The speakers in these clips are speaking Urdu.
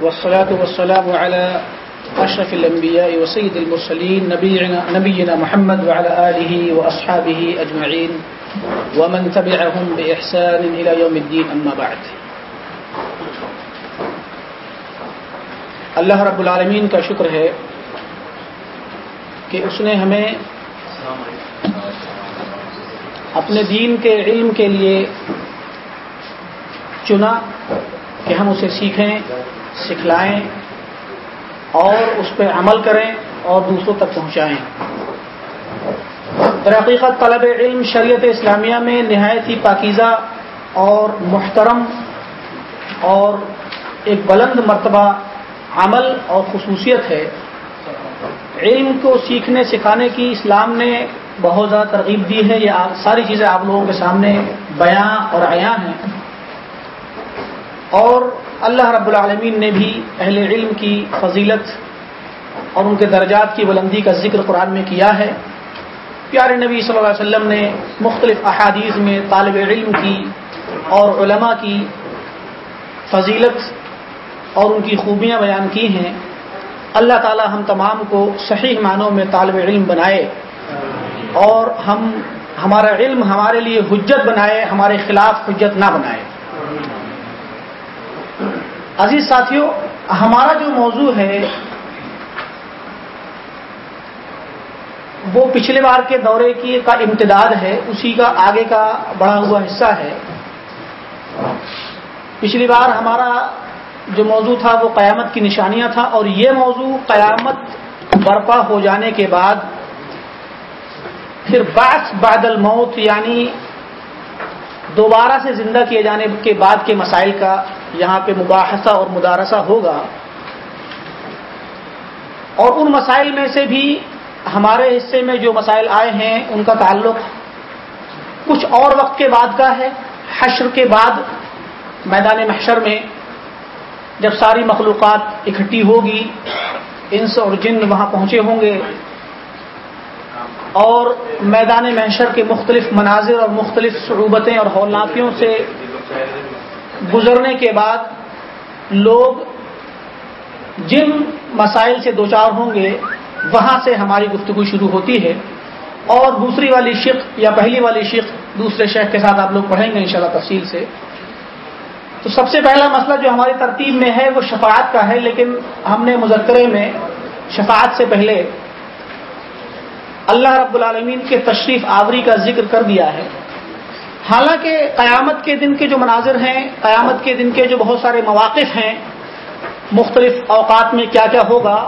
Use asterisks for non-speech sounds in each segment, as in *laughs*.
والصلاة والسلام على أشرف الأنبياء وسيد المرسلين نبينا, نبينا محمد وعلى آله وأصحابه أجمعين ومن تبعهم بإحسان إلى يوم الدين أما بعد. اللہ رب العالمین کا شکر ہے کہ اس نے ہمیں اپنے دین کے علم کے لیے چنا کہ ہم اسے سیکھیں، سکھلائیں اور اس پہ عمل کریں اور دوسروں تک پہنچائیں۔ درحقیقت طلب علم شریعت اسلامیہ میں نہایت ہی پاکیزہ اور محترم اور ایک بلند مرتبہ عمل اور خصوصیت ہے۔ علم کو سیکھنے، سکھانے کی اسلام نے بہت زیادہ ترغیب دی ہے۔ یہ ساری چیزیں آپ لوگوں کے سامنے بیاں اور عیاں ہیں۔ اور اللہ رب العالمین نے بھی اہل علم کی فضیلت اور ان کے درجات کی بلندی کا ذکر قرآن میں کیا ہے۔ پیارے نبی صلی اللہ علیہ وسلم نے مختلف احادیث میں طالب علم کی اور علماء کی فضیلت اور ان کی خوبیاں بیان کی ہیں۔ اللہ تعالی ہم تمام کو صحیح معنوں میں طالب علم بنائے اور ہم ہمارا علم ہمارے لیے حجت بنائے، ہمارے خلاف حجت نہ بنائے۔ عزیز ساتھیوں ہمارا جو موضوع ہے، وہ پچھلے بار کے دورے کی کا امتداد ہے، اسی کا آگے کا بڑھا ہوا حصہ ہے۔ پچھلی بار ہمارا جو موضوع تھا، وہ قیامت کی نشانیاں تھا، اور یہ موضوع قیامت برپا ہو جانے کے بعد پھر بعث بعد الموت یعنی دوبارہ سے زندہ کیے جانے کے بعد کے مسائل کا یہاں پہ مباحثہ اور مدارسہ ہوگا۔ اور ان مسائل میں سے بھی ہمارے حصے میں جو مسائل آئے ہیں، ان کا تعلق کچھ اور وقت کے بعد کا ہے۔ حشر کے بعد میدان محشر میں جب ساری مخلوقات اکٹھی ہوگی، انس اور جن وہاں پہنچے ہوں گے۔ اور میدان محشر کے مختلف مناظر اور مختلف صعوبتیں اور ہولناکیوں سے گزرنے کے بعد لوگ جن مسائل سے دوچار ہوں گے، وہاں سے ہماری گفتگو شروع ہوتی ہے۔ اور دوسری والی شق یا پہلی والی شق دوسرے شیخ کے ساتھ آپ لوگ پڑھیں گے انشاءاللہ تفصیل سے۔ تو سب سے پہلا مسئلہ جو ہماری ترتیب میں ہے، وہ شفاعت کا ہے، لیکن ہم نے مذکرے میں شفاعت سے پہلے اللہ رب العالمین کے تشریف آوری کا ذکر کر دیا ہے۔ حالانکہ قیامت کے دن کے جو مناظر ہیں، قیامت کے دن کے جو بہت سارے مواقف ہیں، مختلف اوقات میں کیا کیا ہوگا،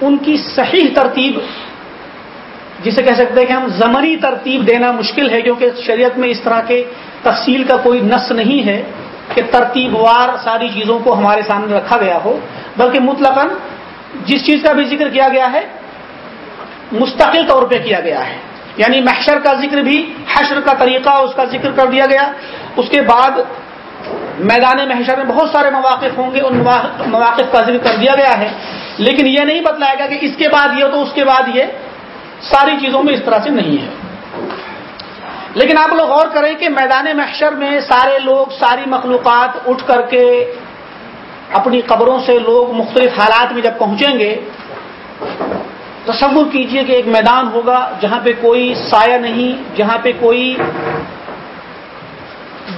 ان کی صحیح ترتیب، جسے کہہ سکتے ہیں کہ ہم زمنی ترتیب دینا مشکل ہے، کیونکہ شریعت میں اس طرح کے تفصیل کا کوئی نس نہیں ہے کہ ترتیب وار ساری چیزوں کو ہمارے سامنے رکھا گیا ہو، بلکہ مطلق جس چیز کا بھی ذکر کیا گیا ہے، مستقل طور پہ کیا گیا ہے۔ یعنی محشر کا ذکر بھی حشر کا طریقہ اس کا ذکر کر دیا گیا۔ اس کے بعد میدان محشر میں بہت سارے مواقف ہوں گے، ان مواقف کا ذکر کر دیا گیا ہے۔ لیکن یہ نہیں بتلایا گیا کہ اس کے بعد یہ تو اس کے بعد یہ ساری چیزوں میں اس طرح سے نہیں ہے۔ لیکن آپ لوگ غور کریں کہ میدان محشر میں سارے لوگ، ساری مخلوقات اٹھ کر کے اپنی قبروں سے لوگ مختلف حالات میں جب پہنچیں گے تصور کیجیے کہ ایک میدان ہوگا جہاں پہ کوئی سایہ نہیں، جہاں پہ کوئی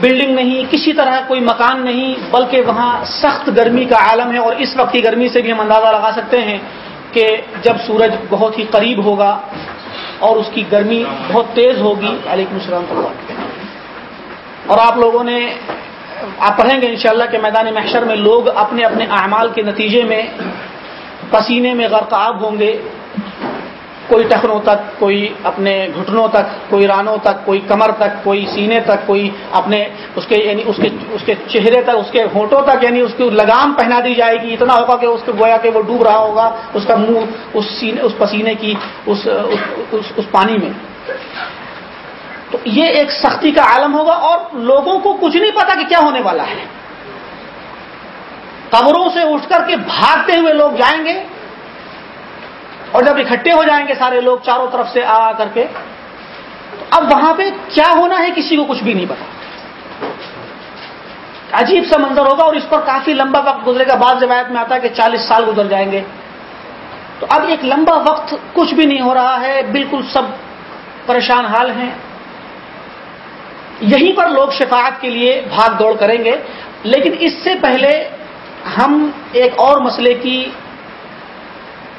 بلڈنگ نہیں، کسی طرح کوئی مکان نہیں، بلکہ وہاں سخت گرمی کا عالم ہے اور اس وقت کی گرمی سے بھی ہم اندازہ لگا سکتے ہیں کہ جب سورج بہت ہی قریب ہوگا اور اس کی گرمی بہت تیز ہوگی۔ علیکم السلام اور آپ لوگوں نے، آپ پڑھیں گے انشاءاللہ کہ میدان محشر میں لوگ اپنے اپنے اعمال کے نتیجے میں پسینے میں غرقاب ہوں گے۔ کوئی ٹخنوں تک کوئی اپنے گھٹنوں تک کوئی رانوں تک کوئی کمر تک کوئی سینے تک کوئی اپنے اس کے یعنی اس کے اس کے چہرے تک اس کے ہونٹوں تک یعنی اس کی لگام پہنا دی جائے گی اتنا ہوگا کہ اس کو گویا کہ وہ ڈوب رہا ہوگا اس کا منہ اس سینے اس پسینے کی اس اس, اس پانی میں۔ تو یہ ایک سختی کا عالم ہوگا اور لوگوں کو کچھ نہیں پتا کہ کیا ہونے والا ہے۔ قبروں سے اٹھ کر کے بھاگتے ہوئے لوگ جائیں گے اور جب اکٹھے ہو جائیں گے سارے لوگ چاروں طرف سے آ کر کے، تو اب وہاں پہ کیا ہونا ہے کسی کو کچھ بھی نہیں پتا۔ عجیب سا منظر ہوگا اور اس پر کافی لمبا وقت گزرے گا۔ بعض روایت میں آتا ہے کہ چالیس سال گزر جائیں گے۔ تو اب ایک لمبا وقت کچھ بھی نہیں ہو رہا ہے۔ بالکل سب پریشان حال ہیں۔ یہیں پر لوگ شفاعت کے لیے بھاگ دوڑ کریں گے۔ لیکن اس سے پہلے ہم ایک اور مسئلے کی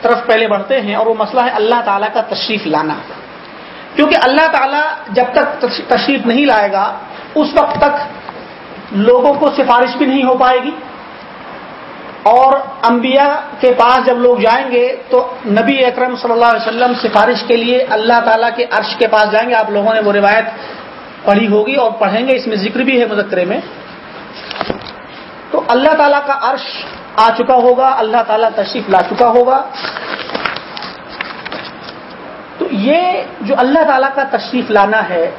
طرف پہلے بڑھتے ہیں اور وہ مسئلہ ہے اللہ تعالیٰ کا تشریف لانا۔ کیونکہ اللہ تعالیٰ جب تک تشریف نہیں لائے گا، اس وقت تک لوگوں کو سفارش بھی نہیں ہو پائے گی۔ اور انبیاء کے پاس جب لوگ جائیں گے تو نبی اکرم صلی اللہ علیہ وسلم سفارش کے لیے اللہ تعالیٰ کے عرش کے پاس جائیں گے۔ آپ لوگوں نے وہ روایت پڑھی ہوگی اور پڑھیں گے۔ اس میں ذکر بھی ہے مذکرے میں۔ تو اللہ تعالیٰ کا عرش آ چکا ہوگا، اللہ تعالیٰ تشریف لا چکا ہوگا۔ تو یہ جو اللہ تعالیٰ کا تشریف لانا ہے،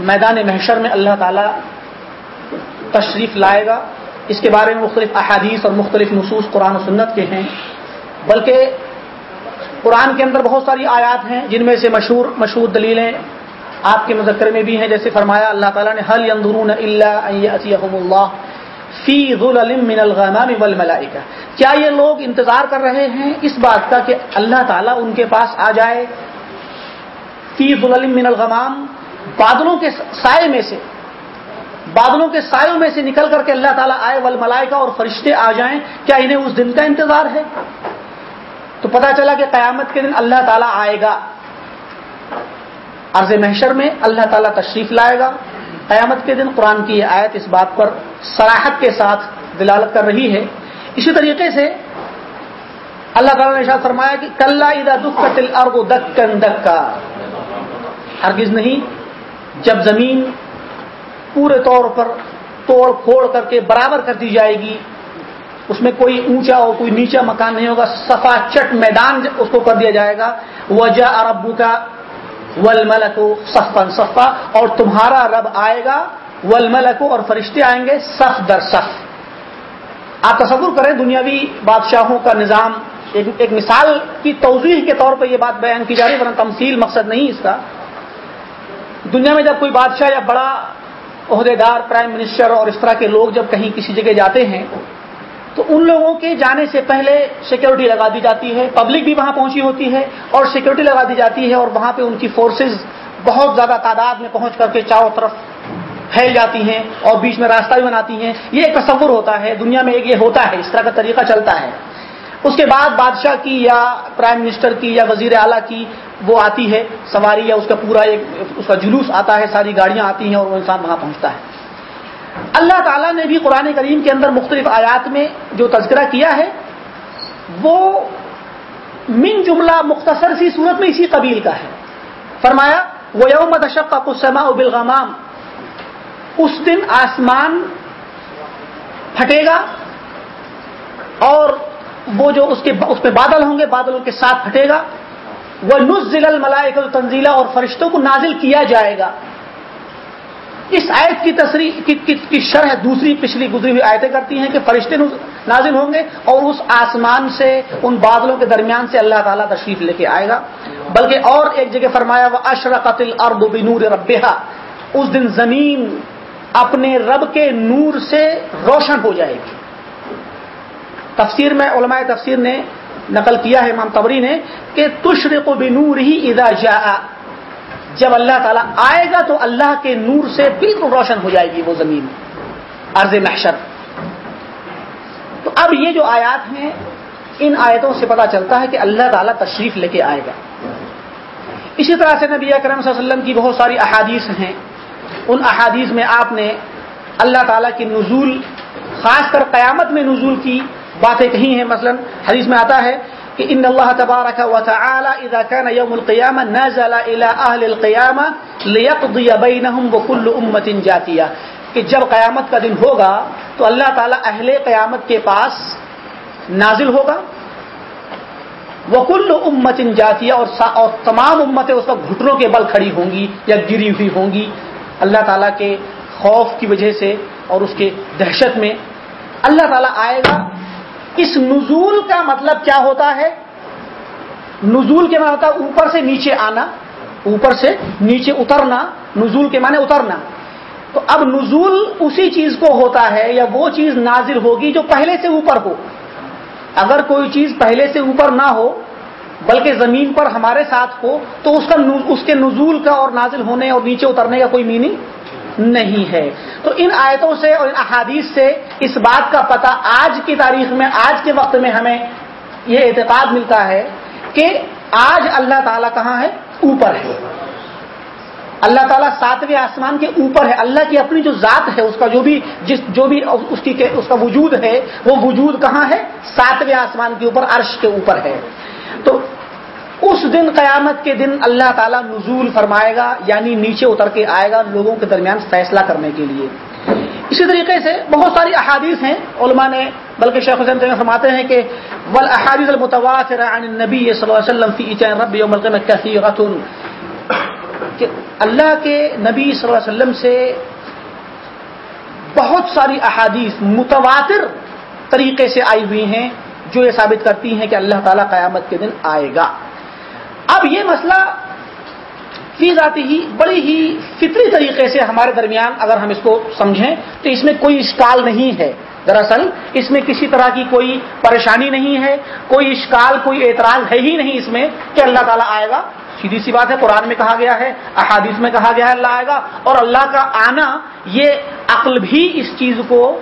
میدان محشر میں اللہ تعالیٰ تشریف لائے گا۔ اس کے بارے میں مختلف احادیث اور مختلف نصوص قرآن و سنت کے ہیں۔ بلکہ قرآن کے اندر بہت ساری آیات ہیں، جن میں سے مشہور مشہور دلیلیں آپ کے مذکر میں بھی ہیں۔ جیسے فرمایا، اللہ تعالیٰ نے حل یندرون اللہ فی من الغمام والملائکہ۔ کیا یہ لوگ انتظار کر رہے ہیں اس بات کا کہ اللہ تعالیٰ ان کے پاس آ جائے؟ فی ظلم من الغمام۔ بادلوں کے سائے میں سے، بادلوں کے سایوں میں سے نکل کر کے اللہ تعالیٰ آئے، والملائکہ اور فرشتے آ جائیں۔ کیا انہیں اس دن کا انتظار ہے؟ تو پتا چلا کہ قیامت کے دن اللہ تعالیٰ آئے گا۔ عرض محشر میں اللہ تعالیٰ تشریف لائے گا۔ قیامت کے دن قرآن کی یہ آیت اس بات پر سراحت کے ساتھ دلالت کر رہی ہے۔ اسی طریقے سے اللہ تعالیٰ نے شاہ فرمایا کہ کل ادا دکھ تل ارگ دکن دکا۔ ہرگز نہیں، جب زمین پورے طور پر توڑ پھوڑ کر کے برابر کر دی جائے گی، اس میں کوئی اونچا اور کوئی نیچا مکان نہیں ہوگا، صفا چٹ میدان اس کو کر دیا جائے گا۔ وجہ اربو کا ول ملکو صفن صفا، اور تمہارا رب آئے گا ول ملکو اور فرشتے آئیں گے صف در صف۔ آپ تصور کریں دنیاوی بادشاہوں کا نظام، ایک ایک مثال کی توضیح کے طور پر یہ بات بیان کی جا رہی ہے، ورنہ تمثیل مقصد نہیں اس کا۔ دنیا میں جب کوئی بادشاہ یا بڑا عہدے دار پرائم منسٹر اور اس طرح کے لوگ جب کہیں کسی جگہ جاتے ہیں، تو ان لوگوں کے جانے سے پہلے سیکورٹی لگا دی جاتی ہے پبلک بھی وہاں پہنچی ہوتی ہے اور سیکورٹی لگا دی جاتی ہے اور وہاں پہ ان کی فورسز بہت زیادہ تعداد میں پہنچ کر کے چاروں طرف پھیل جاتی ہیں اور بیچ میں راستہ بھی بناتی ہیں۔ یہ ایک تصور ہوتا ہے، دنیا میں ایک یہ ہوتا ہے، اس طرح کا طریقہ چلتا ہے۔ اس کے بعد بادشاہ کی یا پرائم منسٹر کی یا وزیر اعلیٰ کی وہ آتی ہے، سواری یا اس کا پورا ایک اس کا جلوس آتا ہے، ساری گاڑیاں آتی ہیں اور وہ انسان وہاں پہنچتا ہے۔ اللہ تعالیٰ نے بھی قرآن کریم کے اندر مختلف آیات میں جو تذکرہ کیا ہے، وہ من جملہ مختصر سی صورت میں اسی قبیل کا ہے۔ فرمایا وہ یوم دشق کا کسما ابلغام اس دن آسمان پھٹے گا اور وہ جو اس کے اس میں بادل ہوں گے بادلوں کے ساتھ پھٹے گا۔ وہ نزل الملائک تنزیلا اور فرشتوں کو نازل کیا جائے گا۔ اس آیت کی تصریح کی, کی, شرح دوسری پچھلی گزری ہوئی آیتیں کرتی ہیں کہ فرشتے نازل ہوں گے اور اس آسمان سے ان بادلوں کے درمیان سے اللہ تعالیٰ تشریف لے کے آئے گا۔ بلکہ اور ایک جگہ فرمایا وہ اشر قتل بنور ربیہ اس دن زمین اپنے رب کے نور سے روشن ہو جائے گی۔ تفسیر میں علماء تفسیر نے نقل کیا ہے، امام تبری نے کہ تشرق بنور ہی ادا جا جب اللہ تعالیٰ آئے گا تو اللہ کے نور سے بالکل روشن ہو جائے گی وہ زمین۔ عرض محشر۔ تو اب یہ جو آیات ہیں، ان آیتوں سے پتا چلتا ہے کہ اللہ تعالیٰ تشریف لے کے آئے گا۔ اسی طرح سے نبی اکرم صلی اللہ علیہ وسلم کی بہت ساری احادیث ہیں۔ ان احادیث میں آپ نے اللہ تعالیٰ کی نزول خاص کر قیامت میں نزول کی باتیں کہی ہیں۔ مثلا حدیث میں آتا ہے کہ ان اللہ تبارک و تعالی اذا كان يوم القيامه نزل الى اهل القيامه ليقضي بينهم وكل امه جاتيه کہ جب قیامت کا دن ہوگا تو اللہ تعالی اہل قیامت کے پاس نازل ہوگا۔ وہ کل امت جاتیہ اور, اور تمام امتیں اس وقت گھٹنوں کے بل کھڑی ہوں گی یا گری ہوئی ہوں گی۔ اللہ تعالیٰ کے خوف کی وجہ سے اور اس کے دہشت میں اللہ تعالیٰ آئے گا۔ اس نزول کا مطلب کیا ہوتا ہے؟ نزول کے معنی ہوتا ہے اوپر سے نیچے آنا، اوپر سے نیچے اترنا، نزول کے معنی اترنا۔ تو اب نزول اسی چیز کو ہوتا ہے یا وہ چیز نازل ہوگی جو پہلے سے اوپر ہو۔ اگر کوئی چیز پہلے سے اوپر نہ ہو بلکہ زمین پر ہمارے ساتھ ہو تو اس کا اس کے نزول کا اور نازل ہونے اور نیچے اترنے کا کوئی میننگ نہیں ہے۔ تو ان آیتوں سے اور ان احادیث سے اس بات کا پتہ آج کی تاریخ میں، آج کے وقت میں ہمیں یہ اعتقاد ملتا ہے کہ آج اللہ تعالیٰ کہاں ہے؟ اوپر ہے۔ اللہ تعالیٰ ساتویں آسمان کے اوپر ہے۔ اللہ کی اپنی جو ذات ہے، اس کا جو بھی جس جو بھی اس کی اس کا وجود ہے، وہ وجود کہاں ہے؟ ساتویں آسمان کے اوپر، عرش کے اوپر ہے۔ تو اس دن قیامت کے دن اللہ تعالیٰ نزول فرمائے گا یعنی نیچے اتر کے آئے گا لوگوں کے درمیان فیصلہ کرنے کے لیے۔ اسی طریقے سے بہت ساری احادیث ہیں، علماء نے، بلکہ شیخ حسین فرماتے ہیں کہ ول احادیث المتواتر عن النبی صلی اللہ علیہ وسلم فی رب یوم القیامت کہ اللہ کے نبی صلی اللہ علیہ وسلم سے بہت ساری احادیث متواتر طریقے سے آئی ہوئی ہیں۔ جو یہ ثابت کرتی ہیں کہ اللہ تعالیٰ قیامت کے دن آئے گا۔ اب یہ مسئلہ فی ذاتی ہی بڑی ہی فطری طریقے سے ہمارے درمیان اگر ہم اس کو سمجھیں تو اس میں کوئی اشکال نہیں ہے۔ دراصل اس میں کسی طرح کی کوئی پریشانی نہیں ہے، کوئی اشکال، کوئی اعتراض ہے ہی نہیں اس میں کہ اللہ تعالیٰ آئے گا۔ سیدھی سی بات ہے، قرآن میں کہا گیا ہے، احادیث میں کہا گیا ہے اللہ آئے گا۔ اور اللہ کا آنا یہ عقل بھی اس چیز کو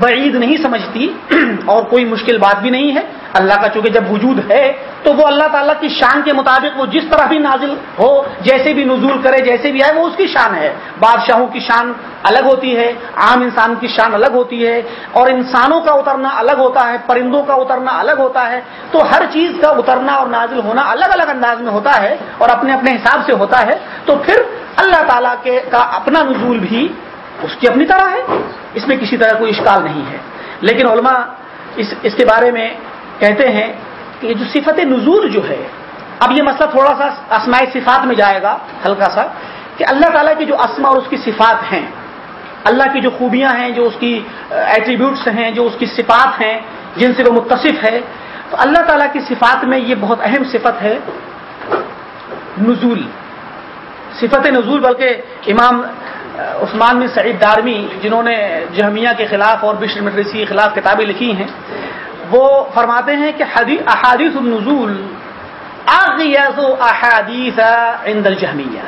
بعید نہیں سمجھتی *clears throat* اور کوئی مشکل بات بھی نہیں ہے۔ اللہ کا چونکہ جب وجود ہے، تو وہ اللہ تعالیٰ کی شان کے مطابق وہ جس طرح بھی نازل ہو، جیسے بھی نزول کرے، جیسے بھی آئے، وہ اس کی شان ہے۔ بادشاہوں کی شان الگ ہوتی ہے، عام انسان کی شان الگ ہوتی ہے۔ اور انسانوں کا اترنا الگ ہوتا ہے، پرندوں کا اترنا الگ ہوتا ہے۔ تو ہر چیز کا اترنا اور نازل ہونا الگ الگ انداز میں ہوتا ہے اور اپنے اپنے حساب سے ہوتا ہے۔ تو پھر اللہ تعالیٰ کے کا اپنا نزول بھی اس کی اپنی طرح ہے، اس میں کسی طرح کوئی اشکال نہیں ہے۔ لیکن علماء اس اس کے بارے میں کہتے ہیں کہ جو صفت نزول جو ہے، اب یہ مسئلہ تھوڑا سا اسماء صفات میں جائے گا، ہلکا سا، کہ اللہ تعالیٰ کی جو اسما اور اس کی صفات ہیں، اللہ کی جو خوبیاں ہیں، جو اس کی ایٹریبیوٹس ہیں، جو اس کی صفات ہیں، جن سے وہ متصف ہے، تو اللہ تعالیٰ کی صفات میں یہ بہت اہم صفت ہے نزول۔ صفت نزول، بلکہ امام عثمان بن سعید دارمی جنہوں نے جہمیہ کے خلاف اور بشر مدرسی کے خلاف کتابیں لکھی ہیں، وہ فرماتے ہیں کہ احادیث النزول احادیث عند الجہمیہ۔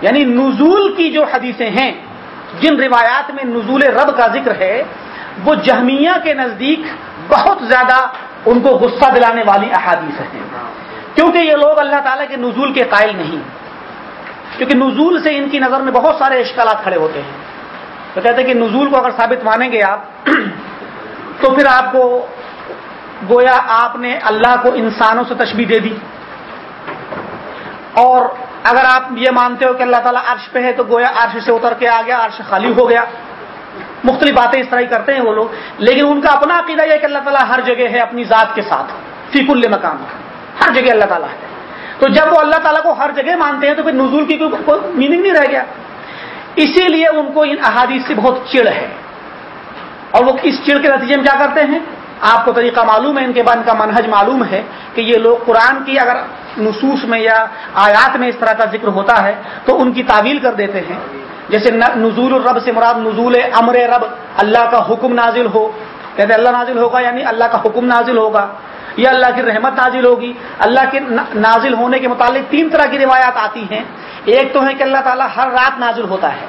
یعنی نزول کی جو حدیثیں ہیں، جن روایات میں نزول رب کا ذکر ہے، وہ جہمیہ کے نزدیک بہت زیادہ ان کو غصہ دلانے والی احادیث ہیں۔ کیونکہ یہ لوگ اللہ تعالیٰ کے نزول کے قائل نہیں۔ کیونکہ نزول سے ان کی نظر میں بہت سارے اشکالات کھڑے ہوتے ہیں۔ تو کہتے ہیں کہ نزول کو اگر ثابت مانیں گے آپ، *clears throat* تو پھر آپ کو گویا آپ نے اللہ کو انسانوں سے تشبیح دے دی۔ اور اگر آپ یہ مانتے ہو کہ اللہ تعالیٰ عرش پہ ہے، تو گویا عرش سے اتر کے آ گیا، عرش خالی ہو گیا۔ مختلف باتیں اس طرح ہی کرتے ہیں وہ لوگ۔ لیکن ان کا اپنا عقیدہ یہ کہ اللہ تعالیٰ ہر جگہ ہے اپنی ذات کے ساتھ، فی کل مقام، ہر جگہ اللہ تعالیٰ ہے۔ تو جب وہ اللہ تعالیٰ کو ہر جگہ مانتے ہیں تو پھر نزول کی کوئی میننگ نہیں رہ گیا۔ اسی لیے ان کو ان احادیث سے بہت چڑ ہے۔ اور وہ اس چڑ کے نتیجے میں کیا کرتے ہیں؟ آپ کو طریقہ معلوم ہے، ان کے بعد ان کا منہج معلوم ہے کہ یہ لوگ قرآن کی اگر نصوص میں یا آیات میں اس طرح کا ذکر ہوتا ہے تو ان کی تعویل کر دیتے ہیں۔ جیسے نزول الرب سے مراد نزول امر رب، اللہ کا حکم نازل ہو۔ کہتے اللہ نازل ہوگا یعنی اللہ کا حکم نازل ہوگا۔ یا اللہ کی رحمت نازل ہوگی۔ اللہ کے نازل ہونے کے متعلق تین طرح کی روایات آتی ہیں۔ ایک تو ہے کہ اللہ تعالیٰ ہر رات نازل ہوتا ہے۔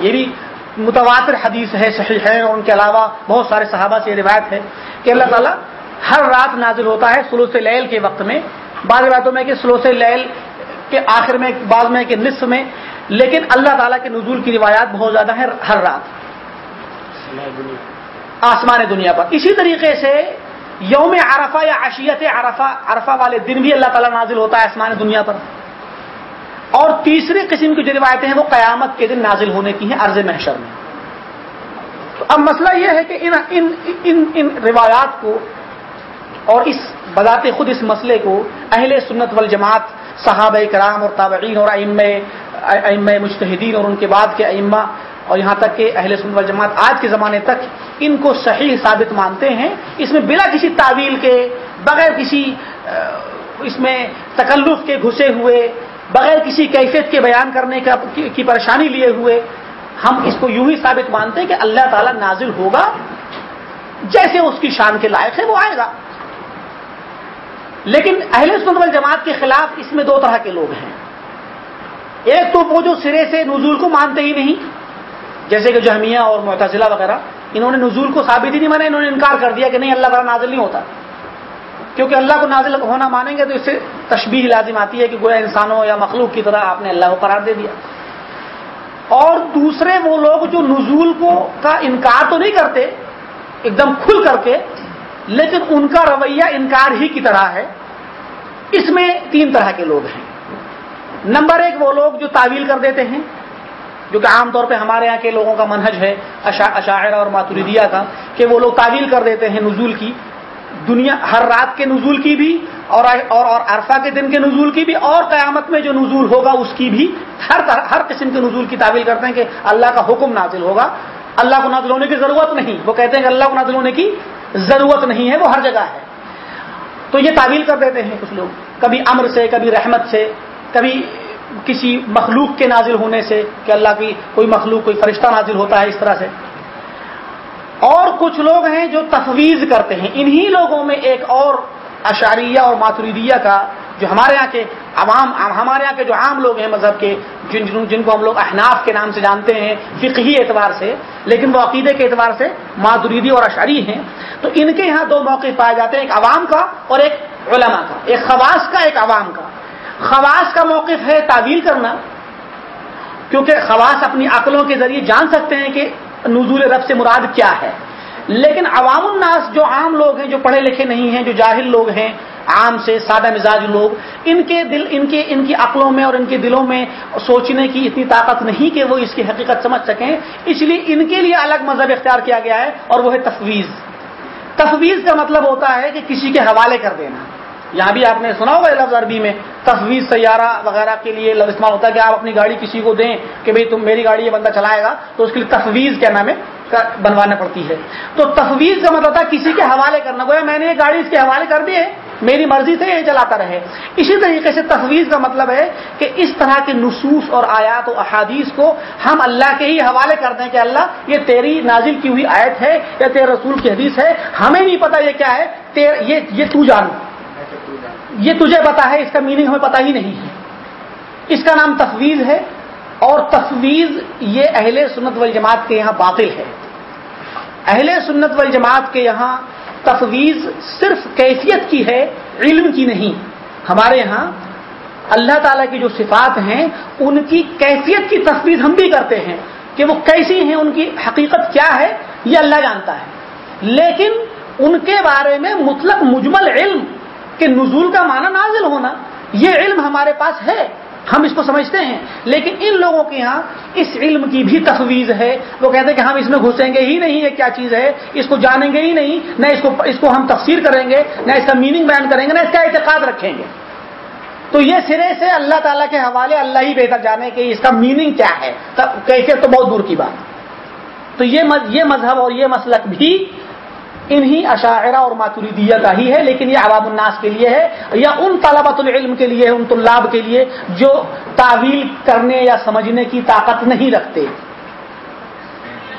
یہ بھی متواتر حدیث ہے، صحیح ہے اور ان کے علاوہ بہت سارے صحابہ سے روایت ہے کہ اللہ تعالیٰ ہر رات نازل ہوتا ہے سلوس لیل کے وقت میں۔ بعض روایتوں میں کہ سلوس لیل کے آخر میں، بعض میں کہ نصف میں۔ لیکن اللہ تعالیٰ کے نزول کی روایات بہت زیادہ ہیں ہر رات۔ آسمان دنیا پر۔ اسی طریقے سے یوم عرفہ یا عشیت عرفہ عرفہ والے دن بھی اللہ تعالیٰ نازل ہوتا ہے آسمان دنیا پر۔ اور تیسری قسم کی جو روایتیں ہیں وہ قیامت کے دن نازل ہونے کی ہیں عرض محشر میں۔ تو اب مسئلہ یہ ہے کہ ان ان, ان, ان روایات کو اور اس بذات خود اس مسئلے کو اہل سنت والجماعت صحابہ کرام اور تابعین اور ام ام مشتحدین اور ان کے بعد کے ائمہ اور یہاں تک کہ اہل سنت والجماعت آج کے زمانے تک ان کو صحیح ثابت مانتے ہیں۔ اس میں بلا کسی تعویل کے، بغیر کسی اس میں تکلف کے گھسے ہوئے، بغیر کسی کیفیت کے بیان کرنے کا، کی پریشانی لیے ہوئے، ہم اس کو یوں ہی ثابت مانتے ہیں کہ اللہ تعالیٰ نازل ہوگا۔ جیسے اس کی شان کے لائق ہے وہ آئے گا۔ لیکن اہل سنت جماعت کے خلاف اس میں دو طرح کے لوگ ہیں۔ ایک تو وہ جو سرے سے نزول کو مانتے ہی نہیں جیسے کہ جہمیہ اور معتزلہ وغیرہ، انہوں نے نزول کو ثابت ہی نہیں مانا، انہوں نے انکار کر دیا کہ نہیں، اللہ تعالیٰ نازل نہیں ہوتا۔ کیونکہ اللہ کو نازل ہونا مانیں گے تو اس سے تشبیح لازم آتی ہے کہ گویا انسانوں یا مخلوق کی طرح آپ نے اللہ کو قرار دے دیا۔ اور دوسرے وہ لوگ جو نزول کو کا انکار تو نہیں کرتے، ایک دم کھل کر کے، لیکن ان کا رویہ انکار ہی کی طرح ہے۔ اس میں تین طرح کے لوگ ہیں۔ نمبر ایک وہ لوگ جو تعویل کر دیتے ہیں جو کہ عام طور پہ ہمارے یہاں کے لوگوں کا منہج ہے اشاعرہ اور ماتوریدیا کا کہ وہ لوگ تعویل کر دیتے ہیں نزول کی دنیا ہر رات کے نزول کی بھی اور اور, اور عرفہ کے دن کے نزول کی بھی اور قیامت میں جو نزول ہوگا اس کی بھی ہر ہر قسم کے نزول کی تعویل کرتے ہیں کہ اللہ کا حکم نازل ہوگا۔ اللہ کو نازل ہونے کی ضرورت نہیں وہ کہتے ہیں کہ اللہ کو نازل ہونے کی ضرورت نہیں ہے وہ ہر جگہ ہے۔ تو یہ تعویل کر دیتے ہیں کچھ لوگ کبھی امر سے کبھی رحمت سے کبھی کسی مخلوق کے نازل ہونے سے کہ اللہ کی کوئی مخلوق، کوئی فرشتہ نازل ہوتا ہے اس طرح سے۔ اور کچھ لوگ ہیں جو تفویض کرتے ہیں۔ انہی لوگوں میں ایک اور اشاریہ اور ماتریدیہ کا جو ہمارے یہاں کے عوام، ہمارے یہاں کے جو عام لوگ ہیں مذہب کے، جن جن کو ہم لوگ احناف کے نام سے جانتے ہیں فقہی اعتبار سے، لیکن وہ عقیدے کے اعتبار سے ماتریدی اور اشاری ہیں۔ تو ان کے یہاں دو موقع پائے جاتے ہیں، ایک عوام کا اور ایک علماء کا، ایک خواص کا، ایک عوام کا۔ خواص کا موقف ہے تعویل کرنا، کیونکہ خواص اپنی عقلوں کے ذریعے جان سکتے ہیں کہ نزول رب سے مراد کیا ہے۔ لیکن عوام الناس جو عام لوگ ہیں، جو پڑھے لکھے نہیں ہیں، جو جاہل لوگ ہیں، عام سے سادہ مزاج لوگ، ان کے دل، ان کے، ان کی عقلوں میں اور ان کے دلوں میں سوچنے کی اتنی طاقت نہیں کہ وہ اس کی حقیقت سمجھ سکیں۔ اس لیے ان کے لیے الگ مذہب اختیار کیا گیا ہے اور وہ ہے تفویض۔ تفویض کا مطلب ہوتا ہے کہ کسی کے حوالے کر دینا۔ یہاں بھی آپ نے سنا ہوگا لفظ عربی میں، تفویض سیارہ وغیرہ کے لیے لفظ استعمال ہوتا ہے کہ آپ اپنی گاڑی کسی کو دیں کہ بھئی تم میری گاڑی یہ بندہ چلائے گا، تو اس کے لیے تفویض کیا نام ہے بنوانا پڑتی ہے۔ تو تفویض کا مطلب تھا کسی کے حوالے کرنا، گویا میں نے یہ گاڑی اس کے حوالے کر دی ہے، میری مرضی سے یہ چلاتا رہے۔ اسی طریقے سے تفویض کا مطلب ہے کہ اس طرح کے نصوص اور آیات و احادیث کو ہم اللہ کے ہی حوالے کر دیں کہ اللہ یہ تیری نازل کی ہوئی آیت ہے یا تیرے رسول کی حدیث ہے، ہمیں نہیں پتا یہ کیا ہے، تیر یہ یہ تو جان۔ یہ تجھے پتا ہے، اس کا میننگ ہمیں پتا ہی نہیں ہے۔ اس کا نام تفویض ہے اور تفویض یہ اہل سنت والجماعت کے یہاں باطل ہے۔ اہل سنت والجماعت کے یہاں تفویض صرف کیفیت کی ہے، علم کی نہیں۔ ہمارے یہاں اللہ تعالیٰ کی جو صفات ہیں، ان کی کیفیت کی تفویض ہم بھی کرتے ہیں۔ کہ وہ کیسی ہیں، ان کی حقیقت کیا ہے، یہ اللہ جانتا ہے۔ لیکن ان کے بارے میں مطلق مجمل علم کہ نزول کا معنی نازل ہونا یہ علم ہمارے پاس ہے، ہم اس کو سمجھتے ہیں۔ لیکن ان لوگوں کے یہاں اس علم کی بھی تفویض ہے۔ وہ کہتے ہیں کہ ہم اس میں گھسیں گے ہی نہیں، یہ کیا چیز ہے؟ اس کو جانیں گے ہی نہیں، نہ اس کو اس کو ہم تفسیر کریں گے، نہ اس کا میننگ بیان کریں گے، نہ اس کا اعتقاد رکھیں گے۔ تو یہ سرے سے اللہ تعالیٰ کے حوالے اللہ ہی بہتر جانے کہ اس کا میننگ کیا ہے۔ کیسے تو بہت دور کی بات۔ تو یہ مذہب اور یہ مسلک بھی انہی اشاعرہ اور ماتوریدیہ کا ہی ہے، لیکن یہ عوام الناس کے لیے ہے، یا ان طلبۃ العلم کے لیے، ان طلاب کے لیے جو تعویل کرنے یا سمجھنے کی طاقت نہیں رکھتے۔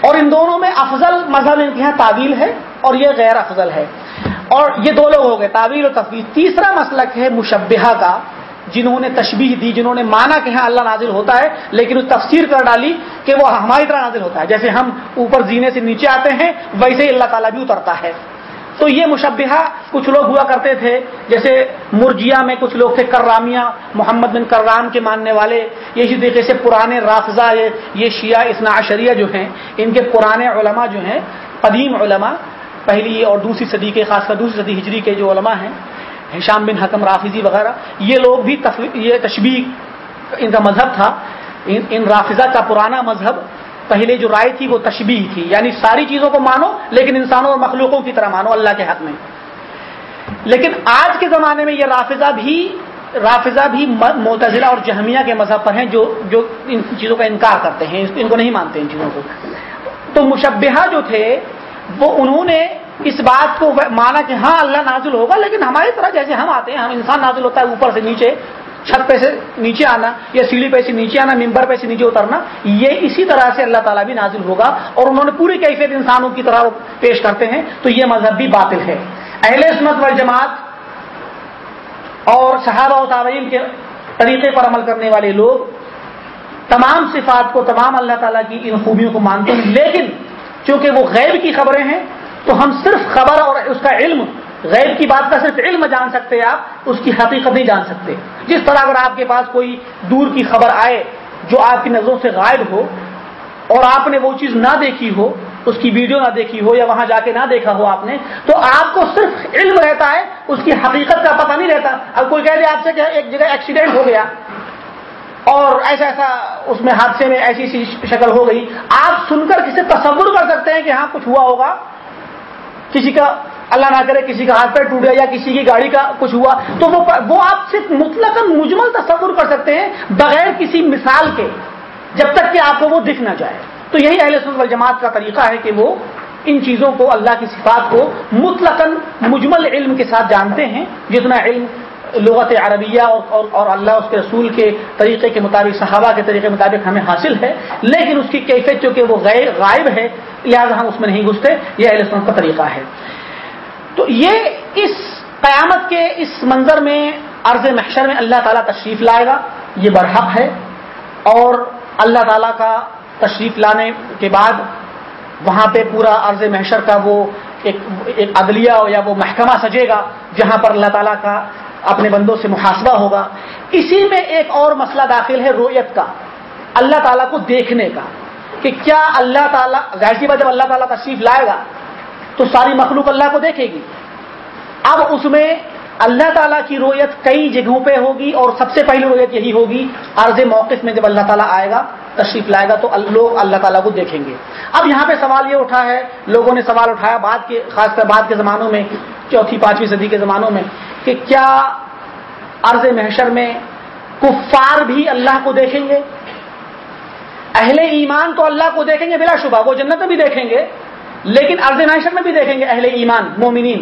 اور ان دونوں میں افضل مذہب ان کے یہاں تعویل ہے اور یہ غیر افضل ہے۔ اور یہ دو لوگ ہو گئے، تعویل اور تفویض۔ تیسرا مسلک ہے مشبہ کا۔ جنہوں نے تشبیح دی، جنہوں نے مانا کہ ہاں اللہ نازل ہوتا ہے، لیکن اس تفسیر کر ڈالی کہ وہ ہماری طرح نازل ہوتا ہے۔ جیسے ہم اوپر زینے سے نیچے آتے ہیں، ویسے ہی اللہ تعالیٰ بھی اترتا ہے۔ تو یہ مشبہ کچھ لوگ ہوا کرتے تھے، جیسے مرجیا میں کچھ لوگ تھے کرامیہ محمد بن کرام کے ماننے والے۔ اسی طریقے سے پرانے رافضہ، یہ شیعہ اسنا شریعہ جو ہیں، ان کے پرانے علماء جو ہیں، قدیم علماء، پہلی اور دوسری صدی کے، خاص کر دوسری صدی ہجری کے جو علماء ہیں حشام بن حکم، رافضی وغیرہ، یہ لوگ بھی یہ تشبیح ان کا مذہب تھا۔ ان رافضہ کا پرانا مذہب، پہلے جو رائے تھی وہ تشبیح تھی۔ یعنی ساری چیزوں کو مانو، لیکن انسانوں اور مخلوقوں کی طرح مانو، اللہ کے حق میں۔ لیکن آج کے زمانے میں یہ رافضہ بھی رافضہ بھی متضلہ اور جہمیہ کے مذہب پر ہیں، جو جو ان چیزوں کا انکار کرتے ہیں۔ ان کو نہیں مانتے ان چیزوں کو۔ تو مشبہ جو تھے وہ انہوں نے اس بات کو مانا کہ ہاں اللہ نازل ہوگا، لیکن ہماری طرح جیسے ہم آتے ہیں، ہم انسان نازل ہوتا ہے اوپر سے نیچے، چھت پہ سے نیچے آنا یا سیڑھی پہ سے نیچے آنا ممبر پہ سے نیچے اترنا، یہ اسی طرح سے اللہ تعالیٰ بھی نازل ہوگا اور انہوں نے پوری کیفیت انسانوں کی طرح پیش کرتے ہیں، تو یہ مذہب بھی باطل ہے۔ اہل سنت و جماعت اور صحابہ و تعلیم کے طریقے پر عمل کرنے والے لوگ تمام صفات کو تمام اللہ تعالیٰ کی ان خوبیوں کو مانتے ہیں، لیکن چونکہ وہ غیب کی خبریں ہیں، تو ہم صرف خبر اور اس کا علم، غیب کی بات کا صرف علم جان سکتے ہیں آپ، اس کی حقیقت نہیں جان سکتے۔ جس طرح اگر آپ کے پاس کوئی دور کی خبر آئے جو آپ کی نظروں سے غائب ہو، اور آپ نے وہ چیز نہ دیکھی ہو، اس کی ویڈیو نہ دیکھی ہو یا وہاں جا کے نہ دیکھا ہو آپ نے، تو آپ کو صرف علم رہتا ہے، اس کی حقیقت کا پتہ نہیں رہتا۔ اب کوئی کہہ دے آپ سے کہ ایک جگہ ایکسیڈنٹ ہو گیا۔ اور ایسا ایسا اس میں حادثے میں ایسی ایسی شکل ہو گئی۔ آپ سن کر کسی تصور کر سکتے ہیں کہ ہاں کچھ ہوا ہوگا۔ کسی کا اللہ نہ کرے، کسی کا ہاتھ پیر ٹوٹ گیا یا کسی کی گاڑی کا کچھ ہوا۔ تو وہ وہ آپ صرف مطلق مجمل تصور کر سکتے ہیں بغیر کسی مثال کے، جب تک کہ آپ کو وہ دکھ نہ جائے۔ تو یہی اہل سنت والجماعت کا طریقہ ہے کہ وہ ان چیزوں کو، اللہ کی صفات کو مطلق مجمل علم کے ساتھ جانتے ہیں، جتنا علم لغت عربیہ اور اور, اللہ اس کے رسول کے طریقے کے مطابق صحابہ کے طریقے کے مطابق ہمیں حاصل ہے لیکن اس کی کیفیت جو کہ وہ غیر غائب ہے لہٰذا ہم اس میں نہیں گھستے یہ اہل سنت کا طریقہ ہے۔ تو یہ اس قیامت کے اس منظر میں عرض محشر میں اللہ تعالیٰ تشریف لائے گا یہ برحق ہے۔ اور اللہ تعالیٰ کا تشریف لانے کے بعد وہاں پہ پورا عرض محشر کا وہ ایک ایک عدلیہ یا وہ محکمہ سجے گا جہاں پر اللہ تعالیٰ کا اپنے بندوں سے محاسبہ ہوگا۔ اسی میں ایک اور مسئلہ داخل ہے رویت کا، اللہ تعالیٰ کو دیکھنے کا، کہ کیا اللہ تعالیٰ، ظاہر سی بات جب اللہ تعالیٰ تشریف لائے گا تو ساری مخلوق اللہ کو دیکھے گی۔ اب اس میں اللہ تعالیٰ کی رویت کئی جگہوں پہ ہوگی اور سب سے پہلی رویت یہی ہوگی عرض موقف میں جب اللہ تعالیٰ آئے گا، تشریف لائے گا، تو لوگ اللہ تعالیٰ کو دیکھیں گے۔ اب یہاں پہ سوال یہ اٹھا ہے، لوگوں نے سوال اٹھایا بعد کے، خاص کر بعد کے زمانوں میں، چوتھی، پانچویں صدی کے زمانوں میں، کہ کیا عرض محشر میں کفار بھی اللہ کو دیکھیں گے؟ اہل ایمان تو اللہ کو دیکھیں گے بلا شبہ، وہ جنت بھی دیکھیں گے، لیکن ارض معاشر میں بھی دیکھیں گے اہل ایمان، مومنین۔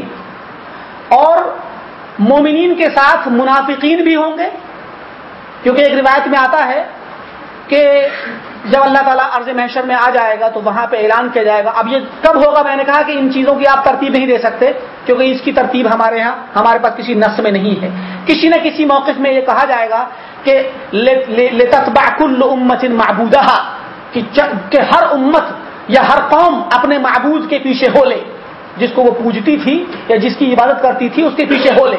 اور مومنین کے ساتھ منافقین بھی ہوں گے۔ کیونکہ ایک روایت میں آتا ہے کہ جب اللہ تعالیٰ عرض محشر میں آ جائے گا تو وہاں پہ اعلان کیا جائے گا۔ اب یہ کب ہوگا؟ میں نے کہا کہ ان چیزوں کی آپ ترتیب نہیں دے سکتے، کیونکہ اس کی ترتیب ہمارے یہاں ہمارے پاس کسی نس میں نہیں ہے۔ کسی نہ کسی موقف میں یہ کہا جائے گا کہ امت معبودہ کہ ہر امت یا ہر قوم اپنے معبود کے پیچھے ہو لے۔ جس کو وہ پوجتی تھی یا جس کی عبادت کرتی تھی، اس کے پیچھے ہو لے۔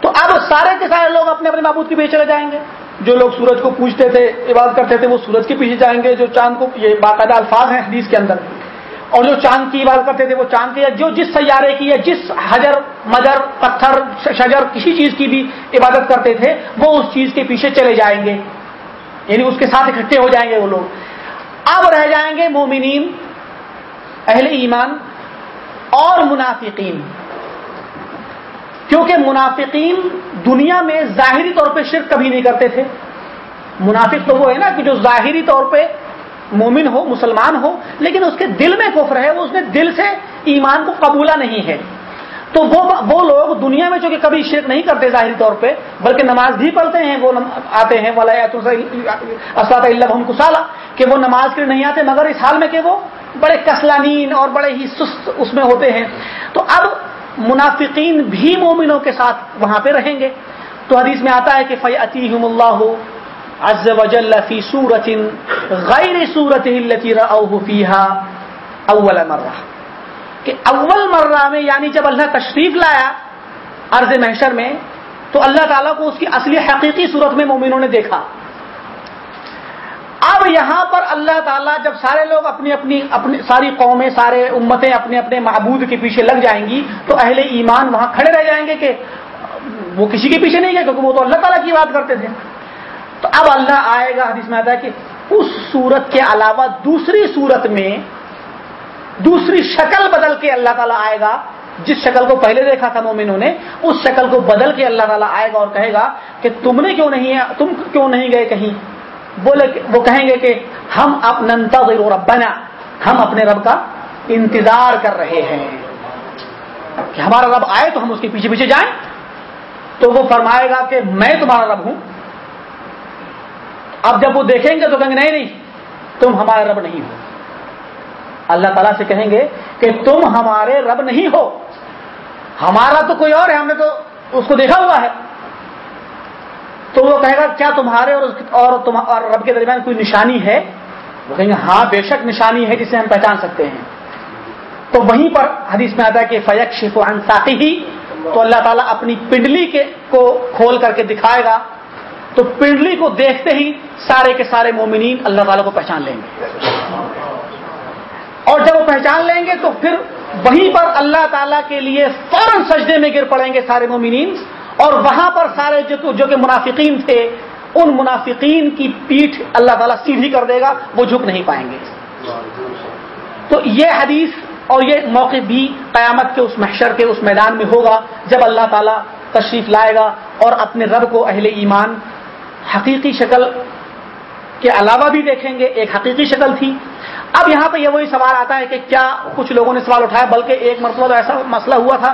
تو اب سارے کے سارے لوگ اپنے اپنے معبود کے پیچھے چلے جائیں گے۔ جو لوگ سورج کو پوچھتے تھے، عبادت کرتے تھے، وہ سورج کے پیچھے جائیں گے۔ جو چاند کو، یہ باقاعدہ الفاظ ہیں حدیث کے اندر۔ اور جو چاند کی عبادت کرتے تھے، وہ چاند کے جو جس سیارے کی، یا جس حجر، مجر، پتھر، شجر، کسی چیز کی بھی عبادت کرتے تھے، وہ اس چیز کے پیچھے چلے جائیں گے۔ یعنی اس کے ساتھ اکٹھے ہو جائیں گے وہ لوگ۔ اب رہ جائیں گے مومنین، اہل ایمان اور منافقین۔ کیونکہ منافقین دنیا میں ظاہری طور پہ شرک کبھی نہیں کرتے تھے۔ منافق تو وہ ہے نا کہ جو ظاہری طور پہ مومن ہو، مسلمان ہو، لیکن اس کے دل میں کفر ہے، وہ اس نے دل سے ایمان کو قبولہ نہیں ہے۔ تو وہ وہ لوگ دنیا میں چونکہ کبھی شرک نہیں کرتے ظاہری طور پہ، بلکہ نماز بھی پڑھتے ہیں، وہ آتے ہیں اسات اللہ کسالہ کہ وہ نماز کے لیے نہیں آتے، مگر اس حال میں کہ وہ بڑے کسلانین اور بڑے ہی سست اس میں ہوتے ہیں۔ تو اب منافقین بھی مومنوں کے ساتھ وہاں پہ رہیں گے۔ تو حدیث میں آتا ہے کہ فی اللہ عز وجل فی صورت غیر صورت اول مرہ کہ اول مرہ میں یعنی جب اللہ تشریف لایا عرض محشر میں، تو اللہ تعالیٰ کو اس کی اصلی حقیقی صورت میں مومنوں نے دیکھا۔ اب یہاں پر اللہ تعالیٰ جب سارے لوگ اپنی اپنی اپنی ساری قومیں، سارے امتیں اپنے اپنے محبود کے پیچھے لگ جائیں گی، تو اہل ایمان وہاں کھڑے رہ جائیں گے کہ وہ کسی کے پیچھے نہیں گئے کیونکہ وہ تو اللہ تعالیٰ کی بات کرتے تھے۔ تو اب اللہ آئے گا، حدیث میں آتا ہے کہ اس صورت کے علاوہ دوسری صورت میں دوسری شکل بدل کے اللہ تعالیٰ آئے گا۔ جس شکل کو پہلے دیکھا تھا مومنوں نے، اس شکل کو بدل کے اللہ تعالیٰ آئے گا اور کہے گا کہ تم نے کیوں نہیں، تم کیوں نہیں گئے کہیں؟ بولے وہ کہیں گے کہ ہم اپنتا ربنا، ہم اپنے رب کا انتظار کر رہے ہیں۔ کہ ہمارا رب آئے تو ہم اس کے پیچھے پیچھے جائیں۔ تو وہ فرمائے گا کہ میں تمہارا رب ہوں۔ اب جب وہ دیکھیں گے تو کہیں گے نہیں نہیں، تم ہمارے رب نہیں ہو۔ اللہ تعالیٰ سے کہیں گے کہ تم ہمارے رب نہیں ہو۔ ہمارا تو کوئی اور ہے، ہم نے تو اس کو دیکھا ہوا ہے۔ تو وہ کہے گا، کیا تمہارے اور اور رب کے درمیان کوئی نشانی ہے؟ وہ کہیں گے ہاں بے شک نشانی ہے جسے ہم پہچان سکتے ہیں۔ تو وہیں پر حدیث میں آتا ہے کہ فیق شف انساقی ہی تو اللہ تعالیٰ اپنی پنڈلی کے کو کھول کر کے دکھائے گا۔ تو پنڈلی کو دیکھتے ہی سارے کے سارے مومنین اللہ تعالیٰ کو پہچان لیں گے۔ اور جب وہ پہچان لیں گے تو پھر وہیں پر اللہ تعالیٰ کے لیے فوراً سجدے میں گر پڑیں گے سارے مومنین۔ اور وہاں پر سارے جو کہ منافقین تھے، ان منافقین کی پیٹھ اللہ تعالیٰ سیدھی کر دے گا، وہ جھک نہیں پائیں گے۔ تو یہ حدیث اور یہ موقع بھی قیامت کے اس محشر کے اس میدان میں ہوگا، جب اللہ تعالیٰ تشریف لائے گا اور اپنے رب کو اہل ایمان حقیقی شکل کے علاوہ بھی دیکھیں گے، ایک حقیقی شکل تھی۔ اب یہاں پہ یہ وہی سوال آتا ہے کہ کیا کچھ لوگوں نے سوال اٹھایا، بلکہ ایک مرتبہ ایسا مسئلہ ہوا تھا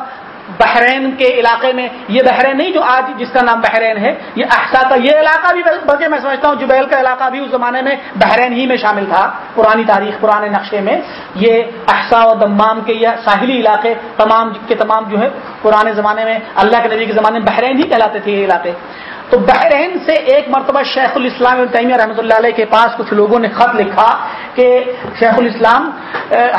بحرین کے علاقے میں یہ بحرین نہیں جو آج جس کا نام بحرین ہے، یہ احسا کا یہ علاقہ بھی، بلکہ میں سمجھتا ہوں جبیل کا علاقہ بھی اس زمانے میں بحرین ہی میں شامل تھا، پرانی تاریخ، پرانے نقشے میں۔ یہ احسا و دمام کے یہ ساحلی علاقے تمام کے تمام جو ہے، پرانے زمانے میں اللہ کے نبی کے زمانے میں بحرین ہی کہلاتے تھے یہ علاقے۔ تو بحرین سے ایک مرتبہ شیخ الاسلام تیمیہ رحمۃ اللہ علیہ کے پاس کچھ لوگوں نے خط لکھا کہ شیخ الاسلام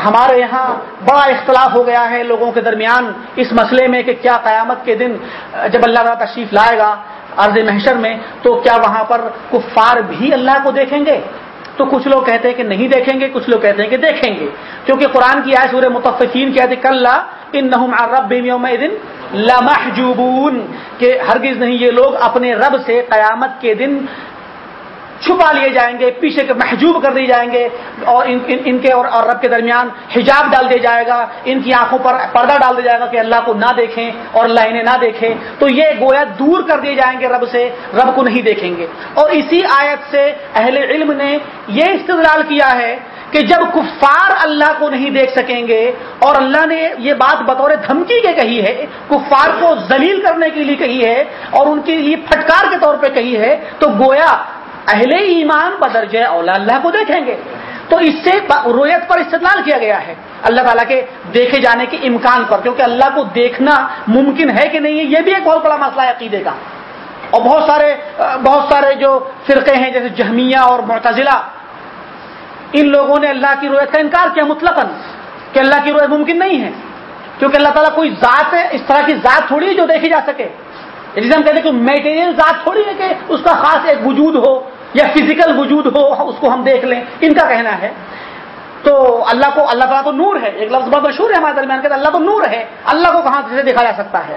ہمارے یہاں بڑا اختلاف ہو گیا ہے لوگوں کے درمیان اس مسئلے میں کہ کیا قیامت کے دن جب اللہ تعالیٰ تشریف لائے گا عرض محشر میں، تو کیا وہاں پر کفار بھی اللہ کو دیکھیں گے؟ تو کچھ لوگ کہتے ہیں کہ نہیں دیکھیں گے، کچھ لوگ کہتے ہیں کہ دیکھیں گے۔ کیونکہ قرآن کی آئے سورہ متفقین کہتے کل ان رب دن لمحجوبون، کہ ہرگز نہیں یہ لوگ اپنے رب سے قیامت کے دن چھپا لیے جائیں گے پیچھے کے محجوب کر دیے جائیں گے اور ان, ان, ان کے اور, اور رب کے درمیان حجاب ڈال دیا جائے گا ان کی آنکھوں پر پردہ ڈال دیا جائے گا کہ اللہ کو نہ دیکھیں اور اللہ انہیں نہ دیکھیں۔ تو یہ گویا دور کر دیے جائیں گے رب سے رب کو نہیں دیکھیں گے۔ اور اسی آیت سے اہل علم نے یہ استدلال کیا ہے کہ جب کفار اللہ کو نہیں دیکھ سکیں گے اور اللہ نے یہ بات بطور دھمکی کے کہی ہے کفار کو ذلیل کرنے کے لیے کہی ہے اور ان کے لیے پھٹکار کے طور پہ کہی ہے تو گویا اہل ایمان بدرجہ اولا اللہ کو دیکھیں گے۔ تو اس سے رویت پر استدلال کیا گیا ہے۔ اللہ تعالیٰ کے دیکھے جانے کے امکان پر، کیونکہ اللہ کو دیکھنا ممکن ہے کہ نہیں ہے، یہ بھی ایک بہت بڑا مسئلہ ہے عقیدے کا۔ اور بہت سارے بہت سارے جو فرقے ہیں، جیسے جہمیہ اور معتزلہ، ان لوگوں نے اللہ کی رویت کا انکار کیا مطلق کہ اللہ کی رویت ممکن نہیں ہے۔ کیونکہ اللہ تعالیٰ کوئی ذات ہے اس طرح کی ذات تھوڑی ہے جو دیکھی جا سکے۔ جسے ہم کہتے ہیں کہ میٹیریل ذات تھوڑی ہے کہ اس کا خاص ایک وجود ہو۔ یا فزیکل وجود ہو، اس کو ہم دیکھ لیں۔ ان کا کہنا ہے۔ تو اللہ کو، اللہ تعالیٰ کو نور ہے۔ ایک لفظ بہت مشہور ہے ہمارے درمیان کہ اللہ کو نور ہے۔ اللہ کو کہاں سے دیکھا جا سکتا ہے؟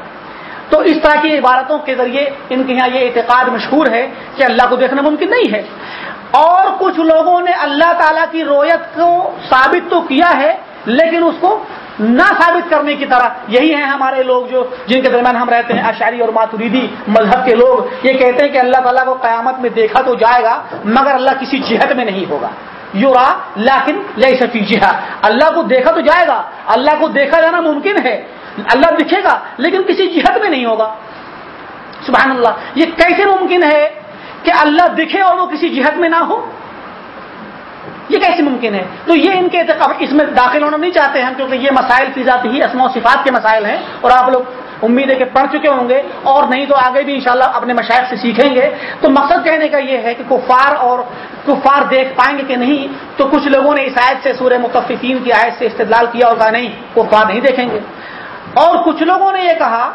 تو اس طرح کی عبارتوں کے ذریعے ان کے یہاں یہ اعتقاد مشہور ہے کہ اللہ کو دیکھنا ممکن نہیں ہے۔ اور کچھ لوگوں نے اللہ تعالی کی رویت کو ثابت تو کیا ہے، لیکن اس کو نہ ثابت کرنے کی طرح یہی ہیں ہمارے لوگ جو جن کے درمیان ہم رہتے ہیں اشاری اور ماتوریدی مذہب کے لوگ۔ یہ کہتے ہیں کہ اللہ تعالیٰ کو قیامت میں دیکھا تو جائے گا، مگر اللہ کسی جہت میں نہیں ہوگا۔ یورا لیکن لئی سفی جہا اللہ کو دیکھا تو جائے گا، اللہ کو دیکھا جانا ممکن ہے۔ اللہ دکھے گا، لیکن کسی جہت میں نہیں ہوگا۔ سبحان اللہ، یہ کیسے ممکن ہے کہ اللہ دکھے اور وہ کسی جہت میں نہ ہو؟ یہ کیسے ممکن ہے؟ تو یہ ان کے اس میں داخل ہونا نہیں چاہتے ہیں کیونکہ یہ مسائل فی ذات ہی اسما و صفات کے مسائل ہیں اور آپ لوگ امید ہے کہ پڑھ چکے ہوں گے اور نہیں تو آگے بھی انشاءاللہ اپنے مشاعر سے سیکھیں گے۔ تو مقصد کہنے کا یہ ہے کہ کفار اور کفار دیکھ پائیں گے کہ نہیں؟ تو کچھ لوگوں نے اس آیت سے سورہ متفقین کی آیت سے استدلال کیا ہوگا نہیں؟ کفار نہیں دیکھیں گے۔ اور کچھ لوگوں نے یہ کہا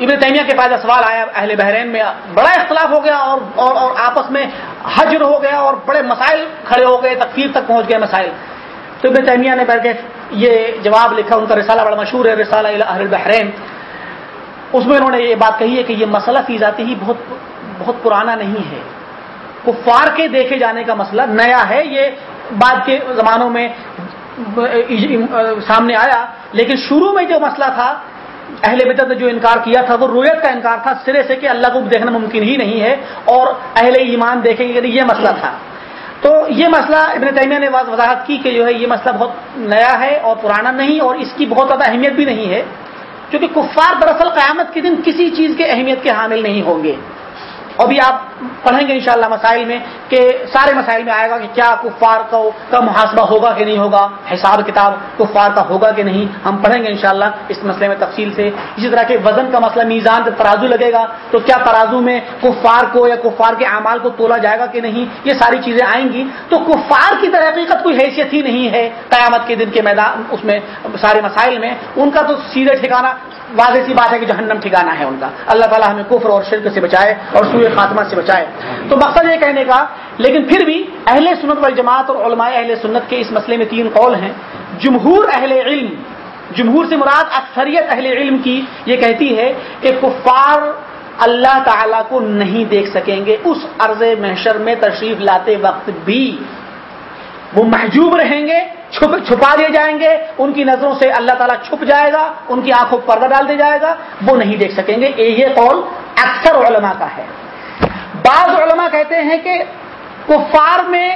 ابن تیمیہ کے پاس سوال آیا اہل بحرین میں بڑا اختلاف ہو گیا اور اور, اور آپس میں حجر ہو گیا اور بڑے مسائل کھڑے ہو گئے تکفیر تک پہنچ گئے مسائل۔ تو ابن تیمیہ نے بیٹھ کے یہ جواب لکھا ان کا رسالہ بڑا مشہور ہے رسالہ اہل بحرین۔ اس میں انہوں نے یہ بات کہی ہے کہ یہ مسئلہ فی ذاتی ہی بہت بہت پرانا نہیں ہے۔ کفار کے دیکھے جانے کا مسئلہ نیا ہے یہ بعد کے زمانوں میں سامنے آیا لیکن شروع میں جو مسئلہ تھا اہل بدت نے جو انکار کیا تھا، وہ رویت کا انکار تھا، سرے سے کہ اللہ کو دیکھنا ممکن ہی نہیں ہے اور اہل ایمان دیکھیں گے یہ مسئلہ تھا۔ تو یہ مسئلہ ابن تیمیہ نے وضاحت کی کہ جو ہے یہ مسئلہ بہت نیا ہے اور پرانا نہیں اور اس کی بہت زیادہ اہمیت بھی نہیں ہے۔ کیونکہ کفار دراصل قیامت کے دن کسی چیز کے اہمیت کے حامل نہیں ہوں گے۔ ابھی آپ پڑھیں گے انشاءاللہ مسائل میں کہ سارے مسائل میں آئے گا کہ کیا کفار کا محاسبہ ہوگا کہ نہیں ہوگا، حساب کتاب کفار کا ہوگا کہ نہیں، ہم پڑھیں گے انشاءاللہ اس مسئلے میں تفصیل سے۔ اسی طرح کے وزن کا مسئلہ، میزان پہ ترازو لگے گا تو کیا ترازو میں کفار کو یا کفار کے اعمال کو تولا جائے گا کہ نہیں؟ یہ ساری چیزیں آئیں گی۔ تو کفار کی طرح حقیقت کوئی حیثیت ہی نہیں ہے قیامت کے دن کے میدان، اس میں سارے مسائل میں۔ ان کا تو سیدھے ٹھکانا، واضح سی بات ہے کہ جہنم ٹھکانا ہے ان کا۔ اللہ تعالیٰ ہمیں کفر اور شرک سے بچائے اور سوئے خاتمہ سے بچائے۔ تو مقصد یہ کہنے کا، لیکن پھر بھی اہل سنت والجماعت اور علماء اہل سنت کے اس مسئلے میں تین قول ہیں۔ جمہور اہل علم، جمہور سے مراد اکثریت اہل علم کی یہ کہتی ہے کہ کفار اللہ تعالی کو نہیں دیکھ سکیں گے۔ اس عرض محشر میں تشریف لاتے وقت بھی وہ محجوب رہیں گے، چھپ، چھپا دیے جائیں گے۔ ان کی نظروں سے اللہ تعالیٰ چھپ جائے گا، ان کی آنکھوں پردہ ڈال دیا جائے گا۔ وہ نہیں دیکھ سکیں گے۔ یہ قول اکثر علماء کا ہے۔ بعض علماء کہتے ہیں کہ کفار میں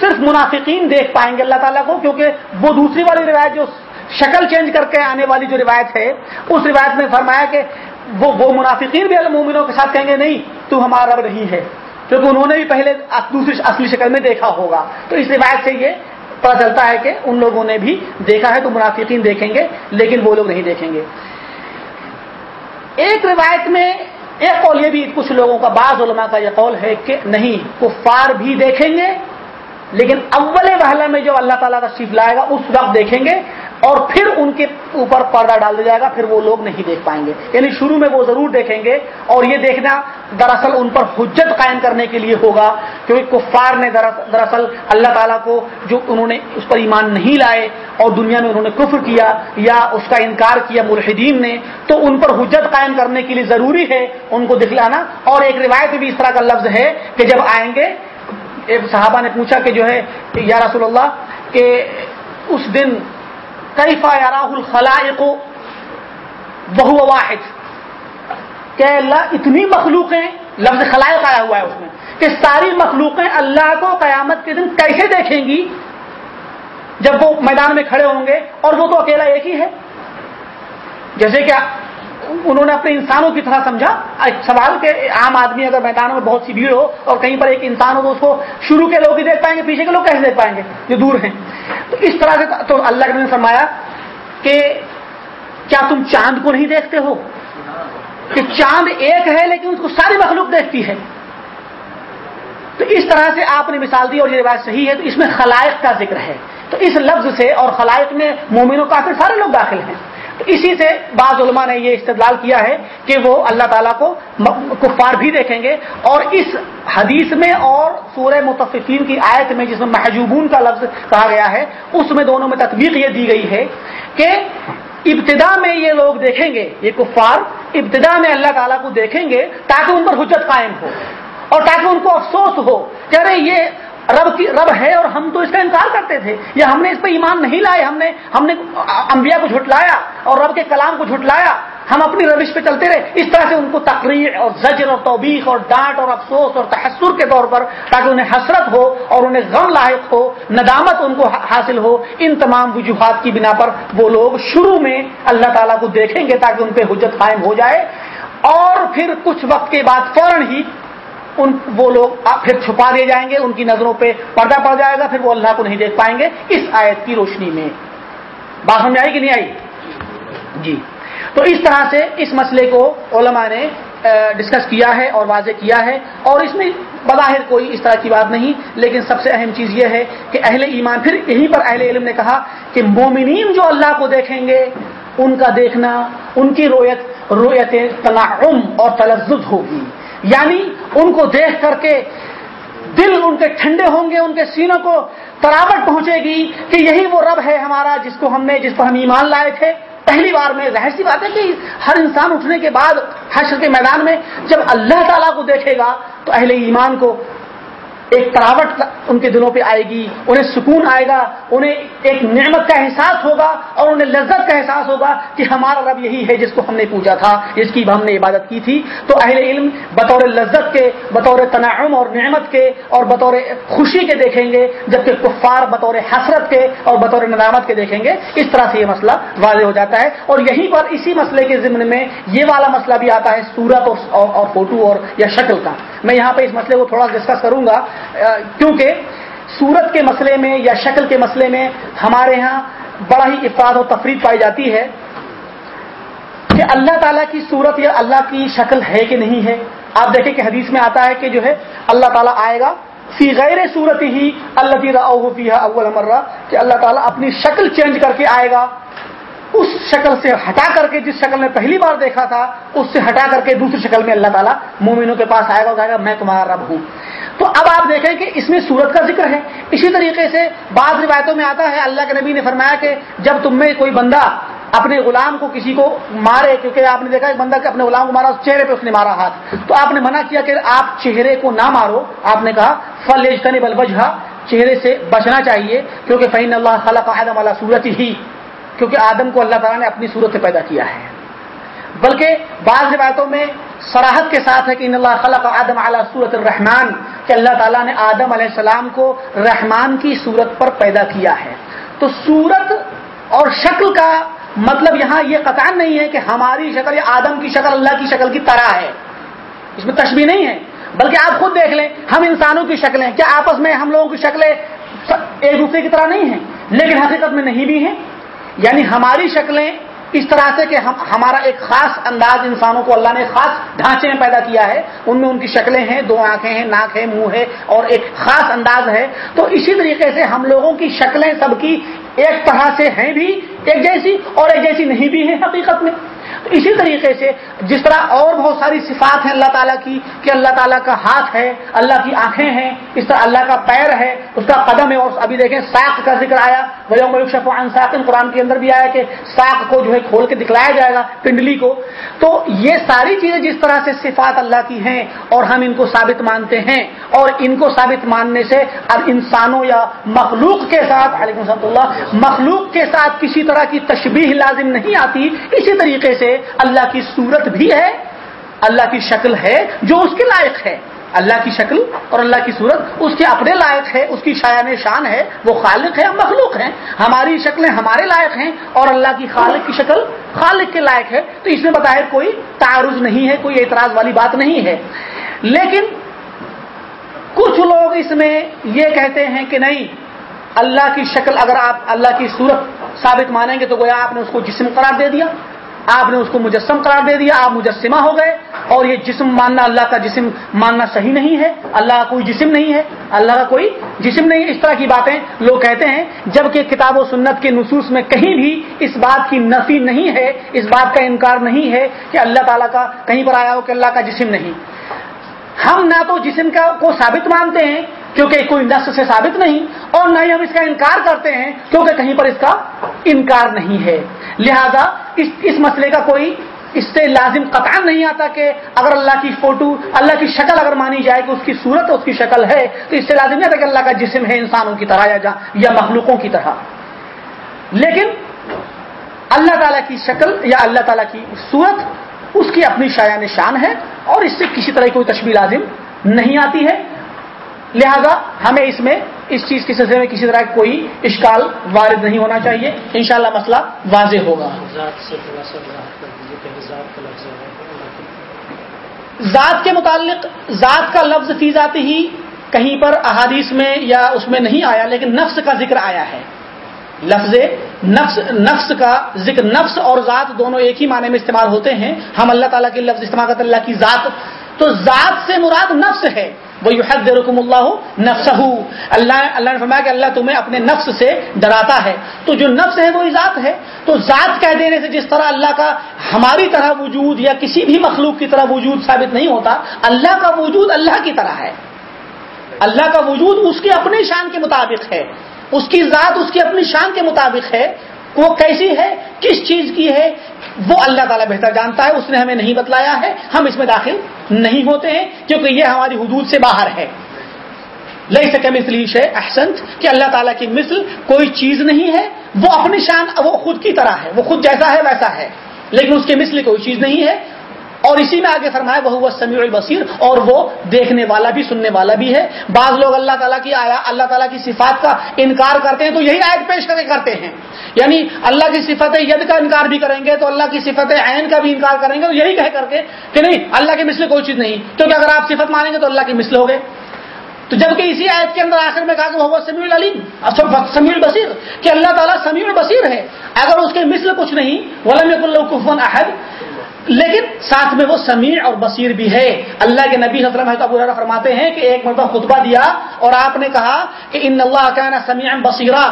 صرف منافقین دیکھ پائیں گے اللہ تعالیٰ کو، کیونکہ وہ دوسری والی روایت جو شکل چینج کر کے آنے والی جو روایت ہے، اس روایت میں فرمایا کہ وہ وہ منافقین بھی المومنوں کے ساتھ کہیں گے، نہیں، تو ہمارا رب نہیں ہے۔ کیونکہ انہوں نے بھی پہلے دوسری اصلی شکل میں دیکھا ہوگا۔ تو اس روایت سے یہ پتا چلتا ہے کہ ان لوگوں نے بھی دیکھا ہے تو منافقین دیکھیں گے، لیکن وہ لوگ نہیں دیکھیں گے۔ ایک روایت میں ایک قول یہ بھی کچھ لوگوں کا، بعض علماء کا یہ قول ہے کہ نہیں، کفار بھی دیکھیں گے، لیکن اول وحلہ میں جو اللہ تعالیٰ تشریف لائے گا، اس وقت دیکھیں گے۔ اور پھر ان کے اوپر پردہ ڈال دیا جائے گا، پھر وہ لوگ نہیں دیکھ پائیں گے۔ یعنی شروع میں وہ ضرور دیکھیں گے اور یہ دیکھنا دراصل ان پر حجت قائم کرنے کے لیے ہوگا، کیونکہ کفار نے دراصل اللہ تعالیٰ کو جو انہوں نے اس پر ایمان نہیں لائے اور دنیا میں انہوں نے کفر کیا یا اس کا انکار کیا ملحدین نے، تو ان پر حجت قائم کرنے کے لیے ضروری ہے ان کو دکھلانا اور ایک روایت بھی اس طرح کا لفظ ہے کہ جب آئیں گے، ایک صحابہ نے پوچھا کہ جو ہے یا رسول اللہ، کہ اس دن کیفا یا الخلائق؟ بہو واحد. کہ اللہ اتنی مخلوقیں، لفظ خلائق آیا ہوا ہے اس میں، کہ ساری مخلوقیں اللہ کو قیامت کے دن کیسے دیکھیں گی؟ جب وہ میدان میں کھڑے ہوں گے اور وہ تو اکیلا ایک ہی ہے؟ جیسے کہ انہوں نے اپنے انسانوں کی طرح سمجھا۔ سوال کہ عام آدمی اگر میدانوں میں بہت سی بھیڑ ہو اور کہیں پر ایک انسان ہو تو اس کو شروع کے لوگ بھی دیکھ پائیں گے، پیچھے کے لوگ کیسے دیکھ پائیں گے؟ جو دور ہیں۔ تو اس طرح سے تو اللہ نے فرمایا کہ کیا تم چاند کو نہیں دیکھتے ہو؟ کہ چاند ایک ہے لیکن اس کو ساری مخلوق دیکھتی ہے۔ تو اس طرح سے آپ نے مثال دی اور یہ روایت صحیح ہے، تو اس میں خلائق کا ذکر ہے۔ تو اس لفظ سے اور خلائق میں مومنوں کافی سارے لوگ داخل ہیں۔ تو اسی سے بعض علماء نے یہ استدلال کیا ہے کہ وہ اللہ تعالیٰ کو کفار بھی دیکھیں گے اور اس حدیث میں اور سورہ متفقین کی آیت میں جس میں محجوبون کا لفظ کہا گیا ہے، اس میں دونوں میں تطبیق یہ دی گئی ہے کہ ابتدا میں یہ لوگ دیکھیں گے، یہ کفار ابتدا میں اللہ تعالیٰ کو دیکھیں گے تاکہ ان پر حجت قائم ہو اور تاکہ ان کو افسوس ہو کہ ارے یہ رب کی رب ہے اور ہم تو اس کا انکار کرتے تھے یا ہم نے اس پہ ایمان نہیں لائے، ہم نے ہم نے انبیاء کو جھٹلایا اور رب کے کلام کو جھٹلایا۔ ہم اپنی روش پہ چلتے رہے۔ اس طرح سے ان کو تقریر اور زجر اور توبیق اور ڈانٹ اور افسوس اور تحسر کے طور پر تاکہ انہیں حسرت ہو اور انہیں غم لاحق ہو، ندامت ان کو حاصل ہو، ان تمام وجوہات کی بنا پر وہ لوگ شروع میں اللہ تعالیٰ کو دیکھیں گے تاکہ ان پہ حجت قائم ہو جائے۔ اور پھر کچھ وقت کے بعد فوراً ہی ان وہ لوگ پھر چھپا دیے جائیں گے، ان کی نظروں پہ پردہ پڑ جائے گا، پھر وہ اللہ کو نہیں دیکھ پائیں گے۔ اس آیت کی روشنی میں۔ بات سمجھ آئی کہ نہیں آئی؟ جی۔ تو اس طرح سے اس مسئلے کو علماء نے ڈسکس کیا ہے اور واضح کیا ہے۔ اور اس میں بظاہر کوئی اس طرح کی بات نہیں، لیکن سب سے اہم چیز یہ ہے کہ اہل ایمان، پھر یہیں پر اہل علم نے کہا کہ مومنین جو اللہ کو دیکھیں گے، ان کا دیکھنا، ان کی رویت رویت تناعم اور تلزد ہوگی۔ یعنی ان کو دیکھ کر کے دل ان کے ٹھنڈے ہوں گے، ان کے سینوں کو تراوٹ پہنچے گی کہ یہی وہ رب ہے ہمارا جس کو ہم نے، جس پر ہم ایمان لائے تھے۔ پہلی بار میں ظاہر سی بات ہے کہ ہر انسان اٹھنے کے بعد حشر کے میدان میں جب اللہ تعالیٰ کو دیکھے گا تو اہل ایمان کو ایک تراوٹ ان کے دلوں پہ آئے گی، انہیں سکون آئے گا، انہیں ایک نعمت کا احساس ہوگا اور انہیں لذت کا احساس ہوگا کہ ہمارا رب یہی ہے جس کو ہم نے پوجا تھا، جس کی ہم نے عبادت کی تھی۔ تو اہل علم بطور لذت کے، بطور تنعم اور نعمت کے اور بطور خوشی کے دیکھیں گے، جبکہ کفار بطور حسرت کے اور بطور ندامت کے دیکھیں گے۔ اس طرح سے یہ مسئلہ واضح ہو جاتا ہے۔ اور یہیں پر اسی مسئلے کے ضمن میں یہ والا مسئلہ بھی آتا ہے، سورت اور فوٹو اور یا شکل کا۔ میں یہاں پہ اس مسئلے کو تھوڑا ڈسکس کروں گا۔ کیونکہ سورت کے مسئلے میں یا شکل کے مسئلے میں ہمارے ہاں بڑا ہی افراد و تفریح پائی جاتی ہے کہ اللہ تعالیٰ کی صورت یا اللہ کی شکل ہے کہ نہیں ہے۔ آپ دیکھیں کہ حدیث میں آتا ہے کہ جو ہے اللہ تعالیٰ آئے گا فی غیر صورت ہی اللہ اول مرہ، کہ اللہ تعالیٰ اپنی شکل چینج کر کے آئے گا۔ اس شکل سے ہٹا کر کے جس شکل میں پہلی بار دیکھا تھا، اس سے ہٹا کر کے دوسری شکل میں اللہ تعالیٰ مومنوں کے پاس آئے گا کہے گا، میں تمہارا رب ہوں۔ تو اب آپ دیکھیں کہ اس میں سورت کا ذکر ہے۔ اسی طریقے سے بعض روایتوں میں آتا ہے، اللہ کے نبی نے فرمایا کہ جب تم میں کوئی بندہ اپنے غلام کو کسی کو مارے، کیونکہ آپ نے دیکھا ایک بندہ کہ اپنے غلام کو مارا چہرے پہ اس نے مارا ہاتھ۔ تو آپ نے منع کیا کہ آپ چہرے کو نہ مارو۔ آپ نے کہا فل بل بجہ چہرے سے بچنا چاہیے، کیونکہ فعین اللہ خلق آدم والا صورت ہی کیونکہ آدم کو اللہ تعالیٰ نے اپنی صورت سے پیدا کیا ہے۔ بلکہ بعض روایتوں میں سراحت کے ساتھ ہے کہ ان اللہ خلق آدم اعلیٰ صورت الرحمان کہ اللہ تعالیٰ نے آدم علیہ السلام کو رحمان کی صورت پر پیدا کیا ہے۔ تو صورت اور شکل کا مطلب یہاں یہ قطع نہیں ہے کہ ہماری شکل یا آدم کی شکل اللہ کی شکل کی طرح ہے۔ اس میں تشبیح نہیں ہے، بلکہ آپ خود دیکھ لیں، ہم انسانوں کی شکلیں کیا آپس میں ہم لوگوں کی شکلیں ایک دوسرے کی طرح نہیں ہیں؟ لیکن حقیقت میں نہیں بھی ہیں۔ یعنی ہماری شکلیں اس طرح سے کہ ہم ہمارا ایک خاص انداز انسانوں کو اللہ نے خاص ڈھانچے میں پیدا کیا ہے۔ ان میں ان کی شکلیں ہیں، دو آنکھیں ہیں، ناک ہے، منہ ہے اور ایک خاص انداز ہے۔ تو اسی طریقے سے ہم لوگوں کی شکلیں سب کی ایک طرح سے ہیں بھی، ایک جیسی اور ایک جیسی نہیں بھی ہیں حقیقت میں۔ اسی طریقے سے جس طرح اور بہت ساری صفات ہیں اللہ تعالیٰ کی کہ اللہ تعالیٰ کا ہاتھ ہے، اللہ کی آنکھیں ہیں، اس طرح اللہ کا پیر ہے، اس کا قدم ہے اور ابھی دیکھیں ساخ کا ذکر آیا ساکن قرآن کے اندر بھی آیا کہ ساخ کو جو ہے کھول کے دکھلایا جائے گا پنڈلی کو۔ تو یہ ساری چیزیں جس طرح سے صفات اللہ کی ہیں اور ہم ان کو ثابت مانتے ہیں اور ان کو ثابت ماننے سے اب انسانوں یا مخلوق کے ساتھ، علیکم اللہ مخلوق کے ساتھ کسی طرح کی تشبیح لازم نہیں آتی، اسی طریقے سے اللہ کی صورت بھی ہے، اللہ کی شکل ہے جو اس کے لائق ہے۔ اللہ کی شکل اور اللہ کی صورت اس کے اپنے لائق ہے، اس کی شاعن شان ہے، وہ خالق ہے، ہم مخلوق ہیں۔ ہماری شکلیں ہمارے لائق ہیں اور اللہ کی خالق کی شکل خالق کے لائق ہے۔ تو اس میں بظاہر کوئی تعارض نہیں ہے، کوئی اعتراض والی بات نہیں ہے۔ لیکن کچھ لوگ اس میں یہ کہتے ہیں کہ نہیں، اللہ کی شکل اگر آپ اللہ کی صورت ثابت مانیں گے تو گویا آپ نے اس کو جسم قرار دے دیا۔ آپ نے اس کو مجسم قرار دے دیا، آپ مجسمہ ہو گئے اور یہ جسم ماننا اللہ کا جسم ماننا صحیح نہیں ہے، اللہ کا کوئی جسم نہیں ہے، اللہ کا کوئی جسم نہیں ہے۔ اس طرح کی باتیں لوگ کہتے ہیں، جبکہ کتاب و سنت کے نصوص میں کہیں بھی اس بات کی نفی نہیں ہے، اس بات کا انکار نہیں ہے کہ اللہ تعالیٰ کا کہیں پر آیا ہو کہ اللہ کا جسم نہیں۔ ہم نہ تو جسم کا کو ثابت مانتے ہیں، کیونکہ کوئی نس سے ثابت نہیں، اور نہ ہی ہم اس کا انکار کرتے ہیں، کیونکہ کہیں پر اس کا انکار نہیں ہے۔ لہذا اس اس مسئلے کا کوئی اس سے لازم قطع نہیں آتا کہ اگر اللہ کی فوٹو اللہ کی شکل اگر مانی جائے کہ اس کی صورت اس کی شکل ہے، تو اس سے لازم نہیں آتا کہ اللہ کا جسم ہے، انسانوں کی طرح یا یا مخلوقوں کی طرح۔ لیکن اللہ تعالیٰ کی شکل یا اللہ تعالیٰ کی صورت اس کی اپنی شاعن شان ہے اور اس سے کسی طرح کی کوئی تشبیح لازم نہیں آتی ہے۔ لہذا ہمیں اس میں اس چیز کے سلسلے میں کسی طرح کوئی اشکال وارد نہیں ہونا چاہیے۔ انشاءاللہ مسئلہ واضح ہوگا۔ ذات کے متعلق ذات کا لفظ فی ذاتی ہی کہیں پر احادیث میں یا اس میں نہیں آیا لیکن نفس کا ذکر آیا ہے۔ لفظ نفس نفس کا ذکر، نفس اور ذات دونوں ایک ہی معنی میں استعمال ہوتے ہیں۔ ہم اللہ تعالیٰ کے لفظ استعمال کرتے اللہ کی ذات۔ تو ذات سے مراد نفس ہے۔ وہ یو حد رکم اللہ نفس اللہ اللہ نے فرمایا کہ اللہ تمہیں اپنے نفس سے ڈراتا ہے۔ تو جو نفس ہے وہ ذات ہے۔ تو ذات کہہ دینے سے جس طرح اللہ کا ہماری طرح وجود یا کسی بھی مخلوق کی طرح وجود ثابت نہیں ہوتا، اللہ کا وجود اللہ کی طرح ہے۔ اللہ کا وجود اس کے اپنے شان کے مطابق ہے۔ اس کی ذات اس کی اپنی شان کے مطابق ہے، وہ کیسی ہے، کس چیز کی ہے، وہ اللہ تعالیٰ بہتر جانتا ہے، اس نے ہمیں نہیں بتلایا ہے، ہم اس میں داخل نہیں ہوتے ہیں، کیونکہ یہ ہماری حدود سے باہر ہے۔ لئی سکے مثلی شے، احسنت، کہ اللہ تعالیٰ کی مثل کوئی چیز نہیں ہے، وہ اپنی شان، وہ خود کی طرح ہے، وہ خود جیسا ہے، ویسا ہے۔ لیکن اس کے مثل کوئی چیز نہیں ہے اور اسی میں آگے فرمایا وہ سمیع البصیر، اور وہ دیکھنے والا بھی، سننے والا بھی ہے۔ بعض لوگ اللہ تعالیٰ کی آیا، اللہ تعالیٰ کی صفات کا انکار کرتے ہیں، تو یہی آیت پیش کر کے کرتے ہیں۔ یعنی اللہ کی صفت ید کا انکار بھی کریں گے، تو اللہ کی صفت عین کا بھی انکار کریں گے، تو یہی کہہ کر کے کہ نہیں، اللہ کی مثل کوئی چیز نہیں۔ کیونکہ اگر آپ صفت مانیں گے، تو اللہ کی مثل ہو گئے۔ تو جبکہ اسی آیت کے اندر آخر میں کہا کہ وہ سمیع العلیم سمیع البصیر، کہ اللہ تعالیٰ سمیع البصیر ہے۔ اگر اس کے مثل کچھ نہیں، ولم کفن احد لیکن ساتھ میں وہ سمیع اور بصیر بھی ہے۔ اللہ کے نبی حضرت فرماتے ہیں کہ ایک مرتبہ خطبہ دیا اور آپ نے کہا کہ ان اللہ کا نا سمیع بصیرہ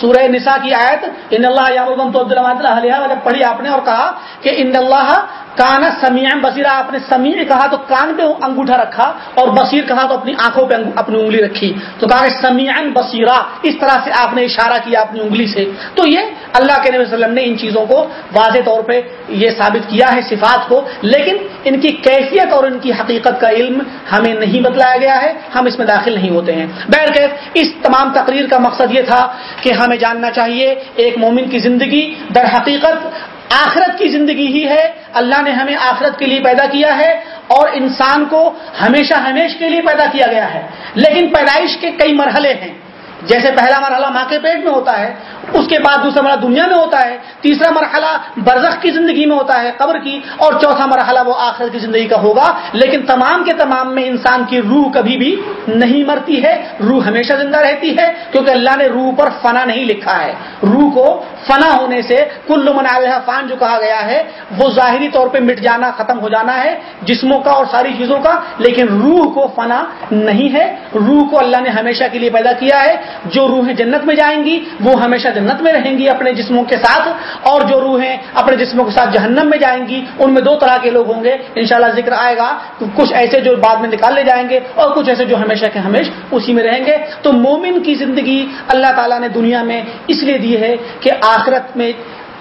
سورہ نساء کی آیت، ان اللہ یا جب پڑھی آپ نے اور کہا کہ ان اللہ کانا سمیع بصیرہ آپ نے سمیع کہا تو کان پہ انگوٹھا رکھا اور بصیر کہا تو اپنی آنکھوں پہ اپنی انگلی رکھی۔ تو کہا کہ سمیع بصیرہ، اس طرح سے آپ نے اشارہ کیا اپنی انگلی سے۔ تو یہ اللہ کے نبی صلی اللہ علیہ وسلم نے ان چیزوں کو واضح طور پہ یہ ثابت کیا ہے صفات کو، لیکن ان کی کیفیت اور ان کی حقیقت کا علم ہمیں نہیں بتلایا گیا ہے، ہم اس میں داخل نہیں ہوتے ہیں۔ کے اس تمام تقریر کا مقصد یہ تھا کہ ہمیں جاننا چاہیے، ایک مومن کی زندگی در حقیقت آخرت کی زندگی ہی ہے۔ اللہ نے ہمیں آخرت کے لیے پیدا کیا ہے اور انسان کو ہمیشہ ہمیش کے لیے پیدا کیا گیا ہے۔ لیکن پیدائش کے کئی مرحلے ہیں۔ جیسے پہلا مرحلہ ماں کے پیٹ میں ہوتا ہے اس کے بعد دوسرا مرحلہ دنیا میں ہوتا ہے، تیسرا مرحلہ برزخ کی زندگی میں ہوتا ہے، قبر کی، اور چوتھا مرحلہ وہ آخر کی زندگی کا ہوگا۔ لیکن تمام کے تمام میں انسان کی روح کبھی بھی نہیں مرتی ہے، روح ہمیشہ زندہ رہتی ہے، کیونکہ اللہ نے روح پر فنا نہیں لکھا ہے۔ روح کو فنا ہونے سے کل منالحہ فان جو کہا گیا ہے، وہ ظاہری طور پہ مٹ جانا، ختم ہو جانا ہے، جسموں کا اور ساری چیزوں کا، لیکن روح کو فنا نہیں ہے۔ روح کو اللہ نے ہمیشہ کے لیے پیدا کیا ہے۔ جو روحیں جنت میں جائیں گی، وہ ہمیشہ جنت میں رہیں گی اپنے جسموں کے ساتھ، اور جو روحیں اپنے جسموں کے ساتھ جہنم میں جائیں گی، ان میں دو طرح کے لوگ ہوں گے۔ انشاءاللہ ذکر آئے گا، کچھ ایسے جو بعد میں نکال لے جائیں گے، اور کچھ ایسے جو ہمیشہ کے ہمیشہ اسی میں رہیں گے۔ تو مومن کی زندگی اللہ تعالیٰ نے دنیا میں اس لیے دی ہے کہ آخرت میں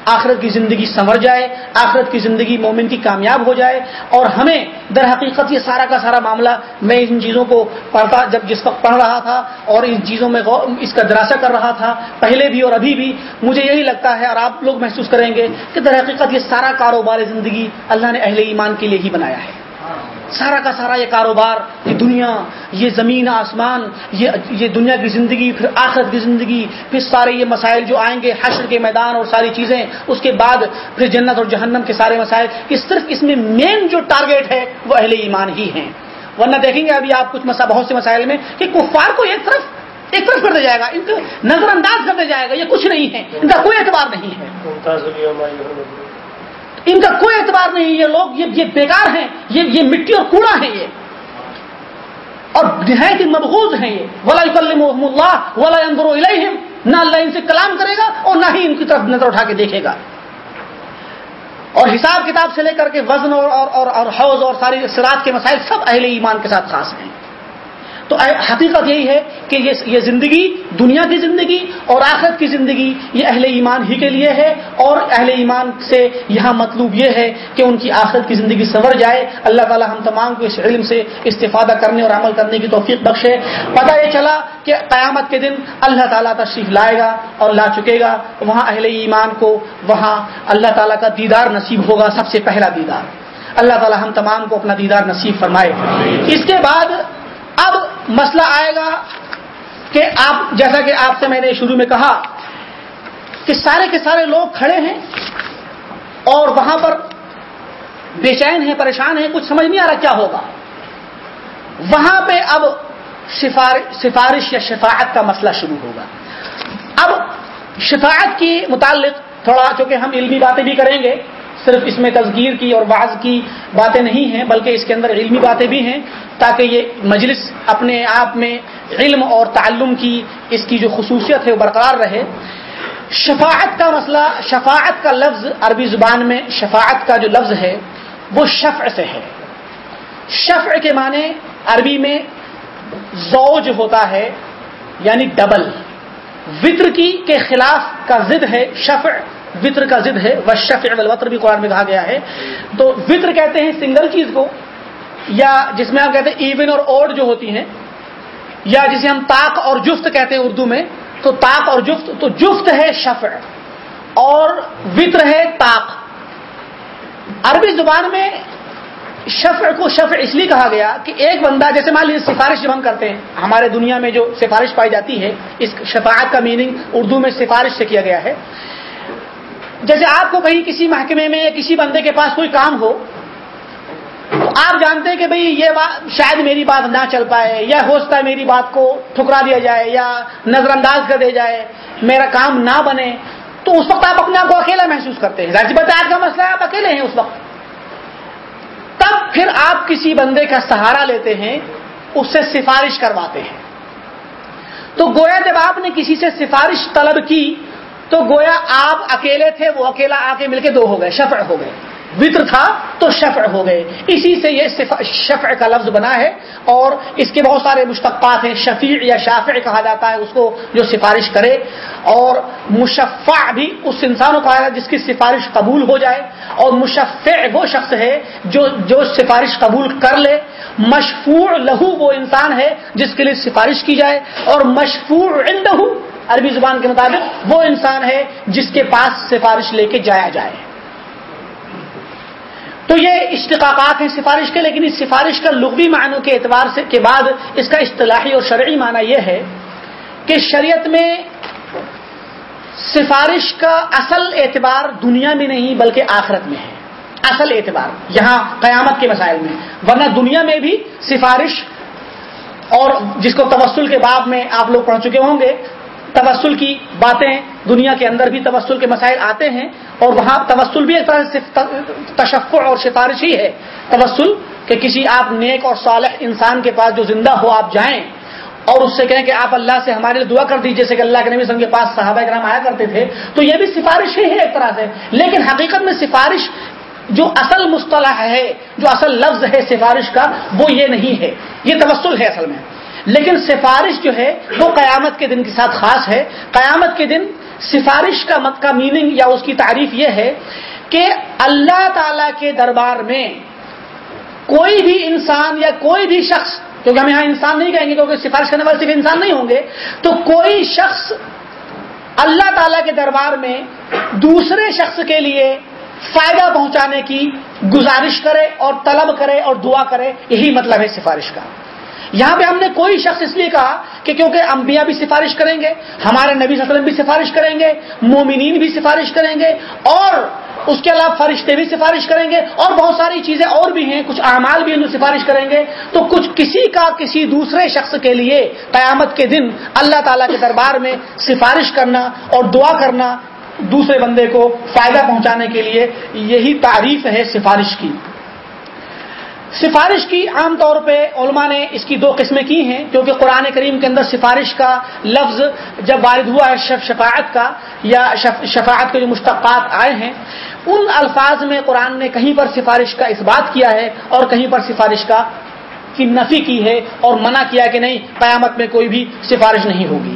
آخرت کی زندگی سنور جائے، آخرت کی زندگی مومن کی کامیاب ہو جائے اور ہمیں در حقیقت یہ سارا کا سارا معاملہ میں ان چیزوں کو پڑھتا، جب جس وقت پڑھ رہا تھا اور ان چیزوں میں اس کا دراسہ کر رہا تھا، پہلے بھی اور ابھی بھی، مجھے یہی لگتا ہے اور آپ لوگ محسوس کریں گے کہ در حقیقت یہ سارا کاروبار زندگی اللہ نے اہل ایمان کے لیے ہی بنایا ہے۔ سارا کا سارا یہ کاروبار، یہ دنیا، یہ زمین، آسمان، یہ یہ دنیا کی زندگی، پھر آخرت کی زندگی، پھر سارے یہ مسائل جو آئیں گے، حشر کے میدان اور ساری چیزیں، اس کے بعد پھر جنت اور جہنم کے سارے مسائل یہ صرف اس میں مین جو ٹارگیٹ ہے، وہ اہل ایمان ہی ہیں۔ ورنہ دیکھیں گے ابھی آپ کچھ مسا بہت سے مسائل میں کہ کفار کو ایک طرف ایک طرف کر دیا جائے گا، ان کو نظر انداز کر دیا جائے گا، یہ کچھ نہیں ہے، ان کا کوئی اعتبار نہیں ہے۔ ان کا کوئی اعتبار نہیں یہ لوگ یہ بیکار ہیں یہ یہ مٹی اور کوڑا ہے یہ۔ اور نہایت مبغوض ہیں یہ۔ ولا اللہ ولا اندر نہ اللہ ان سے کلام کرے گا اور نہ ہی ان کی طرف نظر اٹھا کے دیکھے گا۔ اور حساب کتاب سے لے کر کے وزن اور اور, اور حوض اور ساری سرات کے مسائل سب اہل ایمان کے ساتھ خاص ہیں۔ تو حقیقت یہی ہے کہ یہ زندگی دنیا کی زندگی اور آخرت کی زندگی یہ اہل ایمان ہی کے لیے ہے اور اہل ایمان سے یہاں مطلوب یہ ہے کہ ان کی آخرت کی زندگی سنور جائے۔ اللہ تعالی ہم تمام کو اس علم سے استفادہ کرنے اور عمل کرنے کی توفیق بخشے۔ پتہ یہ چلا کہ قیامت کے دن اللہ تعالیٰ تشریف لائے گا اور لا چکے گا۔ وہاں اہل ایمان کو وہاں اللہ تعالیٰ کا دیدار نصیب ہوگا، سب سے پہلا دیدار۔ اللہ تعالیٰ ہم تمام کو اپنا دیدار نصیب فرمائے۔ اس کے بعد اب مسئلہ آئے گا کہ آپ، جیسا کہ آپ سے میں نے شروع میں کہا کہ سارے کے سارے لوگ کھڑے ہیں اور وہاں پر بے چین ہیں، پریشان ہیں، کچھ سمجھ نہیں آ رہا کیا ہوگا۔ وہاں پہ اب سفارش یا شفاعت کا مسئلہ شروع ہوگا۔ اب شفاعت کی متعلق تھوڑا، چونکہ ہم علمی باتیں بھی کریں گے صرف اس میں تذکیر کی اور بعض کی باتیں نہیں ہیں، بلکہ اس کے اندر علمی باتیں بھی ہیں، تاکہ یہ مجلس اپنے آپ میں علم اور تعلم کی اس کی جو خصوصیت ہے وہ برقرار رہے۔ شفاعت کا مسئلہ، شفاعت کا لفظ عربی زبان میں شفاعت کا جو لفظ ہے، وہ شفع سے ہے۔ شفع کے معنی عربی میں زوج ہوتا ہے یعنی ڈبل وطر کی کے خلاف کا ضد ہے شفع۔ وطر کا ضد ہے وہ الوطر بھی قرآن میں کہا گیا ہے۔ تو وطر کہتے ہیں سنگل چیز کو، یا جس میں آپ کہتے ہیں ایون اور اوڈ جو ہوتی ہیں، یا جسے ہم طاق اور جفت کہتے ہیں اردو میں۔ تو طاق اور جفت، تو جفت ہے شفع، اور وطر ہے طاق۔ عربی زبان میں شفع کو شفع اس لیے کہا گیا کہ ایک بندہ، جیسے مان لیجیے سفارش جب ہم کرتے ہیں، ہمارے دنیا میں جو سفارش پائی جاتی ہے، اس شفاعت کا میننگ اردو میں سفارش سے کیا گیا ہے۔ جیسے آپ کو کہیں کسی محکمے میں یا کسی بندے کے پاس کوئی کام ہو تو آپ جانتے ہیں کہ بھئی یہ بات شاید میری بات نہ چل پائے یا ہو سکتا ہے میری بات کو ٹھکرا دیا جائے یا نظر انداز کر دیا جائے، میرا کام نہ بنے، تو اس وقت آپ اپنے آپ کو اکیلا محسوس کرتے ہیں۔ راجی بتا آپ کا مسئلہ ہے، آپ اکیلے ہیں اس وقت۔ تب پھر آپ کسی بندے کا سہارا لیتے ہیں، اس سے سفارش کرواتے ہیں۔ تو گویا جب آپ نے کسی سے سفارش طلب کی تو گویا آپ اکیلے تھے، وہ اکیلا آ کے مل کے دو ہو گئے، شفع ہو گئے۔ وطر تھا تو شفع ہو گئے۔ اسی سے یہ شفع کا لفظ بنا ہے اور اس کے بہت سارے مشتقات ہیں۔ شفیع یا شافع کہا جاتا ہے، اس کو جو سفارش کرے۔ اور مشفع بھی اس انسان کو کہا جاتا ہے جس کی سفارش قبول ہو جائے۔ اور مشفع وہ شخص ہے جو جو سفارش قبول کر لے۔ مشفوع لہو وہ انسان ہے جس کے لیے سفارش کی جائے۔ اور مشفوع عندہ عربی زبان کے مطابق وہ انسان ہے جس کے پاس سفارش لے کے جایا جائے۔ تو یہ اشتقاقات ہیں سفارش کے، لیکن اس سفارش کا لغوی معنوں کے اعتبار سے کے بعد اس کا اصطلاحی اور شرعی معنی یہ ہے کہ شریعت میں سفارش کا اصل اعتبار دنیا میں نہیں بلکہ آخرت میں ہے۔ اصل اعتبار، یہاں قیامت کے مسائل میں۔ ورنہ دنیا میں بھی سفارش اور جس کو توسل کے باب میں آپ لوگ پڑھ چکے ہوں گے توسل کی باتیں دنیا کے اندر بھی توسل کے مسائل آتے ہیں اور وہاں توسل بھی ایک طرح سے تشفع اور سفارش ہی ہے۔ توسل کہ کسی آپ نیک اور صالح انسان کے پاس جو زندہ ہو آپ جائیں اور اس سے کہیں کہ آپ اللہ سے ہمارے لیے دعا کر دیجیے جیسے کہ اللہ کے نبی وسلم کے پاس صحابہ کرام آیا کرتے تھے، تو یہ بھی سفارش ہی ہے ایک طرح سے۔ لیکن حقیقت میں سفارش جو اصل مصطلح ہے، جو اصل لفظ ہے سفارش کا، وہ یہ نہیں ہے۔ یہ توسل ہے اصل میں۔ لیکن سفارش جو ہے وہ قیامت کے دن کے ساتھ خاص ہے۔ قیامت کے دن سفارش کا مت کا میننگ یا اس کی تعریف یہ ہے کہ اللہ تعالی کے دربار میں کوئی بھی انسان یا کوئی بھی شخص کیونکہ ہم یہاں انسان نہیں کہیں گے کیونکہ سفارش کرنے والے صرف انسان نہیں ہوں گے۔ تو کوئی شخص اللہ تعالی کے دربار میں دوسرے شخص کے لیے فائدہ پہنچانے کی گزارش کرے اور طلب کرے اور دعا کرے، یہی مطلب ہے سفارش کا۔ یہاں پہ ہم نے کوئی شخص اس لیے کہا کہ کیونکہ انبیاء بھی سفارش کریں گے، ہمارے نبی صلی اللہ علیہ وسلم بھی سفارش کریں گے، مومنین بھی سفارش کریں گے، اور اس کے علاوہ فرشتے بھی سفارش کریں گے، اور بہت ساری چیزیں اور بھی ہیں، کچھ اعمال بھی ان سفارش کریں گے۔ تو کچھ کسی کا کسی دوسرے شخص کے لیے قیامت کے دن اللہ تعالیٰ کے دربار میں سفارش کرنا اور دعا کرنا دوسرے بندے کو فائدہ پہنچانے کے لیے یہی تعریف ہے سفارش کی۔ سفارش کی عام طور پہ علماء نے اس کی دو قسمیں کی ہیں، کیونکہ قرآن کریم کے اندر سفارش کا لفظ جب وارد ہوا ہے، شف شفاعت کا یا شفاعت کے جو مشتقات آئے ہیں، ان الفاظ میں قرآن نے کہیں پر سفارش کا اس بات کیا ہے اور کہیں پر سفارش کا کی نفی کی ہے اور منع کیا کہ نہیں، قیامت میں کوئی بھی سفارش نہیں ہوگی۔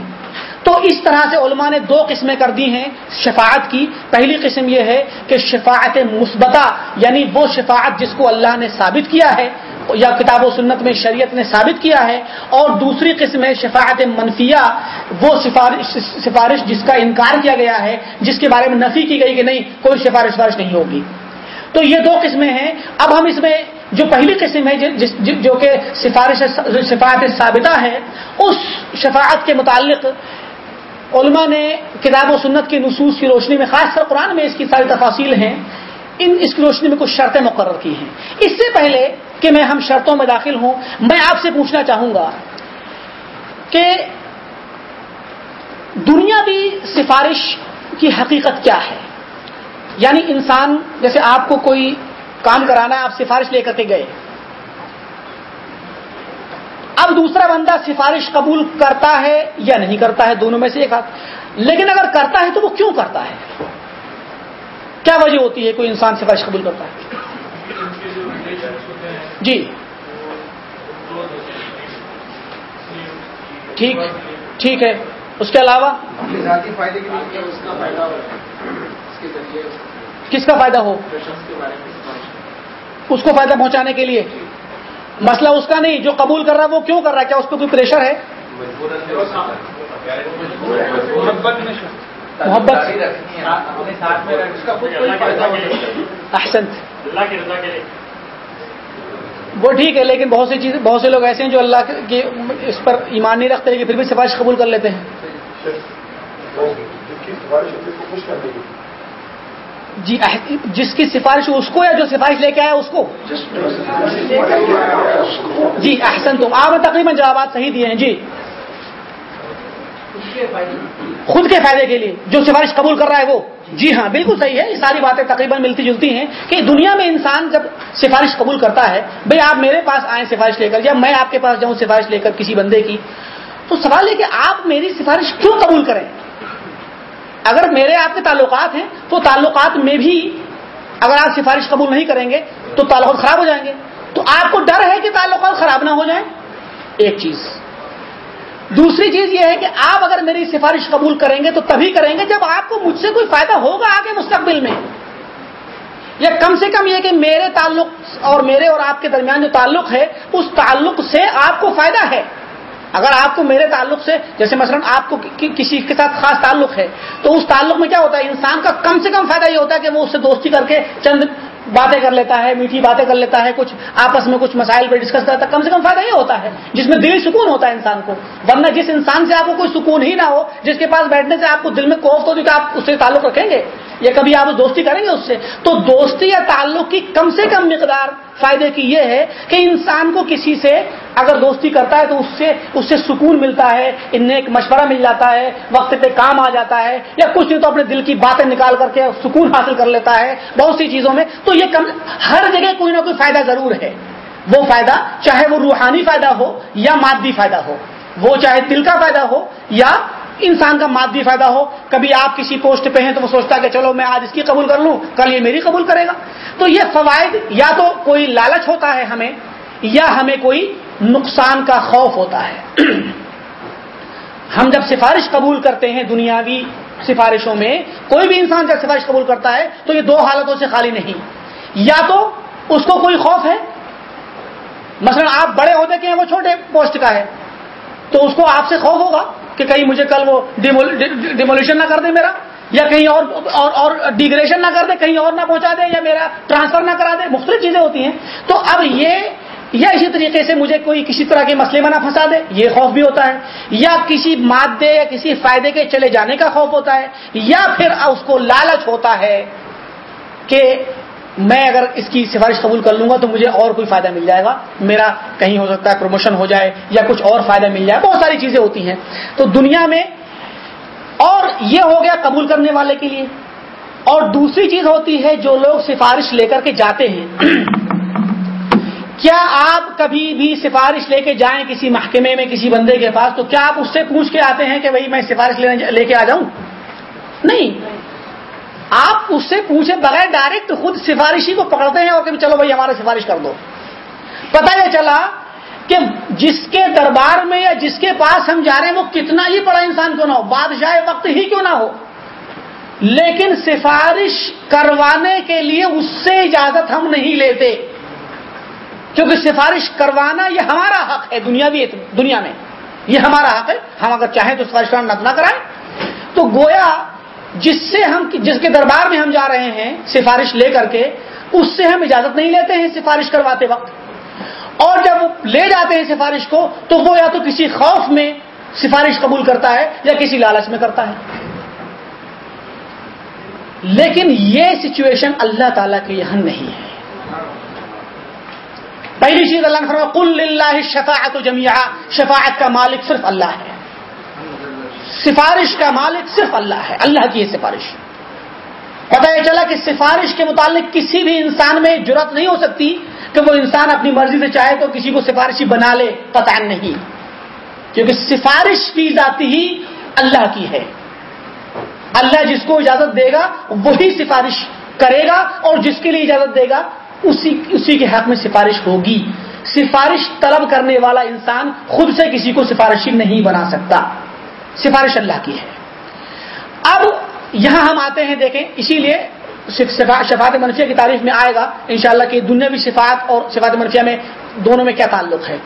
تو اس طرح سے علماء نے دو قسمیں کر دی ہیں شفاعت کی۔ پہلی قسم یہ ہے کہ شفاعت مثبتہ یعنی وہ شفاعت جس کو اللہ نے ثابت کیا ہے یا کتاب و سنت میں شریعت نے ثابت کیا ہے۔ اور دوسری قسم ہے شفاعت منفیہ، وہ سفارش سفارش جس کا انکار کیا گیا ہے، جس کے بارے میں نفی کی گئی کہ نہیں، کوئی سفارش سفارش نہیں ہوگی۔ تو یہ دو قسمیں ہیں۔ اب ہم اس میں جو پہلی قسم ہے جو کہ سفارش شفاعت ثابتہ ہے، اس شفاعت کے متعلق علماء نے کتاب و سنت کی نصوص کی روشنی میں، خاص طور قرآن میں اس کی ساری تفاصیل ہیں، ان اس کی روشنی میں کچھ شرطیں مقرر کی ہیں۔ اس سے پہلے کہ میں ہم شرطوں میں داخل ہوں، میں آپ سے پوچھنا چاہوں گا کہ دنیا بھی سفارش کی حقیقت کیا ہے؟ یعنی انسان، جیسے آپ کو کوئی کام کرانا ہے، آپ سفارش لے کر کے گئے اب دوسرا بندہ سفارش قبول کرتا ہے یا نہیں کرتا ہے دونوں میں سے ایک ہاتھ۔ لیکن اگر کرتا ہے تو وہ کیوں کرتا ہے؟ کیا وجہ ہوتی ہے کوئی انسان سفارش قبول کرتا ہے؟ جی۔ ٹھیک ٹھیک ہے۔ اس کے علاوہ؟ کس کا فائدہ ہو؟ اس کو فائدہ پہنچانے کے لیے۔ مسئلہ اس کا نہیں جو قبول کر رہا ہے وہ کیوں کر رہا ہے؟ کیا اس پہ کوئی پریشر ہے؟ محبت احسن وہ ٹھیک ہے لیکن بہت سی چیزیں بہت سے لوگ ایسے ہیں جو اللہ کے اس پر ایمان نہیں رکھتے کہ پھر بھی سفارش قبول کر لیتے ہیں۔ جی جس کی سفارش اس کو یا جو سفارش لے کے آیا اس کو؟ جی احسن تم۔ آپ نے تقریباً جوابات صحیح دیے ہیں جی۔ خود کے فائدے کے لیے، جو سفارش قبول کر رہا ہے وہ۔ جی ہاں بالکل صحیح ہے۔ یہ ساری باتیں تقریباً ملتی جلتی ہیں کہ دنیا میں انسان جب سفارش قبول کرتا ہے، بھئی آپ میرے پاس آئیں سفارش لے کر، یا میں آپ کے پاس جاؤں سفارش لے کر کسی بندے کی، تو سوال ہے کہ آپ میری سفارش کیوں قبول کریں؟ اگر میرے آپ کے تعلقات ہیں تو تعلقات میں بھی اگر آپ سفارش قبول نہیں کریں گے تو تعلقات خراب ہو جائیں گے۔ تو آپ کو ڈر ہے کہ تعلقات خراب نہ ہو جائیں؟ ایک چیز۔ دوسری چیز یہ ہے کہ آپ اگر میری سفارش قبول کریں گے تو تبھی کریں گے جب آپ کو مجھ سے کوئی فائدہ ہوگا آگے مستقبل میں۔ یا کم سے کم یہ کہ میرے تعلق اور میرے اور آپ کے درمیان جو تعلق ہے، اس تعلق سے آپ کو فائدہ ہے۔ اگر آپ کو میرے تعلق سے، جیسے مثلا آپ کو کسی کے ساتھ خاص تعلق ہے، تو اس تعلق میں کیا ہوتا ہے؟ انسان کا کم سے کم فائدہ یہ ہوتا ہے کہ وہ اس سے دوستی کر کے چند باتیں کر لیتا ہے، میٹھی باتیں کر لیتا ہے، کچھ آپس میں کچھ مسائل پہ ڈسکس کرتا ہے، کم سے کم فائدہ یہ ہوتا ہے، جس میں دلی سکون ہوتا ہے انسان کو۔ ورنہ جس انسان سے آپ کو کوئی سکون ہی نہ ہو، جس کے پاس بیٹھنے سے آپ کو دل میں کوفت ہوتی کہ آپ اس سے تعلق رکھیں گے؟ یا کبھی آپ دوستی کریں گے اس سے؟ تو دوستی یا تعلق کی کم سے کم مقدار فائدے کی یہ ہے کہ انسان کو کسی سے اگر دوستی کرتا ہے تو اس سے اس سے سکون ملتا ہے انہیں ایک مشورہ مل جاتا ہے، وقت پہ کام آ جاتا ہے، یا کچھ نہیں تو اپنے دل کی باتیں نکال کر کے سکون حاصل کر لیتا ہے بہت سی چیزوں میں۔ تو یہ کم، ہر جگہ کوئی نہ کوئی فائدہ ضرور ہے۔ وہ فائدہ، چاہے وہ روحانی فائدہ ہو یا مادی فائدہ ہو، وہ چاہے دل کا فائدہ ہو یا انسان کا مادی فائدہ ہو، کبھی آپ کسی پوسٹ پہ ہیں تو وہ سوچتا ہے کہ چلو میں آج اس کی قبول کر لوں، کل یہ میری قبول کرے گا۔ تو یہ فوائد یا تو کوئی لالچ ہوتا ہے ہمیں، یا ہمیں کوئی نقصان کا خوف ہوتا ہے۔ ہم جب سفارش قبول کرتے ہیں دنیاوی سفارشوں میں، کوئی بھی انسان جب سفارش قبول کرتا ہے تو یہ دو حالتوں سے خالی نہیں۔ یا تو اس کو کوئی خوف ہے، مثلا آپ بڑے عہدے کے ہیں، وہ چھوٹے پوسٹ کا ہے، تو اس کو آپ سے خوف ہوگا۔ کہ کہیں مجھے کل وہ ڈیمولیشن نہ کر دے میرا یا کہیں اور اور, اور ڈیگریشن نہ کر دے کہیں اور نہ پہنچا دے یا میرا ٹرانسفر نہ کرا دے مختلف چیزیں ہوتی ہیں۔ تو اب یہ یا اسی طریقے سے مجھے کوئی کسی طرح کے مسئلے میں نہ پھنسا دے یہ خوف بھی ہوتا ہے۔ یا کسی مادے یا کسی فائدے کے چلے جانے کا خوف ہوتا ہے یا پھر اس کو لالچ ہوتا ہے کہ میں اگر اس کی سفارش قبول کر لوں گا تو مجھے اور کوئی فائدہ مل جائے گا۔ میرا کہیں ہو سکتا ہے پروموشن ہو جائے یا کچھ اور فائدہ مل جائے۔ بہت ساری چیزیں ہوتی ہیں۔ تو دنیا میں اور یہ ہو گیا قبول کرنے والے کے لیے۔ اور دوسری چیز ہوتی ہے جو لوگ سفارش لے کر کے جاتے ہیں۔ *clears throat* کیا آپ کبھی بھی سفارش لے کے جائیں کسی محکمے میں کسی بندے کے پاس تو کیا آپ اس سے پوچھ کے آتے ہیں کہ بھائی میں سفارش لے کے آ جاؤں؟ نہیں۔ آپ اس سے پوچھے بغیر ڈائریکٹ خود سفارشی کو پکڑتے ہیں اور کہ چلو بھائی ہمارا سفارش کر دو۔ پتہ یہ چلا کہ جس کے دربار میں یا جس کے پاس ہم جا رہے ہیں وہ کتنا ہی بڑا انسان کیوں نہ ہو، بادشاہ وقت ہی کیوں نہ ہو۔ لیکن سفارش کروانے کے لیے اس سے اجازت ہم نہیں لیتے۔ کیونکہ سفارش کروانا یہ ہمارا حق ہے دنیا بھی دنیا میں۔ یہ ہمارا حق ہے، ہم اگر چاہیں تو سفارش کرنا نہ کرائیں۔ تو گویا جس سے ہم جس کے دربار میں ہم جا رہے ہیں سفارش لے کر کے، اس سے ہم اجازت نہیں لیتے ہیں سفارش کرواتے وقت۔ اور جب لے جاتے ہیں سفارش کو، تو وہ یا تو کسی خوف میں سفارش قبول کرتا ہے یا کسی لالچ میں کرتا ہے۔ لیکن یہ سچویشن اللہ تعالی کے یہاں نہیں ہے۔ پہلی چیز اللہ نے فرما کل اللہ شفاعت جمیا شفاعت کا مالک صرف اللہ ہے۔ سفارش کا مالک صرف اللہ ہے، اللہ کی یہ سفارش۔ پتہ یہ چلا کہ سفارش کے متعلق کسی بھی انسان میں جرت نہیں ہو سکتی کہ وہ انسان اپنی مرضی سے چاہے تو کسی کو سفارشی بنا لے پتہ نہیں۔ کیونکہ سفارش کی ذاتی ہی اللہ کی ہے۔ اللہ جس کو اجازت دے گا، وہی سفارش کرے گا اور جس کے لیے اجازت دے گا، اسی اسی کے حق میں سفارش ہوگی۔ سفارش طلب کرنے والا انسان خود سے کسی کو سفارشی نہیں بنا سکتا۔ سفارش اللہ کی ہے۔ اب یہاں ہم آتے ہیں دیکھیں، اسی لیے شفاعت منفیہ کی تعریف میں آئے گا۔ انشاءاللہ کہ دنیا بھی شفاعت اور شفاعت منفیہ میں دونوں میں کیا تعلق ہے۔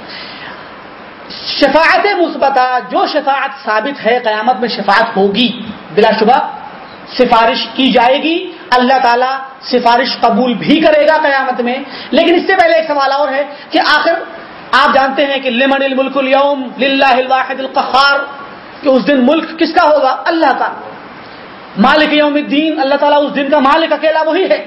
شفاعت مثبتہ، جو شفاعت ثابت ہے، قیامت میں شفاعت ہوگی۔ بلا شبہ سفارش کی جائے گی۔ اللہ تعالیٰ سفارش قبول بھی کرے گا قیامت میں۔ لیکن اس سے پہلے ایک سوال اور ہے کہ آخر آپ جانتے ہیں کہ لمن الملک اليوم للہ الواحد القخار کہ اس دن ملک کس کا ہوگا؟ اللہ کا۔ مالک یوم الدین، اللہ تعالیٰ اس دن کا مالک اکیلا وہی ہے۔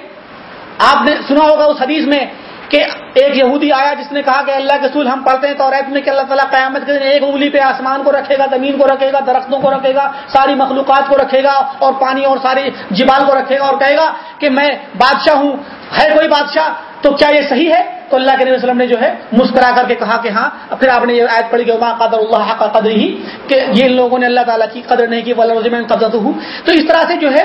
آپ نے سنا ہوگا اس حدیث میں کہ ایک یہودی آیا جس نے کہا کہ اللہ کے سول ہم پڑھتے ہیں تو ریت میں کہ اللہ تعالیٰ قیامت کے دن ایک انگلی پہ آسمان کو رکھے گا، زمین کو رکھے گا، درختوں کو رکھے گا، ساری مخلوقات کو رکھے گا اور پانی اور ساری جبال کو رکھے گا اور کہے گا کہ میں بادشاہ ہوں۔ ہے کوئی بادشاہ؟ تو کیا یہ صحیح ہے؟ تو اللہ کے نبی وسلم نے جو ہے مسکرا کر کے کہا کہ ہاں پھر آپ نے یہ آیت پڑھی کہ قدر اللہ کا قدر ہی کہ یہ لوگوں نے اللہ تعالیٰ کی قدر نہیں کی میں قدرت ہوں تو اس طرح سے جو ہے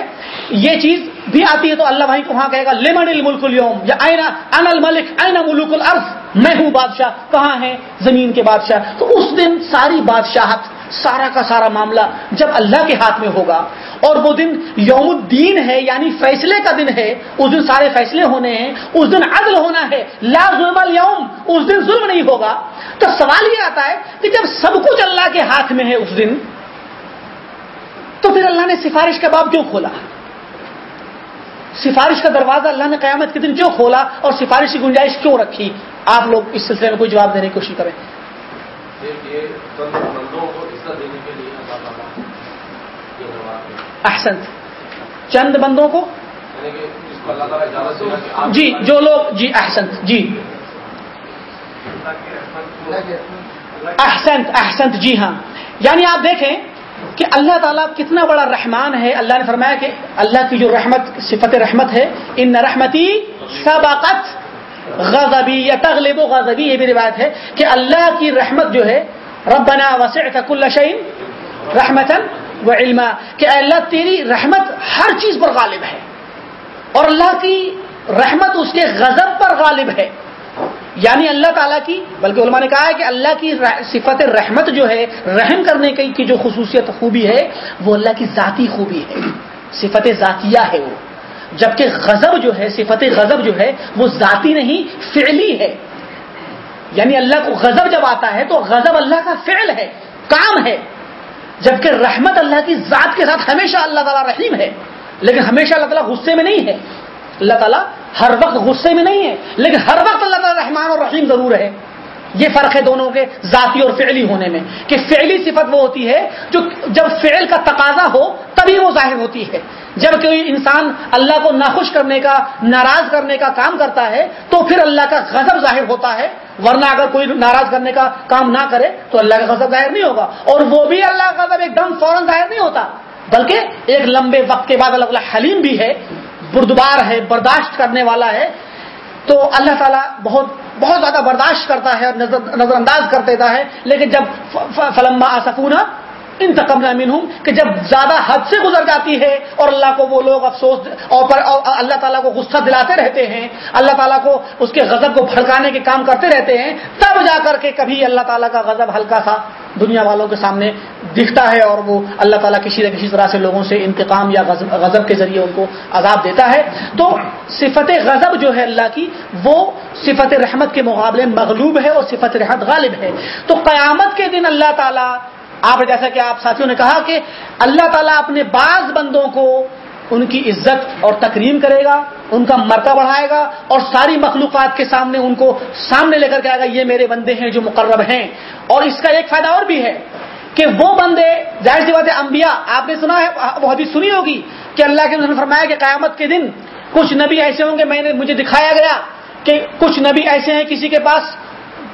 یہ چیز بھی آتی ہے تو اللہ بھائی کو وہاں کہے گا لیمن الملک اليوم؟ یا آئینہ ان الملک آئینہ ملوک الارض؟ میں ہوں بادشاہ، کہاں ہے زمین کے بادشاہ۔ تو اس دن ساری بادشاہت، سارا کا سارا معاملہ جب اللہ کے ہاتھ میں ہوگا اور وہ دن یوم الدین ہے یعنی فیصلے کا دن ہے، اس دن سارے فیصلے ہونے ہیں، اس دن عدل ہونا ہے، لا ظلم اليوم اس دن ظلم نہیں ہوگا۔ تو سوال یہ آتا ہے کہ جب سب کچھ اللہ کے ہاتھ میں ہے اس دن، تو پھر اللہ نے سفارش کا باب کیوں کھولا؟ سفارش کا دروازہ اللہ نے قیامت کے دن کیوں کھولا اور سفارش کی گنجائش کیوں رکھی؟ آپ لوگ اس سلسلے میں کوئی جواب دینے کی کوشش کریں۔ احسن چند بندوں کو؟ یعنی جی جو لوگ جی احسن جی۔ احسنت احسنت۔ جی ہاں۔ یعنی آپ دیکھیں کہ اللہ تعالیٰ کتنا بڑا رحمان ہے۔ اللہ نے فرمایا کہ اللہ کی جو رحمت، صفت رحمت ہے، ان رحمتی سبقت غضبی، یا تغلب و غضبی، یہ بھی روایت ہے کہ اللہ کی رحمت جو ہے، ربنا وسعت كل شيء رحمتا وعلما کہ اللہ تیری رحمت ہر چیز پر غالب ہے اور اللہ کی رحمت اس کے غضب پر غالب ہے۔ یعنی اللہ تعالیٰ کی بلکہ علماء نے کہا ہے کہ اللہ کی صفت رحمت جو ہے، رحم کرنے کی جو خصوصیت خوبی ہے، وہ اللہ کی ذاتی خوبی ہے۔ صفت ذاتیہ ہے وہ۔ جبکہ غضب جو ہے، صفت غضب جو ہے، وہ ذاتی نہیں، فعلی ہے۔ یعنی اللہ کو غضب جب آتا ہے، تو غضب اللہ کا فعل ہے، کام ہے۔ جبکہ رحمت اللہ کی ذات کے ساتھ ہمیشہ اللہ تعالیٰ رحیم ہے، لیکن ہمیشہ اللہ تعالیٰ غصے میں نہیں ہے۔ اللہ تعالیٰ ہر وقت غصے میں نہیں ہے، لیکن ہر وقت اللہ تعالیٰ رحمان اور رحیم ضرور ہے۔ یہ فرق ہے دونوں کے ذاتی اور فعلی ہونے میں، کہ فعلی صفت وہ ہوتی ہے جو جب فعل کا تقاضا ہو، تبھی وہ ظاہر ہوتی ہے۔ جب کوئی انسان اللہ کو ناخوش کرنے کا، ناراض کرنے کا کام کرتا ہے، تو پھر اللہ کا غضب ظاہر ہوتا ہے۔ ورنہ اگر کوئی ناراض کرنے کا کام نہ کرے، تو اللہ کا غضب ظاہر نہیں ہوگا۔ اور وہ بھی اللہ کا غضب ایک دم فوراً ظاہر نہیں ہوتا، بلکہ ایک لمبے وقت کے بعد اللہ حلیم بھی ہے۔ بردبار ہے، برداشت کرنے والا ہے، تو اللہ تعالیٰ بہت بہت زیادہ برداشت کرتا ہے اور نظر انداز کر دیتا ہے۔ لیکن جب فلما آسکونا انتقم امین ہوں کہ جب زیادہ حد سے گزر جاتی ہے اور اللہ کو وہ لوگ افسوس اور پر اللہ تعالیٰ کو غصہ دلاتے رہتے ہیں، اللہ تعالیٰ کو اس کے غضب کو بھڑکانے کے کام کرتے رہتے ہیں، تب جا کر کے کبھی اللہ تعالیٰ کا غضب ہلکا سا دنیا والوں کے سامنے دکھتا ہے اور وہ اللہ تعالیٰ کسی نہ کسی طرح سے لوگوں سے انتقام یا غضب کے ذریعے ان کو عذاب دیتا ہے۔ تو صفت غضب جو ہے اللہ کی، وہ صفت رحمت کے مقابلے مغلوب ہے اور صفت رحمت غالب ہے۔ تو قیامت کے دن اللہ تعالیٰ آپ جیسا کہ آپ ساتھیوں نے کہا کہ اللہ تعالیٰ اپنے بعض بندوں کو ان کی عزت اور تکریم کرے گا، ان کا مرکہ بڑھائے گا اور ساری مخلوقات کے سامنے ان کو سامنے لے کر کے آئے گا، یہ میرے بندے ہیں جو مقرب ہیں۔ اور اس کا ایک فائدہ اور بھی ہے کہ وہ بندے، ظاہر سی بات ہے، انبیاء، آپ نے سنا ہے، وہ حدیث سنی ہوگی کہ اللہ کے نے فرمایا کہ قیامت کے دن کچھ نبی ایسے ہوں گے، میں نے مجھے دکھایا گیا کہ کچھ نبی ایسے ہیں کسی کے پاس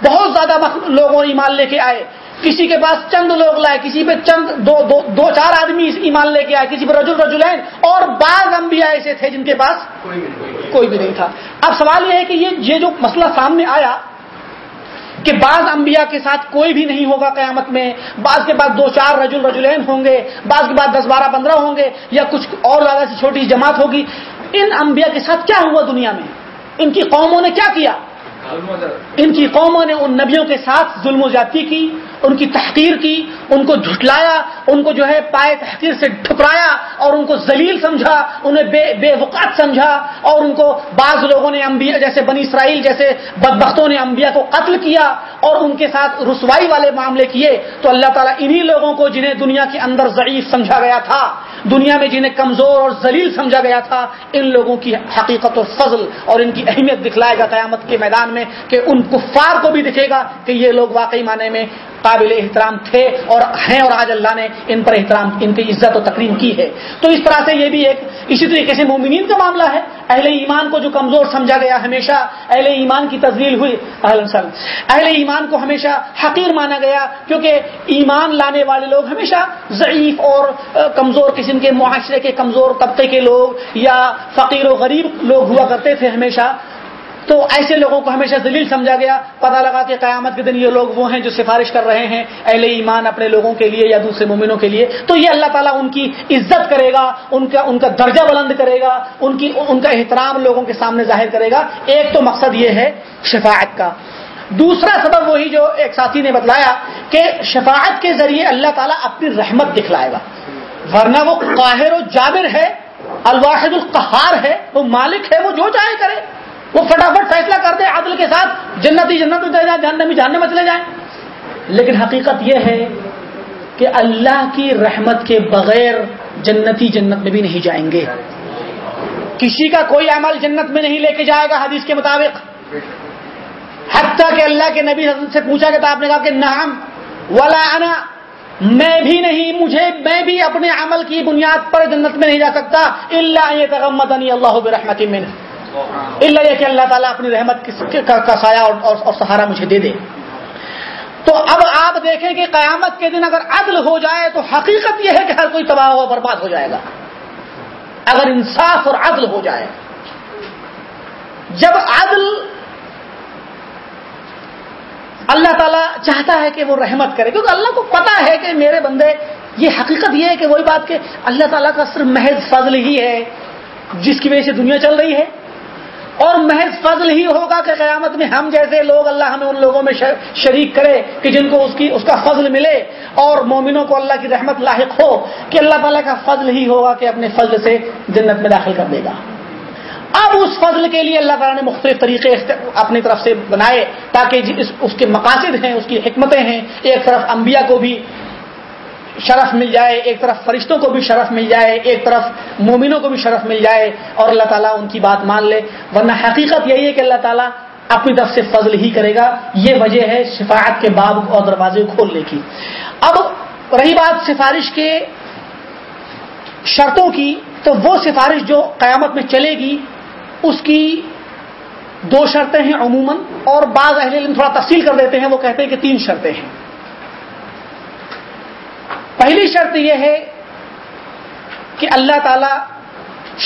بہت زیادہ لوگوں ایمان لے کے آئے۔ کسی کے پاس چند لوگ لائے کسی پہ چند دو دو, دو چار آدمی ایمان لے کے آئے کسی پہ رجل رجولین اور بعض انبیاء ایسے تھے جن کے پاس کوئی بھی نہیں تھا۔ اب سوال یہ ہے کہ یہ جو مسئلہ سامنے آیا کہ بعض انبیاء کے ساتھ کوئی بھی نہیں ہوگا قیامت میں بعض کے بعد دو چار رجل رجولین ہوں گے بعض کے بعد دس بارہ پندرہ ہوں گے یا کچھ اور زیادہ سے چھوٹی جماعت ہوگی ان انبیاء کے ساتھ کیا ہوا دنیا میں؟ ان کی قوموں نے کیا کیا؟ ان کی قوموں نے ان نبیوں کے ساتھ ظلم و زیادتی کی ان کی تحقیر کی، ان کو جھٹلایا، ان کو جو ہے پائے تحقیر سے ٹھکرایا اور ان کو ذلیل سمجھا، انہیں بے بے وقات سمجھا اور ان کو بعض لوگوں نے انبیاء جیسے بنی اسرائیل جیسے بدبختوں نے انبیاء کو قتل کیا اور ان کے ساتھ رسوائی والے معاملے کیے۔ تو اللہ تعالیٰ انہی لوگوں کو جنہیں دنیا کے اندر ضعیف سمجھا گیا تھا، دنیا میں جنہیں کمزور اور ذلیل سمجھا گیا تھا، ان لوگوں کی حقیقت اور فضل اور ان کی اہمیت دکھلائے گا قیامت کے میدان میں کہ ان کفار کو بھی دکھے گا کہ یہ لوگ واقعی معنی میں قابل احترام تھے اور ہیں اور آج اللہ نے ان پر احترام، ان کی عزت و تقریم کی ہے۔ تو اس طرح سے یہ بھی ایک اسی طریقے سے مومنین کا معاملہ ہے۔ اہل ایمان کو جو کمزور سمجھا گیا ہمیشہ، اہل ایمان کی تزلیل ہوئی۔ اہل ایمان کو ہمیشہ حقیر مانا گیا کیونکہ ایمان لانے والے لوگ ہمیشہ ضعیف اور کمزور قسم کے معاشرے کے کمزور طبقے کے لوگ یا فقیر و غریب لوگ ہوا کرتے تھے ہمیشہ۔ تو ایسے لوگوں کو ہمیشہ ذلیل سمجھا گیا پتا لگا کہ قیامت کے دن یہ لوگ وہ ہیں جو سفارش کر رہے ہیں اہل ایمان اپنے لوگوں کے لیے یا دوسرے مومنوں کے لیے۔ تو یہ اللہ تعالیٰ ان کی عزت کرے گا، ان کا ان کا درجہ بلند کرے گا، ان کی، ان کا احترام لوگوں کے سامنے ظاہر کرے گا۔ ایک تو مقصد یہ ہے شفاعت کا۔ دوسرا سبب وہی جو ایک ساتھی نے بتلایا کہ شفاعت کے ذریعے اللہ تعالیٰ اپنی رحمت دکھلائے گا۔ ورنہ وہ قاہر و جابر ہے، الواحد القہار ہے، وہ مالک ہے، وہ جو چاہے کرے۔ وہ فٹافٹ فیصلہ کر دے عدل کے ساتھ جنتی جنت میں جائیں جاننے میں جاننے میں چلے جائیں لیکن حقیقت یہ ہے کہ اللہ کی رحمت کے بغیر جنتی جنت میں بھی نہیں جائیں گے۔ کسی کا کوئی عمل جنت میں نہیں لے کے جائے گا حدیث کے مطابق۔ حتیٰ کہ اللہ کے نبی سے پوچھا کہ آپ نے کہا کہ نام ولا انا، میں بھی نہیں، مجھے، میں بھی اپنے عمل کی بنیاد پر جنت میں نہیں جا سکتا اللہ یہ تغمدنی اللہ برحمت من اللہ یہ کہ اللہ تعالیٰ اپنی رحمت کا سایہ اور سہارا مجھے دے دے۔ تو اب آپ دیکھیں کہ قیامت کے دن اگر عدل ہو جائے تو حقیقت یہ ہے کہ ہر کوئی تباہ و برباد ہو جائے گا۔ اگر انصاف اور عدل ہو جائے۔ جب عدل اللہ تعالیٰ چاہتا ہے کہ وہ رحمت کرے، کیونکہ اللہ کو پتا ہے کہ میرے بندے، یہ حقیقت یہ ہے کہ وہی بات کہ اللہ تعالیٰ کا صرف محض فضل ہی ہے، جس کی وجہ سے دنیا چل رہی ہے۔ اور محض فضل ہی ہوگا کہ قیامت میں ہم جیسے لوگ اللہ ہمیں ان لوگوں میں شریک کرے کہ جن کو اس کی اس کا فضل ملے اور مومنوں کو اللہ کی رحمت لاحق ہو کہ اللہ تعالیٰ کا فضل ہی ہوگا کہ اپنے فضل سے جنت میں داخل کر دے گا۔ اب اس فضل کے لیے اللہ تعالیٰ نے مختلف طریقے اپنی طرف سے بنائے تاکہ اس کے مقاصد ہیں، اس کی حکمتیں ہیں۔ ایک طرف انبیاء کو بھی شرف مل جائے، ایک طرف فرشتوں کو بھی شرف مل جائے، ایک طرف مومنوں کو بھی شرف مل جائے اور اللہ تعالیٰ ان کی بات مان لے۔ ورنہ حقیقت یہی ہے کہ اللہ تعالیٰ اپنی طرف سے فضل ہی کرے گا۔ یہ وجہ ہے شفاعت کے باب اور دروازے کھولنے کی۔ اب رہی بات سفارش کے شرطوں کی، تو وہ سفارش جو قیامت میں چلے گی، اس کی دو شرطیں ہیں عموماً اور بعض اہل علم تھوڑا تفصیل کر دیتے ہیں، وہ کہتے ہیں کہ تین شرطیں ہیں۔ پہلی شرط یہ ہے کہ اللہ تعالی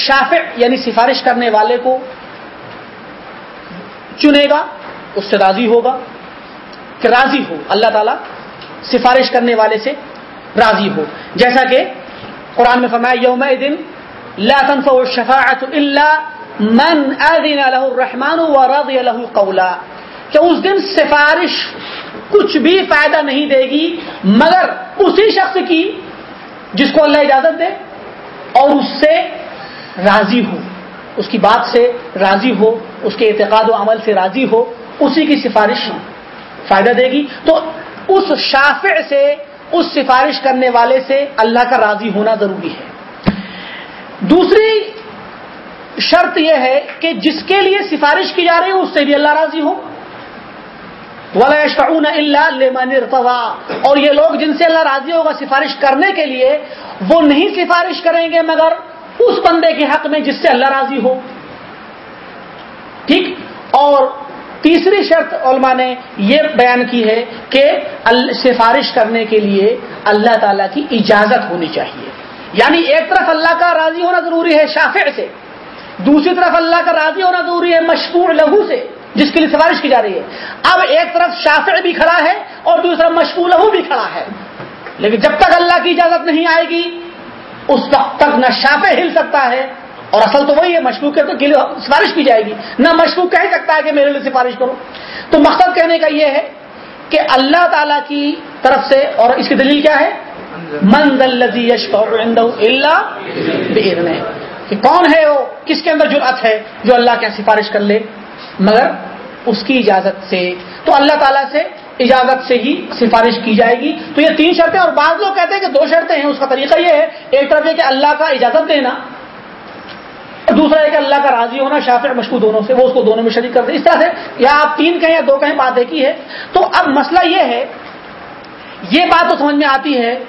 شافع یعنی سفارش کرنے والے کو چنے گا، اس سے راضی ہوگا، کہ راضی ہو، اللہ تعالیٰ سفارش کرنے والے سے راضی ہو۔ جیسا کہ قرآن میں فرمایا یوم دن لا تنفع الشفاعت الا من اذن له الرحمن ورضي له قولا کہ اس دن سفارش کچھ بھی فائدہ نہیں دے گی، مگر اسی شخص کی جس کو اللہ اجازت دے اور اس سے راضی ہو، اس کی بات سے راضی ہو، اس کے اعتقاد و عمل سے راضی ہو، اسی کی سفارش فائدہ دے گی۔ تو اس شافع سے، اس سفارش کرنے والے سے اللہ کا راضی ہونا ضروری ہے۔ دوسری شرط یہ ہے کہ جس کے لیے سفارش کی جا رہی ہے، اس سے بھی اللہ راضی ہو۔ اللہ اور یہ لوگ جن سے اللہ راضی ہوگا سفارش کرنے کے لیے، وہ نہیں سفارش کریں گے مگر اس بندے کے حق میں جس سے اللہ راضی ہو۔ ٹھیک؟ اور تیسری شرط علماء نے یہ بیان کی ہے کہ سفارش کرنے کے لیے اللہ تعالی کی اجازت ہونی چاہیے۔ یعنی ایک طرف اللہ کا راضی ہونا ضروری ہے شافع سے، دوسری طرف اللہ کا راضی ہونا ضروری ہے مشہور لہو سے۔ جس کے لیے سفارش کی جا رہی ہے۔ اب ایک طرف شافع بھی کھڑا ہے اور دوسری طرف مشغول بھی کھڑا ہے۔ لیکن جب تک اللہ کی اجازت نہیں آئے گی، اس وقت تک نہ شافع ہل سکتا ہے۔ اور اصل تو وہی ہے مشکوک کے تو سفارش کی جائے گی۔ نہ مشکوک کہہ سکتا ہے کہ میرے لیے سفارش کرو۔ تو مقصد کہنے کا یہ ہے کہ اللہ تعالی کی طرف سے، اور اس کی دلیل کیا ہے؟ من کہ کون ہے وہ؟ کس کے اندر جرأت ہے جو اللہ کے سفارش کر لے؟ مگر اس کی اجازت سے۔ تو اللہ تعالیٰ سے اجازت سے ہی سفارش کی جائے گی۔ تو یہ تین شرطیں، اور بعض لوگ کہتے ہیں کہ دو شرطیں ہیں، اس کا طریقہ یہ ہے، ایک طرف ہے کہ اللہ کا اجازت دینا، دوسرا ہے کہ اللہ کا راضی ہونا، شافع مشکو دونوں سے، وہ اس کو دونوں میں شریک کرتے اس طرح سے یا آپ تین کہیں یا دو کہیں بات ایک ہی ہے۔ تو اب مسئلہ یہ ہے، یہ بات تو سمجھ میں آتی ہے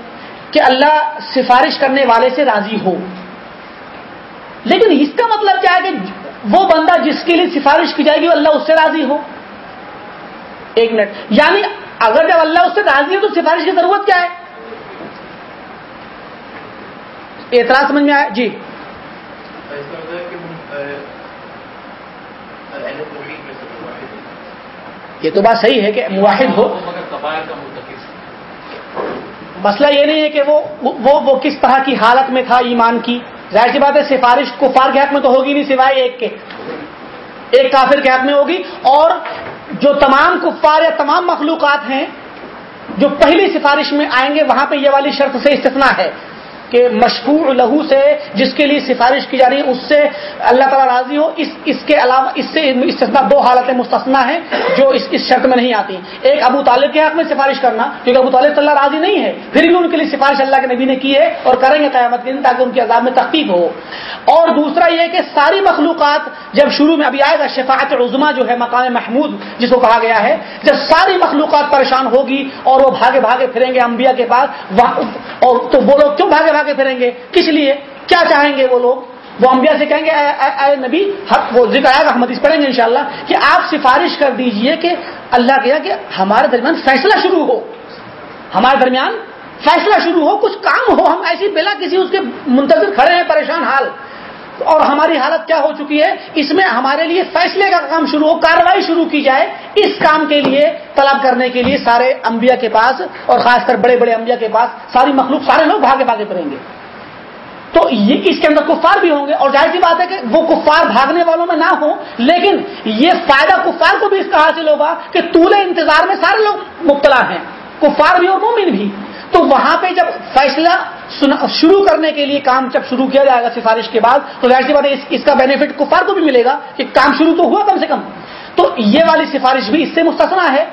کہ اللہ سفارش کرنے والے سے راضی ہو۔ لیکن اس کا مطلب کیا ہے کہ وہ بندہ جس کے لیے سفارش کی جائے گی وہ اللہ اس سے راضی ہو۔ ایک منٹ۔ یعنی اگر جب اللہ اس سے راضی ہو تو سفارش کی ضرورت کیا ہے؟ اعتراض سمجھ میں آیا؟ جی۔ یہ تو بات صحیح ہے کہ مواحد ہو۔ مسئلہ یہ نہیں ہے کہ وہ وہ, وہ کس طرح کی حالت میں تھا ایمان کی۔ ظاہر سی بات ہے، سفارش کفار کے حق میں تو ہوگی نہیں سوائے ایک کے۔ ایک کافر کے حق میں ہوگی۔ اور جو تمام کفار یا تمام مخلوقات ہیں، جو پہلی سفارش میں آئیں گے، وہاں پہ یہ والی شرط سے استثنا ہے۔ کہ مشکور لہو سے جس کے لیے سفارش کی جا رہی ہے، اس سے اللہ تعالیٰ راضی ہو۔ اس اس کے علاوہ اس سے استثنا دو حالتیں مستثنا ہیں جو اس اس شرط میں نہیں آتی۔ ایک ابو طالب کے حق میں سفارش کرنا، کیونکہ ابو طالب اللہ راضی نہیں ہے، پھر بھی ان کے لیے سفارش اللہ کے نبی نے کی ہے اور کریں گے قیامت کے دن تاکہ ان کی عذاب میں تخفیف ہو۔ اور دوسرا یہ کہ ساری مخلوقات جب شروع میں، ابھی آئے گا، شفاعت عظما جو ہے، مقام محمود جس کو کہا گیا ہے، جب ساری مخلوقات پریشان ہوگی اور وہ بھاگے بھاگے پھریں گے انبیاء کے پاس اور تو وہ لوگ کیوں بھاگے؟ بھاگے پھریں گے۔ کس لیے؟ کیا چاہیں گے وہ لوگ؟ وہ انبیاء سے کہیں گے، اے اے اے نبی، حق، وہ ذکر آئے گا، ہم حدیث پڑھیں گے انشاءاللہ کہ آپ سفارش کر دیجیے کہ اللہ کیا کہ ہمارے درمیان فیصلہ شروع ہو۔ ہمارے درمیان فیصلہ شروع ہو، کچھ کام ہو، ہم ایسی بلا کسی اس کے منتظر کھڑے ہیں، پریشان حال۔ اور ہماری حالت کیا ہو چکی ہے؟ اس میں ہمارے لیے فیصلے کا کام شروع ہو کاروائی شروع کی جائے اس کام کے لیے، طلب کرنے کے لیے سارے انبیاء کے پاس اور خاص کر بڑے بڑے انبیاء کے پاس ساری مخلوق، سارے لوگ بھاگے بھاگے پڑیں گے۔ تو یہ اس کے اندر کفار بھی ہوں گے اور ظاہر سی بات ہے کہ وہ کفار بھاگنے والوں میں نہ ہوں، لیکن یہ فائدہ کفار کو بھی اس کا حاصل ہوگا کہ طول انتظار میں سارے لوگ مبتلا ہیں۔ کفار بھی اور مومن بھی۔ تو وہاں پہ جب فیصلہ شروع کرنے کے لیے کام جب شروع کیا جائے گا سفارش کے بعد، تو ظاہر سی بات ہے، اس کا بینیفٹ کفار کو بھی ملے گا کہ کام شروع تو ہوا کم سے کم۔ تو یہ والی سفارش بھی اس سے مستثنا ہے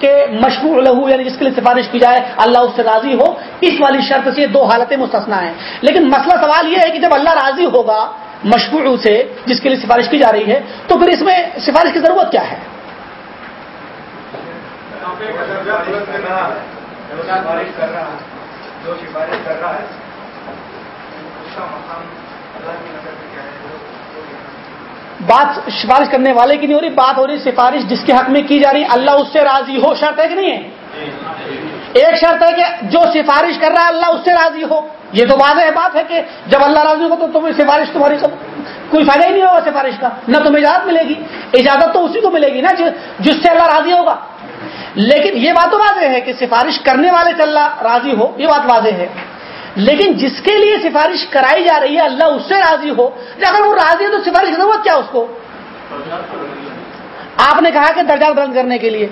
کہ مشہور لہو یعنی جس کے لیے سفارش کی جائے، اللہ اس سے راضی ہو، اس والی شرط سے دو حالتیں مستثنا ہیں۔ لیکن مسئلہ سوال یہ ہے کہ جب اللہ راضی ہوگا مشہور سے جس کے لیے سفارش کی جا رہی ہے، تو پھر اس میں سفارش کی ضرورت کیا ہے۔ بات سفارش کرنے والے کی نہیں ہو رہی بات ہو رہی سفارش جس کے حق میں کی جا رہی اللہ اس سے راضی ہو شرط ہے کہ نہیں ہے؟ ایک شرط ہے کہ جو سفارش کر رہا ہے اللہ اس سے راضی ہو۔ یہ تو واضح بات ہے کہ جب اللہ راضی ہو تو تمہیں سفارش تمہاری کوئی فائدہ ہی نہیں ہوگا سفارش کا نہ تمہیں اجازت ملے گی۔ اجازت تو اسی کو ملے گی نا جس سے اللہ راضی ہوگا۔ لیکن یہ بات تو واضح ہے کہ سفارش کرنے والے سے اللہ راضی ہو یہ بات واضح ہے۔ لیکن جس کے لیے سفارش کرائی جا رہی ہے اللہ اس سے راضی ہو۔ اگر وہ راضی ہے تو سفارش کی ضرورت کیا اس کو؟ آپ نے کہا کہ درجہ بلند کرنے کے لیے۔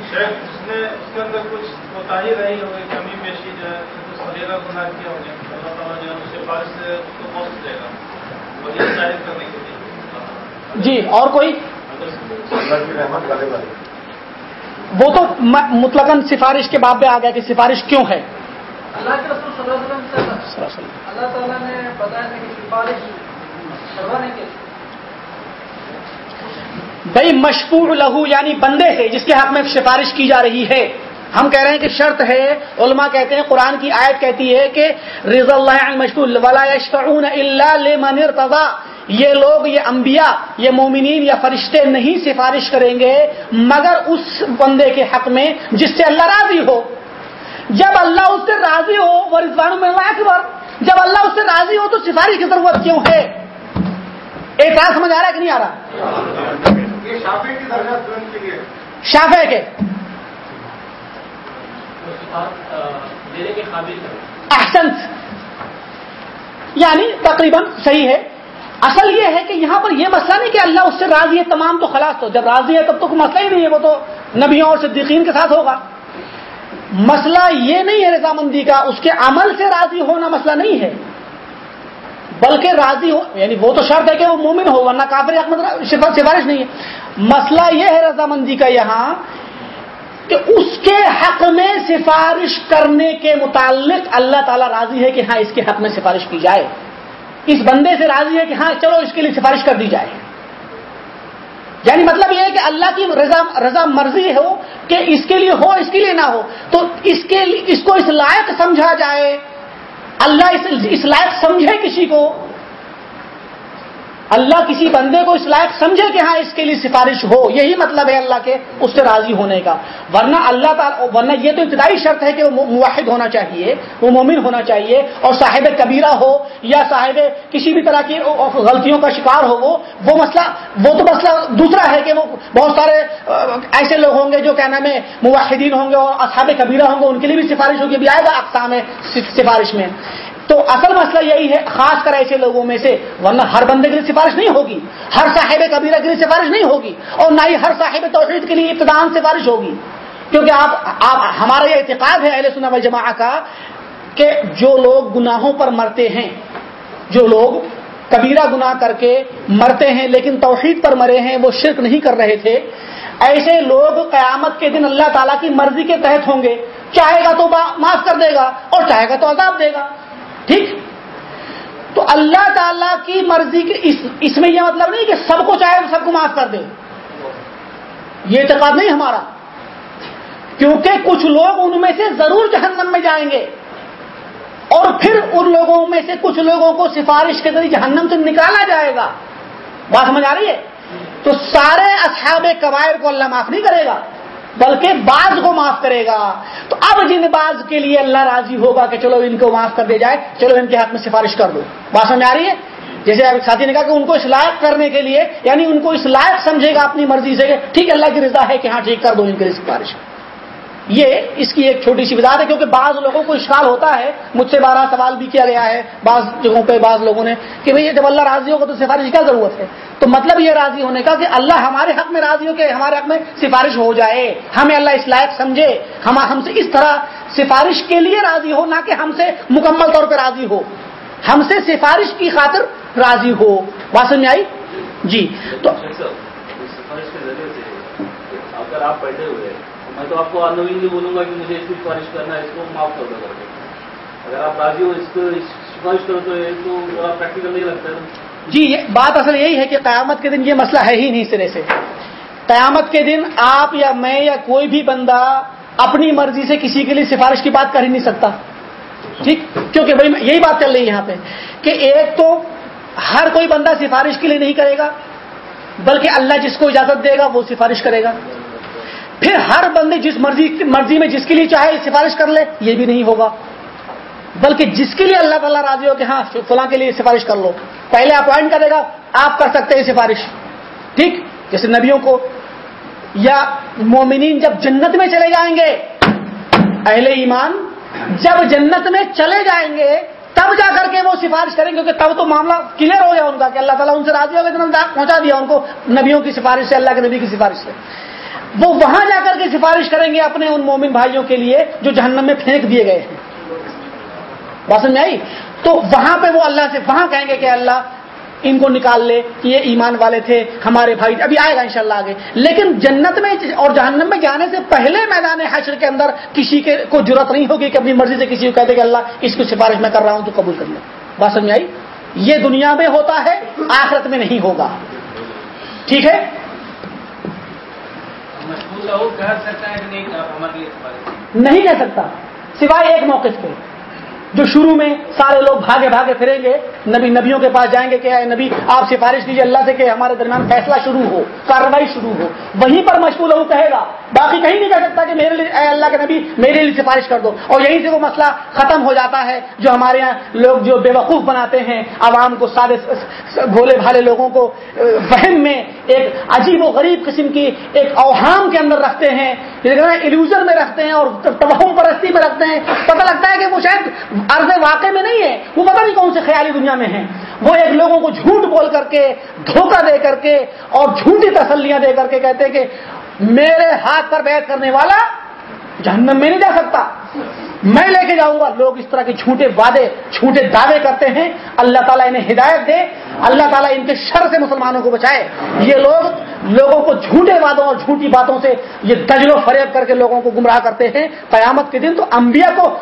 جی اور کوئی؟ وہ تو مطلق سفارش کے باب میں آ گیا کہ سفارش کیوں ہے؟ اللہ کے رسول صلی اللہ علیہ وسلم اللہ تعالیٰ نے بتایا کہ سفارش بھائی مشکور لہو یعنی بندے سے جس کے حق میں سفارش کی جا رہی ہے۔ ہم کہہ رہے ہیں کہ شرط ہے علماء کہتے ہیں قرآن کی آیت کہتی ہے کہ رض اللہ مشکور اللہ یہ لوگ یہ انبیاء یہ مومنین یا فرشتے نہیں سفارش کریں گے مگر اس بندے کے حق میں جس سے اللہ راضی ہو۔ جب اللہ اس سے راضی ہو وہ رضوان میں اکبر۔ جب اللہ اس سے راضی ہو تو سفارش کی ضرورت کیوں ہے؟ ایک بات سمجھ آ رہا ہے کہ نہیں آ رہا؟ شافے کے احسن یعنی تقریباً صحیح ہے۔ اصل یہ ہے کہ یہاں پر یہ مسئلہ نہیں کہ اللہ اس سے راضی ہے، تمام تو خلاص تو۔ جب راضی ہے تب تو کوئی مسئلہ ہی نہیں ہے، وہ تو نبیوں اور صدیقین کے ساتھ ہوگا۔ مسئلہ یہ نہیں ہے رضامندی کا، اس کے عمل سے راضی ہونا مسئلہ نہیں ہے۔ بلکہ راضی ہو یعنی وہ تو شرط ہے کہ وہ مومن ہو، ورنہ کافر سفارش نہیں ہے۔ مسئلہ یہ ہے رضامندی کا یہاں کہ اس کے حق میں سفارش کرنے کے متعلق اللہ تعالیٰ راضی ہے کہ ہاں اس کے حق میں سفارش کی جائے۔ اس بندے سے راضی ہے کہ ہاں چلو اس کے لیے سفارش کر دی جائے۔ یعنی مطلب یہ ہے کہ اللہ کی رضا رضا مرضی ہو کہ اس کے لیے ہو، اس کے لیے نہ ہو۔ تو اس کے اس کو اس لائق سمجھا جائے۔ اللہ اس لائق سمجھے کسی کو۔ اللہ کسی بندے کو اس لائق سمجھے کہ ہاں اس کے لیے سفارش ہو، یہی مطلب ہے اللہ کے اس سے راضی ہونے کا۔ ورنہ اللہ تعالیٰ ورنہ یہ تو ابتدائی شرط ہے کہ وہ مواحد ہونا چاہیے، وہ مومن ہونا چاہیے، اور صاحب کبیرہ ہو یا صاحب کسی بھی طرح کی غلطیوں کا شکار ہو، وہ وہ مسئلہ وہ تو مسئلہ دوسرا ہے کہ وہ بہت سارے ایسے لوگ ہوں گے جو کیا نام ہے مواحدین ہوں گے اور اصحاب کبیرہ ہوں گے، ان کے لیے بھی سفارش ہوگی بھی آئے گا اقسام ہے سفارش میں۔ تو اصل مسئلہ یہی ہے، خاص کر ایسے لوگوں میں سے، ورنہ ہر بندے کے لیے سفارش نہیں ہوگی۔ ہر صاحب کبیرہ کے لیے سفارش نہیں ہوگی۔ اور نہ ہی ہر صاحب توحید کے لیے ابتدان سفارش ہوگی۔ کیونکہ آپ آپ، ہمارا یہ اعتقاد ہے اہل سنا والجماع کا کہ جو لوگ گناہوں پر مرتے ہیں، جو لوگ کبیرہ گناہ کر کے مرتے ہیں لیکن توحید پر مرے ہیں، وہ شرک نہیں کر رہے تھے۔ ایسے لوگ قیامت کے دن اللہ تعالیٰ کی مرضی کے تحت ہوں گے۔ چاہے گا تو معاف کر دے گا اور چاہے گا تو عذاب دے گا۔ ٹھیک؟ تو اللہ تعالی کی مرضی کے اس اس میں یہ مطلب نہیں کہ سب کو چاہے سب کو معاف کر دے۔ یہ اعتقاد نہیں ہمارا۔ کیونکہ کچھ لوگ ان میں سے ضرور جہنم میں جائیں گے۔ اور پھر ان لوگوں میں سے کچھ لوگوں کو سفارش کے ذریعے جہنم سے نکالا جائے گا۔ بات سمجھ آ رہی ہے؟ تو سارے اصحاب قبائر کو اللہ معاف نہیں کرے گا۔ بلکہ بعض کو معاف کرے گا۔ تو اب جن بعض کے لیے اللہ راضی ہوگا کہ چلو ان کو معاف کر دے جائے، چلو ان کے ہاتھ میں سفارش کر دو۔ بات سمجھ آ رہی ہے؟ جیسے ساتھی نے کہا کہ ان کو اس لائق کرنے کے لیے یعنی ان کو اس لائق سمجھے گا اپنی مرضی سے ٹھیک ہے، اللہ کی رضا ہے کہ ہاں ٹھیک کر دو ان کے لیے سفارش۔ یہ اس کی ایک چھوٹی سی وضاحت ہے، کیونکہ بعض لوگوں کو اشکال ہوتا ہے، مجھ سے بارہ سوال بھی کیا گیا ہے، بعض جگہوں پہ بعض لوگوں نے کہ بھئی جب اللہ راضی ہوگا تو سفارش کی کیا ضرورت ہے؟ تو مطلب یہ راضی ہونے کا کہ اللہ ہمارے حق میں راضی ہو کہ ہمارے حق میں سفارش ہو جائے، ہمیں اللہ اس لائق سمجھے، ہم ہم سے اس طرح سفارش کے لیے راضی ہو، نہ کہ ہم سے مکمل طور پہ راضی ہو۔ ہم سے سفارش کی خاطر راضی ہو۔ بات میں آئی؟ جی تو اگر آپ بیٹھے ہوئے میں تو آپ کو نوین بھی بولوں گا کہ مجھے اس کی سفارش کرنا ہے، اس کو معاف کر دو کر کے اگر آپ راضی ہو اس کو سفارش کرو تو پریکٹیکل نہیں لگتا ہے۔ جی یہ بات اصل یہی ہے کہ قیامت کے دن یہ مسئلہ ہے ہی نہیں سرے سے۔ قیامت کے دن آپ یا میں یا کوئی بھی بندہ اپنی مرضی سے کسی کے لیے سفارش کی بات کر ہی نہیں سکتا۔ ٹھیک؟ کیونکہ بھائی یہی بات چل رہی ہے یہاں پہ کہ ایک تو ہر کوئی بندہ سفارش کے لیے نہیں کرے گا، بلکہ اللہ جس کو اجازت دے گا وہ سفارش کرے گا۔ پھر ہر بندے جس مرضی مرضی میں جس کے لیے چاہے سفارش کر لے، یہ بھی نہیں ہوگا۔ بلکہ جس کے لیے اللہ تعالیٰ راضی ہو کہ ہاں فلاں کے لیے سفارش کر لو۔ پہلے اپوائنٹ کرے گا، آپ کر سکتے ہیں سفارش۔ ٹھیک؟ جیسے نبیوں کو۔ یا مومنین جب جنت میں چلے جائیں گے، اہل ایمان جب جنت میں چلے جائیں گے، تب جا کر کے وہ سفارش کریں گے، کیونکہ تب تو معاملہ کلیئر ہو گیا ان کا کہ اللہ تعالیٰ ان سے راضی ہو ہوگا پہنچا دیا ان کو۔ نبیوں کی سفارش سے، اللہ کے نبی کی سفارش سے۔ وہ وہاں جا کر کے سفارش کریں گے اپنے ان مومن بھائیوں کے لیے جو جہنم میں پھینک دیے گئے ہیں۔ بات میں آئی؟ تو وہاں پہ وہ اللہ سے وہاں کہیں گے کہ اللہ ان کو نکال لے کہ یہ ایمان والے تھے، ہمارے بھائی ابھی آئے گا انشاءاللہ آگے۔ لیکن جنت میں اور جہنم میں جانے سے پہلے میدان حشر کے اندر کسی کے کو ضرورت نہیں ہوگی کہ اپنی مرضی سے کسی کو کہتے کہ اللہ اس کی سفارش میں کر رہا ہوں، تو قبول کر لیں بات سمجھ آئی؟ یہ دنیا میں ہوتا ہے، آخرت میں نہیں ہوگا۔ ٹھیک ہے؟ نہیں کہہ سکتا سوائے ایک موقع کے۔ جو شروع میں سارے لوگ بھاگے بھاگے پھریں گے، نبی نبیوں کے پاس جائیں گے کہ اے نبی، آپ سفارش کیجیے اللہ سے کہ ہمارے درمیان فیصلہ شروع ہو، کارروائی شروع ہو۔ وہیں پر مشغول ہو کہے گا، باقی کہیں نہیں کہہ سکتا کہ میرے لیے، اے اللہ کے نبی، میرے لیے سفارش کر دو۔ اور یہیں سے وہ مسئلہ ختم ہو جاتا ہے، جو ہمارے یہاں لوگ جو بے وقوف بناتے ہیں، عوام کو سارے بھولے بھالے لوگوں کو وہم میں ایک عجیب و غریب قسم کی ایک اوہام کے اندر رکھتے ہیں یعنی ایلوزر میں رکھتے ہیں اور توہم پرستی میں رکھتے ہیں۔ پتہ لگتا ہے کہ وہ شاید عرض واقع میں نہیں ہے، وہ پتہ نہیں کون سے خیالی دنیا میں ہیں۔ وہ ایک لوگوں کو جھوٹ بول کر کے، دھوکہ دے کر کے اور جھوٹی تسلیاں دے کر کے کہتے کہ میرے ہاتھ پر بیعت کرنے والا جہنم میں نہیں جا سکتا۔ میں لے کے جاؤں گا۔ لوگ اس طرح کے جھوٹے وعدے، جھوٹے دعوے کرتے ہیں۔ اللہ تعالیٰ انہیں ہدایت دے۔ اللہ تعالیٰ ان کے شر سے مسلمانوں کو بچائے۔ یہ لوگ لوگوں کو جھوٹے وعدوں اور جھوٹی باتوں سے یہ دجل و فریب کر کے لوگوں کو گمراہ کرتے ہیں۔ قیامت کے دن تو انبیاء کو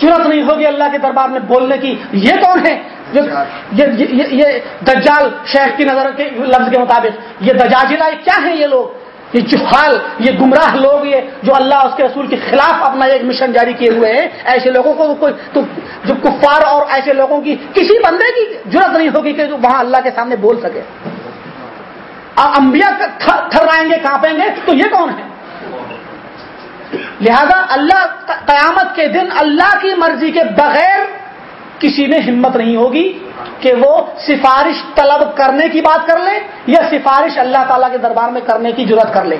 ضرورت نہیں ہوگی اللہ کے دربار میں بولنے کی۔ یہ کون ہے؟ یہ دجال شیخ کی نظر کے لفظ کے مطابق۔ یہ دجاجلا کیا ہیں یہ لوگ؟ یہ جفال یہ گمراہ لوگ یہ جو اللہ اس کے رسول کے خلاف اپنا ایک مشن جاری کیے ہوئے ہیں۔ ایسے لوگوں کو تو جو کفار اور ایسے لوگوں کی کسی بندے کی ضرورت نہیں ہوگی کہ وہاں اللہ کے سامنے بول سکے۔ انبیاء تھرائیں گے، کانپیں گے، تو یہ کون ہے؟ لہذا اللہ قیامت کے دن اللہ کی مرضی کے بغیر کسی میں ہمت نہیں ہوگی کہ وہ سفارش طلب کرنے کی بات کر لے یا سفارش اللہ تعالیٰ کے دربار میں کرنے کی ضرورت کر لے۔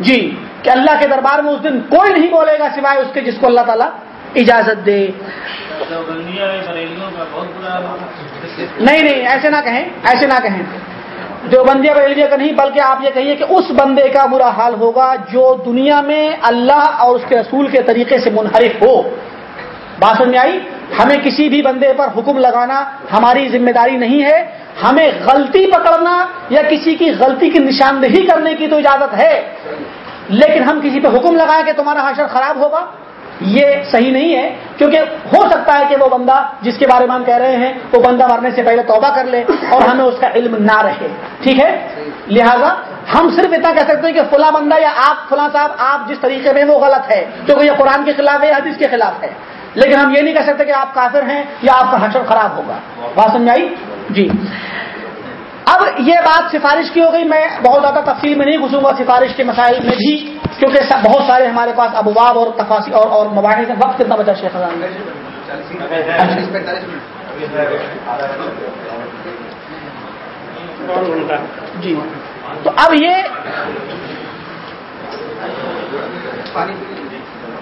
جی کہ اللہ کے دربار میں اس دن کوئی نہیں بولے گا سوائے اس کے جس کو اللہ تعالیٰ اجازت دے۔ نہیں نہیں ایسے نہ کہیں ایسے نہ کہیں۔ جو بندیا بریلیا کا نہیں، بلکہ آپ یہ کہیے کہ اس بندے کا برا حال ہوگا جو دنیا میں اللہ اور اس کے رسول کے طریقے سے منحرف ہو۔ بات سمجھ میں آئی؟ ہمیں کسی بھی بندے پر حکم لگانا ہماری ذمہ داری نہیں ہے۔ ہمیں غلطی پکڑنا یا کسی کی غلطی کی نشاندہی کرنے کی تو اجازت ہے۔ لیکن ہم کسی پہ حکم لگائیں کہ تمہارا حشر خراب ہوگا۔ یہ صحیح نہیں ہے، کیونکہ ہو سکتا ہے کہ وہ بندہ جس کے بارے میں ہم کہہ رہے ہیں، وہ بندہ مرنے سے پہلے توبہ کر لے اور ہمیں اس کا علم نہ رہے۔ ٹھیک ہے؟ لہذا ہم صرف اتنا کہہ سکتے ہیں کہ فلاں بندہ یا آپ فلاں صاحب، آپ جس طریقے میں وہ غلط ہے، کیونکہ یہ قرآن کے خلاف ہے یا حدیث کے خلاف ہے۔ لیکن ہم یہ نہیں کہہ سکتے کہ آپ کافر ہیں یا آپ کا حشر خراب ہوگا۔ بات سمجھائی جی۔ اب یہ بات سفارش کی ہو گئی، میں بہت زیادہ تفصیل میں نہیں گھسوں گا، سفارش کے مسائل میں بھی۔ کیونکہ بہت سارے ہمارے پاس ابواب اور تفاصی اور اور مباحث وقت کتنا بچا شیخ جی۔ تو اب یہ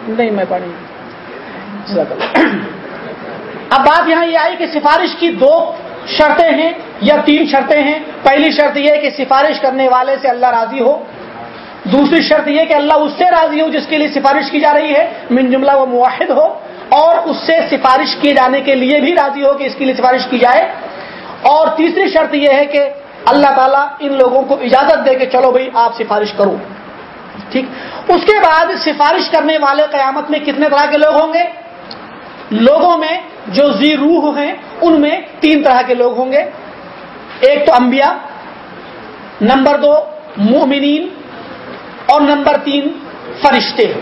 نہیں، میں پانی اب بات یہاں یہ آئی کہ سفارش کی دو شرطیں ہیں یا تین شرطیں ہیں۔ پہلی شرط یہ ہے کہ سفارش کرنے والے سے اللہ راضی ہو۔ دوسری شرط یہ کہ اللہ اس سے راضی ہو جس کے لیے سفارش کی جا رہی ہے، من جملہ وہ معاہد ہو، اور اس سے سفارش کیے جانے کے لیے بھی راضی ہو کہ اس کے لیے سفارش کی جائے۔ اور تیسری شرط یہ ہے کہ اللہ تعالیٰ ان لوگوں کو اجازت دے کہ چلو بھائی، آپ سفارش کرو۔ ٹھیک؟ اس کے بعد سفارش کرنے والے قیامت میں کتنے طرح کے لوگ ہوں گے؟ لوگوں میں جو زی روح ہیں، ان میں تین طرح کے لوگ ہوں گے۔ ایک تو انبیاء، نمبر دو مومنین اور نمبر تین، فرشتے۔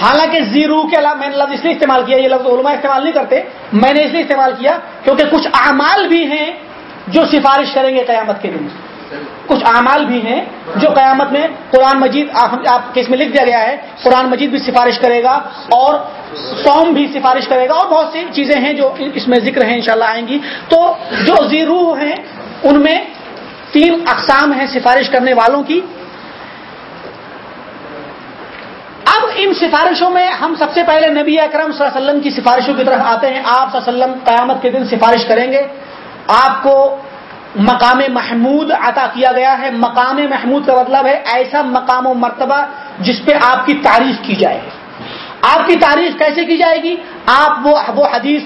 حالانکہ زیرو کے علاوہ میں نے لفظ اس لیے استعمال کیا، یہ لفظ علماء استعمال نہیں کرتے، میں نے اس لیے استعمال کیا کیونکہ کچھ اعمال بھی ہیں جو سفارش کریں گے قیامت کے دن۔ کچھ اعمال بھی ہیں جو قیامت میں قرآن مجید، آپ کے اس میں لکھ دیا گیا ہے، قرآن مجید بھی سفارش کرے گا اور سوم بھی سفارش کرے گا اور بہت سی چیزیں ہیں جو اس میں ذکر ہیں انشاءاللہ آئیں گی۔ تو جو زیرو ہیں، ان میں تین اقسام ہیں سفارش کرنے والوں کی اب ان سفارشوں میں ہم سب سے پہلے نبی اکرم صلی اللہ علیہ وسلم کی سفارشوں کی طرف آتے ہیں۔ آپ صلی اللہ علیہ وسلم قیامت کے دن سفارش کریں گے۔ آپ کو مقام محمود عطا کیا گیا ہے۔ مقام محمود کا مطلب ہے ایسا مقام و مرتبہ جس پہ آپ کی تعریف کی جائے آپ کی تعریف کیسے کی جائے گی؟ آپ وہ وہ حدیث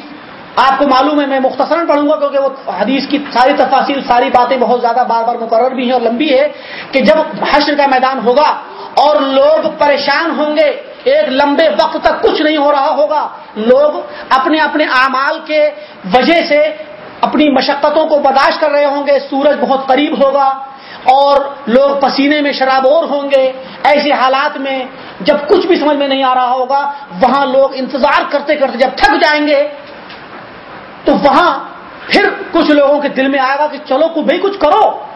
آپ کو معلوم ہے، میں مختصراً پڑھوں گا کیونکہ وہ حدیث کی ساری تفاصیل، ساری باتیں بہت زیادہ بار بار مقرر بھی ہیں اور لمبی ہے کہ جب حشر کا میدان ہوگا اور لوگ پریشان ہوں گے۔ ایک لمبے وقت تک کچھ نہیں ہو رہا ہوگا۔ لوگ اپنے اپنے اعمال کے وجہ سے اپنی مشقتوں کو برداشت کر رہے ہوں گے۔ سورج بہت قریب ہوگا اور لوگ پسینے میں شراب اور ہوں گے۔ ایسے حالات میں جب کچھ بھی سمجھ میں نہیں آ رہا ہوگا، وہاں لوگ انتظار کرتے کرتے جب تھک جائیں گے، تو وہاں پھر کچھ لوگوں کے دل میں آئے گا کہ چلو کو بھائی کچھ کرو۔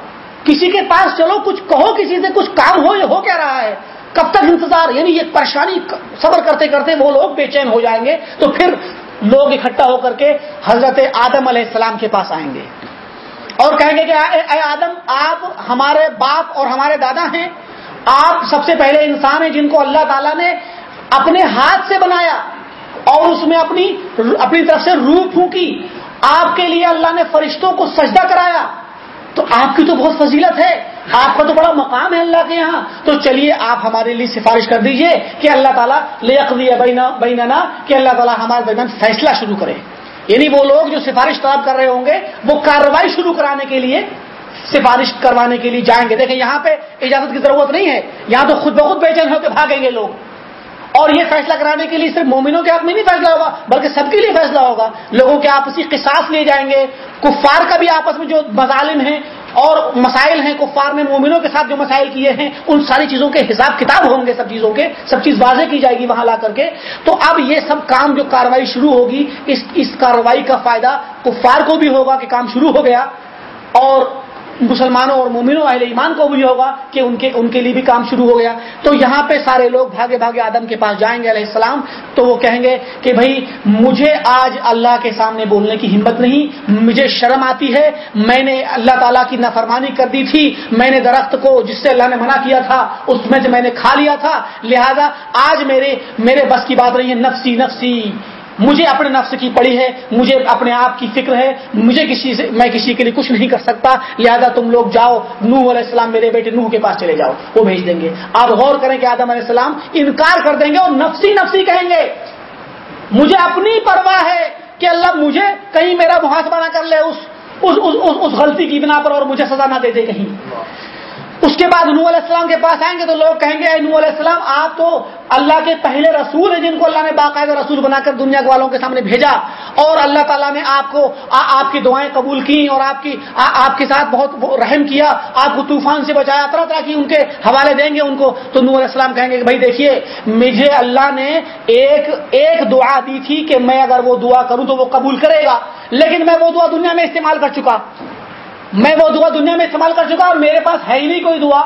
کسی کے پاس چلو، کچھ کہو کسی سے، کچھ کام ہو، یہ ہو کیا رہا ہے؟ کب تک انتظار؟ یعنی یہ پریشانی صبر کرتے کرتے وہ لوگ بے چین ہو جائیں گے، تو پھر لوگ اکٹھا ہو کر کے حضرت آدم علیہ السلام کے پاس آئیں گے۔ اور کہیں گے کہ اے آدم، آپ ہمارے باپ اور ہمارے دادا ہیں۔ آپ سب سے پہلے انسان ہیں جن کو اللہ تعالیٰ نے اپنے ہاتھ سے بنایا اور اس میں اپنی اپنی طرف سے روح پھونکی۔ آپ کے لیے اللہ نے فرشتوں کو سجدہ کرایا۔ تو آپ کی تو بہت فضیلت ہے۔ آپ کا تو بڑا مقام ہے اللہ کے یہاں۔ تو چلیے آپ ہمارے لیے سفارش کر دیجیے کہ اللہ تعالیٰ لے لیکدی بیننا کہ اللہ تعالیٰ ہمارے درمیان فیصلہ شروع کرے۔ یعنی وہ لوگ جو سفارش طلب کر رہے ہوں گے، وہ کارروائی شروع کرانے کے لیے سفارش کروانے کے لیے جائیں گے۔ دیکھیں، یہاں پہ اجازت کی ضرورت نہیں ہے۔ یہاں تو خود بخود بے چین ہو کے بھاگیں گے لوگ۔ اور یہ فیصلہ کرانے کے لیے صرف مومنوں کے حق میں نہیں فیصلہ ہوگا، بلکہ سب کے لیے فیصلہ ہوگا۔ لوگوں کے آپسی قصاص لیے جائیں گے۔ کفار کا بھی آپس میں جو مظالم ہیں اور مسائل ہیں، کفار نے مومنوں کے ساتھ جو مسائل کیے ہیں، ان ساری چیزوں کے حساب کتاب ہوں گے، سب چیزوں کے۔ سب چیز واضح کی جائے گی وہاں لا کر کے۔ تو اب یہ سب کام جو کاروائی شروع ہوگی، اس اس کاروائی کا فائدہ کفار کو بھی ہوگا کہ کام شروع ہو گیا۔ اور مسلمانوں اور مومنوں اہل ایمان کو بھی ہوگا کہ ان کے ان کے لیے بھی کام شروع ہو گیا۔ تو یہاں پہ سارے لوگ بھاگے بھاگے آدم کے پاس جائیں گے علیہ السلام، تو وہ کہیں گے کہ بھائی، مجھے آج اللہ کے سامنے بولنے کی ہمت نہیں، مجھے شرم آتی ہے، میں نے اللہ تعالیٰ کی نافرمانی کر دی تھی، میں نے درخت کو جس سے اللہ نے منع کیا تھا، اس میں سے میں نے کھا لیا تھا، لہذا آج میرے میرے بس کی بات نہیں ہے، نفسی نفسی۔ مجھے اپنے نفس کی پڑی ہے مجھے اپنے آپ کی فکر ہے مجھے کسی سے میں کسی کے لیے کچھ نہیں کر سکتا۔ لہذا تم لوگ جاؤ نوح علیہ السلام میرے بیٹے نوح کے پاس چلے جاؤ وہ بھیج دیں گے۔ آپ غور کریں کہ آدم علیہ السلام انکار کر دیں گے اور نفسی نفسی کہیں گے۔ مجھے اپنی پرواہ ہے کہ اللہ مجھے کہیں میرا محاسبہ نہ کر لے اس اس, اس, اس, اس غلطی کی بنا پر اور مجھے سزا نہ دے دے کہیں۔ اس کے بعد نو علیہ السلام کے پاس آئیں گے تو لوگ کہیں گے، اے نو علیہ السلام، آپ تو اللہ کے پہلے رسول ہیں جن کو اللہ نے باقاعدہ رسول بنا کر دنیا کے والوں کے سامنے بھیجا۔ اور اللہ تعالیٰ نے آپ کو آپ کی دعائیں قبول کی اور آپ کی آپ کے ساتھ بہت رحم کیا، آپ کو طوفان سے بچایا، طرح طرح کی ان کے حوالے دیں گے ان کو۔ تو نور علیہ السلام کہیں گے کہ بھائی دیکھیے، مجھے اللہ نے ایک ایک دعا دی تھی کہ میں اگر وہ دعا کروں تو وہ قبول کرے گا، لیکن میں وہ دعا دنیا میں استعمال کر چکا۔ میں وہ دعا دنیا میں استعمال کر چکا اور میرے پاس ہے ہی نہیں کوئی دعا۔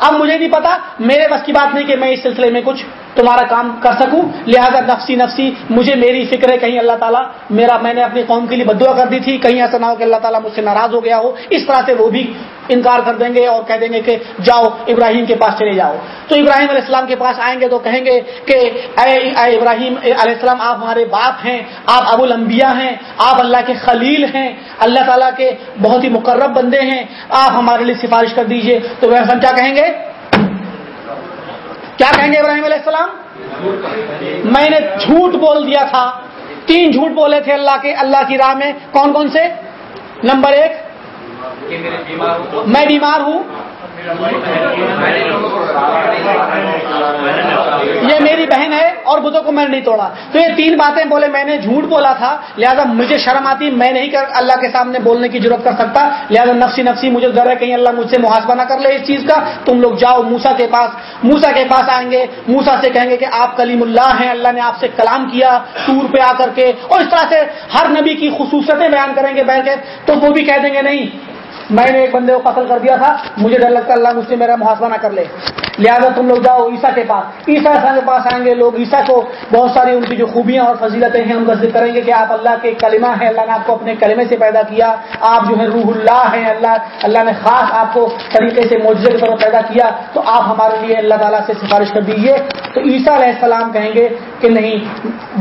اب مجھے نہیں پتا، میرے بس کی بات نہیں کہ میں اس سلسلے میں کچھ تمہارا کام کر سکوں۔ لہذا نفسی نفسی، مجھے میری فکر ہے کہیں اللہ تعالیٰ میرا میں نے اپنی قوم کے لیے بدعا کر دی تھی، کہیں ایسا نہ ہو کہ اللہ تعالیٰ مجھ سے ناراض ہو گیا ہو۔ اس طرح سے وہ بھی انکار کر دیں گے اور کہہ دیں گے کہ جاؤ، ابراہیم کے پاس چلے جاؤ۔ تو ابراہیم علیہ السلام کے پاس آئیں گے تو کہیں گے کہ اے اے ابراہیم علیہ السلام، آپ ہمارے باپ ہیں، آپ ابو الانبیاء ہیں، آپ اللہ کے خلیل ہیں، اللہ تعالیٰ کے بہت ہی مقرب بندے ہیں، آپ ہمارے لیے سفارش کر دیجیے۔ تو وہ کیا کہیں گے؟ کیا کہیں گے ابراہیم علیہ السلام؟ میں نے جھوٹ بول دیا تھا۔ تین جھوٹ بولے تھے اللہ کے، اللہ کی راہ میں۔ کون کون سے؟ نمبر ایک میں بیمار ہوں؟ یہ میری بہن ہے اور بدھوں کو میں نے نہیں توڑا۔ تو یہ تین باتیں بولے، میں نے جھوٹ بولا تھا۔ لہذا مجھے شرم آتی، میں نہیں کر اللہ کے سامنے بولنے کی ضرورت کر سکتا۔ لہذا نفسی نفسی، مجھے ڈر ہے، کہیں اللہ مجھ سے محاسبہ نہ کر لے اس چیز کا۔ تم لوگ جاؤ موسا کے پاس موسا کے پاس آئیں گے۔ موسا سے کہیں گے کہ آپ کلیم اللہ ہیں، اللہ نے آپ سے کلام کیا ٹور پہ آ کر کے۔ اور اس طرح سے ہر نبی کی خصوصیتیں بیان کریں گے بیٹھ کے تو وہ بھی کہہ دیں گے نہیں۔ میں نے ایک بندے کو قتل کر دیا تھا، مجھے ڈر لگتا اللہ مجھ سے میرا محاسبہ نہ کر لے۔ لہٰذا تم لوگ جاؤ عیسا کے پاس۔ عیسا کے پاس آئیں گے لوگ۔ عیسا کو بہت ساری ان کی جو خوبیاں اور فضیلتیں ہیں ان کا ذکر کریں گے کہ آپ اللہ کے کلمہ ہیں۔ اللہ نے آپ کو اپنے کلمے سے پیدا کیا۔ آپ جو ہے روح اللہ ہیں، اللہ اللہ نے خاص آپ کو طریقے سے معجزے کی طرف پیدا کیا۔ تو آپ ہمارے لیے اللہ تعالیٰ سے سفارش کر دیجیے تو عیسیٰ علیہ السلام کہیں گے کہ نہیں،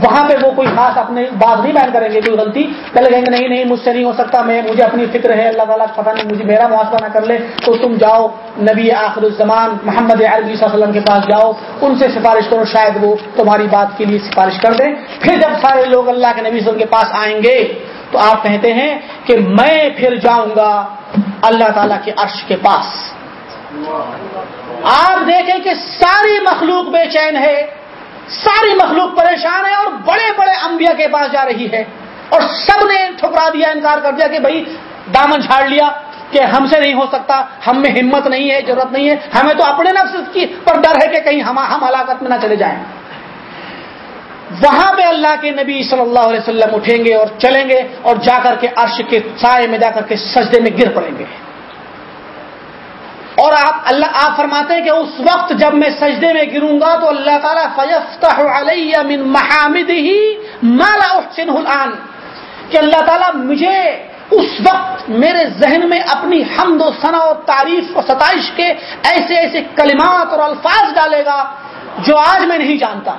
وہاں پہ وہ کوئی خاص اپنے بات نہیں بیان کریں گے، کوئی غلطی۔ پہلے کہیں گے، نہیں نہیں، مجھ سے نہیں ہو سکتا، میں، مجھے اپنی فکر ہے، اللہ تعالیٰ پتہ نہیں مجھے میرا محاسبہ نہ کر لے، تو تم جاؤ، نبی آخر الزمان محمد عربی صلی اللہ علیہ وسلم کے پاس جاؤ، ان سے سفارش کرو، شاید وہ تمہاری بات کے لیے سفارش کر دیں۔ پھر جب سارے لوگ اللہ کے نبی صلی اللہ علیہ وسلم کے پاس آئیں گے، تو آپ کہتے ہیں کہ میں پھر جاؤں گا اللہ تعالیٰ کے عرش کے پاس۔ آپ دیکھیں کہ ساری مخلوق بے چین ہے، ساری مخلوق پریشان ہے اور بڑے بڑے انبیاء کے پاس جا رہی ہے۔ اور سب نے ٹھکرا دیا، انکار کر دیا کہ بھائی دامن جھاڑ لیا۔ کہ ہم سے نہیں ہو سکتا، ہم میں ہمت نہیں ہے، ضرورت نہیں ہے، ہمیں تو اپنے نفس کی پر ڈر ہے کہ کہیں ہم ہم ہلاکت میں نہ چلے جائیں۔ وہاں پہ اللہ کے نبی صلی اللہ علیہ وسلم اٹھیں گے اور چلیں گے اور جا کر کے عرش کے سائے میں جا کر کے سجدے میں گر پڑیں گے۔ اور آپ اللہ آپ فرماتے ہیں کہ اس وقت جب میں سجدے میں گروں گا تو اللہ تعالیٰ فیفتح علیہ من محامد ہی مالا احسن الان کہ اللہ تعالیٰ مجھے اس وقت میرے ذہن میں اپنی حمد و ثنا و تعریف و ستائش کے ایسے ایسے کلمات اور الفاظ ڈالے گا جو آج میں نہیں جانتا۔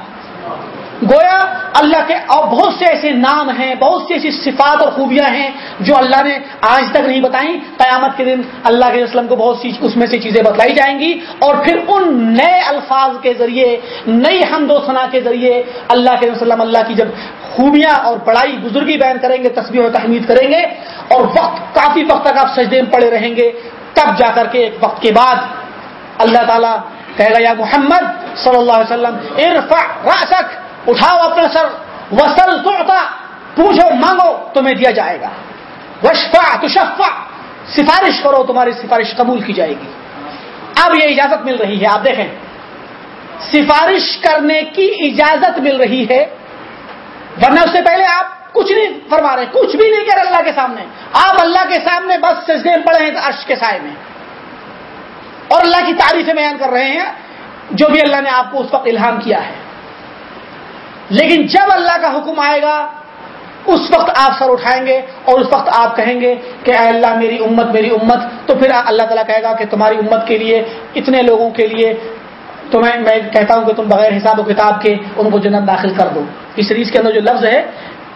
گویا اللہ کے اور بہت سے ایسے نام ہیں، بہت سی ایسی صفات اور خوبیاں ہیں جو اللہ نے آج تک نہیں بتائیں۔ قیامت کے دن اللہ کے وسلم کو بہت سی اس میں سے چیزیں بتلائی جائیں گی۔ اور پھر ان نئے الفاظ کے ذریعے، نئی حمد و ثنا کے ذریعے اللہ کے وسلم اللہ کی جب خوبیاں اور بڑائی بزرگی بیان کریں گے تصویر و تحمید کریں گے، اور وقت، کافی وقت تک آپ سجدے میں پڑے رہیں گے، تب جا کر کے ایک وقت کے بعد اللہ تعالیٰ کہے گا، یا محمد صلی اللہ علیہ وسلم، ارفع راسک اٹھاؤ اپنا سر۔ وسل تعطا پوچھو، مانگو، تمہیں دیا جائے گا۔ وشفا تشفا سفارش کرو، تمہاری سفارش قبول کی جائے گی۔ اب یہ اجازت مل رہی ہے، آپ دیکھیں۔ سفارش کرنے کی اجازت مل رہی ہے۔ ورنہ اس سے پہلے آپ کچھ نہیں فرما رہے، کچھ بھی نہیں کر رہے اللہ کے سامنے۔ آپ اللہ کے سامنے بس سجدے پڑے ہیں، عرش کے سائے میں۔ اور اللہ کی تعریفیں بیان کر رہے ہیں، جو بھی اللہ نے آپ کو اس وقت الہام کیا ہے۔ لیکن جب اللہ کا حکم آئے گا، اس وقت آپ سر اٹھائیں گے اور اس وقت آپ کہیں گے کہ اے اللہ میری امت میری امت، تو پھر اللہ تعالیٰ کہے گا کہ تمہاری امت کے لیے، اتنے لوگوں کے لیے تمہیں میں کہتا ہوں کہ تم بغیر حساب و کتاب کے ان کو جنت داخل کر دو۔ اس سیریز کے اندر جو لفظ ہے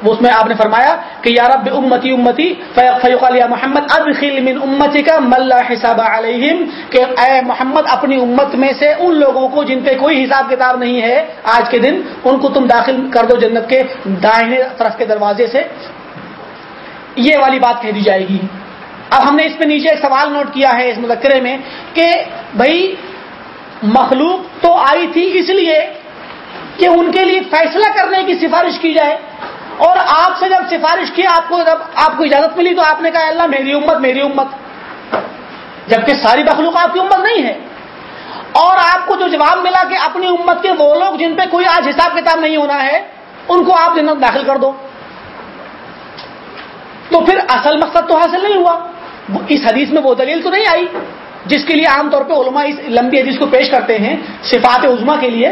اس میں آپ نے فرمایا کہ یا رب امتی امتی فیوق علیہ محمد ادخل من امتی کا ملا حساب علیہم کہ اے محمد اپنی امت میں سے ان لوگوں کو جن پہ کوئی حساب کتاب نہیں ہے آج کے دن، ان کو تم داخل کر دو جنت کے دائیں طرف کے دروازے سے۔ یہ والی بات کہہ دی جائے گی۔ اب ہم نے اس پہ نیچے ایک سوال نوٹ کیا ہے اس مذکرے میں کہ بھائی، مخلوق تو آئی تھی اس لیے کہ ان کے لیے فیصلہ کرنے کی سفارش کی جائے۔ اور آپ سے جب سفارش کی، آپ کو جب آپ کو اجازت ملی تو آپ نے کہا، اللہ میری امت میری امت۔ جبکہ ساری مخلوق آپ کی امت نہیں ہے۔ اور آپ کو جو جواب ملا کہ اپنی امت کے وہ لوگ جن پہ کوئی آج حساب کتاب نہیں ہونا ہے، ان کو آپ جنت داخل کر دو۔ تو پھر اصل مقصد تو حاصل نہیں ہوا۔ اس حدیث میں وہ دلیل تو نہیں آئی، جس کے لیے عام طور پہ علماء اس لمبی حدیث کو پیش کرتے ہیں، صفات عظما کے لیے۔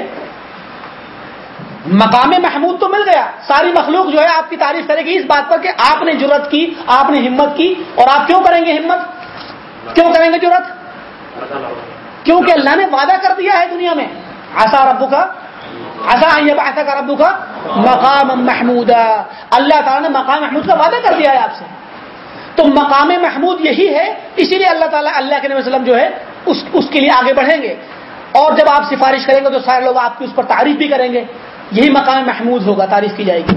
مقام محمود تو مل گیا۔ ساری مخلوق جو ہے آپ کی تعریف کرے گی اس بات پر کہ آپ نے جرت کی، آپ نے ہمت کی اور آپ کیوں کریں گے ہمت؟ کیوں کریں گے جرت کیونکہ اللہ نے وعدہ کر دیا ہے دنیا میں۔ آسا ربو کا آسا ایسا کا ربو کا مقام محمود اللہ تعالیٰ نے مقام محمود کا وعدہ کر دیا ہے آپ سے۔ تو مقام محمود یہی ہے، اسی لیے اللہ تعالیٰ اللہ کے نبی وسلم جو ہے، اس اس کے لیے آگے بڑھیں گے۔ اور جب آپ سفارش کریں گے تو سارے لوگ آپ کی اس پر تعریف بھی کریں گے۔ یہی مقام محمود ہوگا، تعریف کی جائے گی۔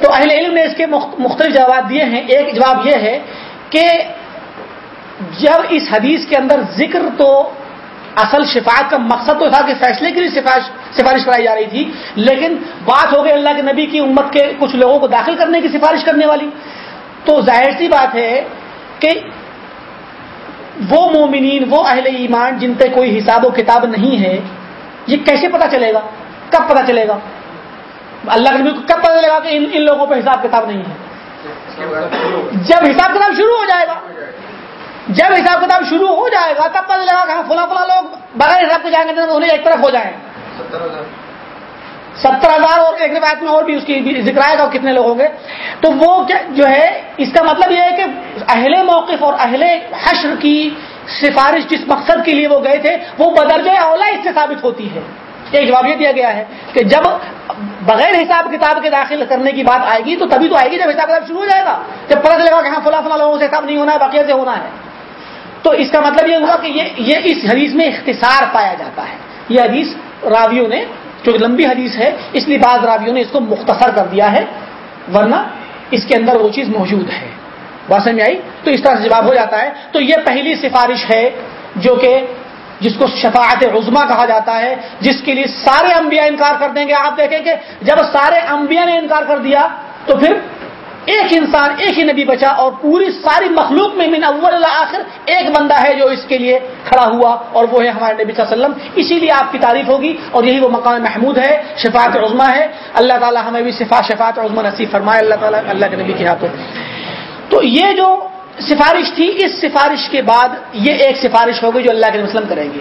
تو اہل علم نے اس کے مختلف جواب دیے ہیں۔ ایک جواب یہ ہے کہ جب اس حدیث کے اندر ذکر تو اصل شفاعت کا مقصد تو تھا کہ فیصلے کے لیے سفارش سفارش کرائی جا رہی تھی، لیکن بات ہو گئی اللہ کے نبی کی امت کے کچھ لوگوں کو داخل کرنے کی سفارش کرنے والی۔ تو ظاہر سی بات ہے کہ وہ مومنین، وہ اہل ایمان جن پہ کوئی حساب و کتاب نہیں ہے، یہ کیسے پتا چلے گا؟ کب پتا چلے گا؟ اللہ کے نبی کو کب پتا چلے گا کہ ان ان لوگوں پہ حساب کتاب نہیں ہے؟ جب حساب کتاب شروع ہو جائے گا، جب حساب کتاب شروع ہو جائے گا، تب پتا چلے گا کہ ہاں، فلاں فلاں لوگ بغیر حساب کے جائیں گے انہیں ایک طرف ہو جائیں ستر ہزار اور ایک روایت میں اور بھی اس کی ذکر آئے گا کتنے لوگ ہوں گے۔ تو وہ جو ہے، اس کا مطلب یہ ہے کہ اہل موقف اور اہل حشر کی سفارش جس مقصد کے لیے وہ گئے تھے، وہ بدرجہ اولا اس سے ثابت ہوتی ہے۔ ایک جواب یہ دیا گیا ہے کہ جب بغیر حساب کتاب کے داخل کرنے کی بات آئے گی تو تبھی تو آئے گی جب حساب کتاب شروع ہو جائے گا۔ جب پتہ چلے گا کہ ہاں فلاں فلاں لوگوں سے حساب نہیں ہونا ہے، باقی سے ہونا ہے۔ تو اس کا مطلب یہ ہوا کہ یہ یہ اس حدیث میں اختصار پایا جاتا ہے۔ یہ حدیث راویوں نے جو لمبی حدیث ہے، اس لیے بعض راویوں نے اس کو مختصر کر دیا ہے، ورنہ اس کے اندر وہ چیز موجود ہے۔ بات سمجھ آئی؟ تو اس طرح سے جواب ہو جاتا ہے۔ تو یہ پہلی سفارش ہے جو کہ جس کو شفاعت عظما کہا جاتا ہے، جس کے لیے سارے انبیاء انکار کر دیں گے۔ آپ دیکھیں کہ جب سارے انبیاء نے انکار کر دیا، تو پھر ایک انسان، ایک ہی نبی بچا اور پوری ساری مخلوق میں من اول آخر ایک بندہ ہے جو اس کے لیے کھڑا ہوا اور وہ ہے ہمارے نبی صلی اللہ علیہ وسلم۔ اسی لیے آپ کی تعریف ہوگی اور یہی وہ مقام محمود ہے، شفاعت عظما ہے۔ اللہ تعالیٰ ہمیں بھی شفا شفاعت عظما نصیب فرمائے۔ اللہ تعالیٰ اللہ کے نبی کے ہاتھوں۔ تو یہ جو سفارش تھی اس سفارش کے بعد یہ ایک سفارش ہوگی جو اللہ کے وسلم کریں گے۔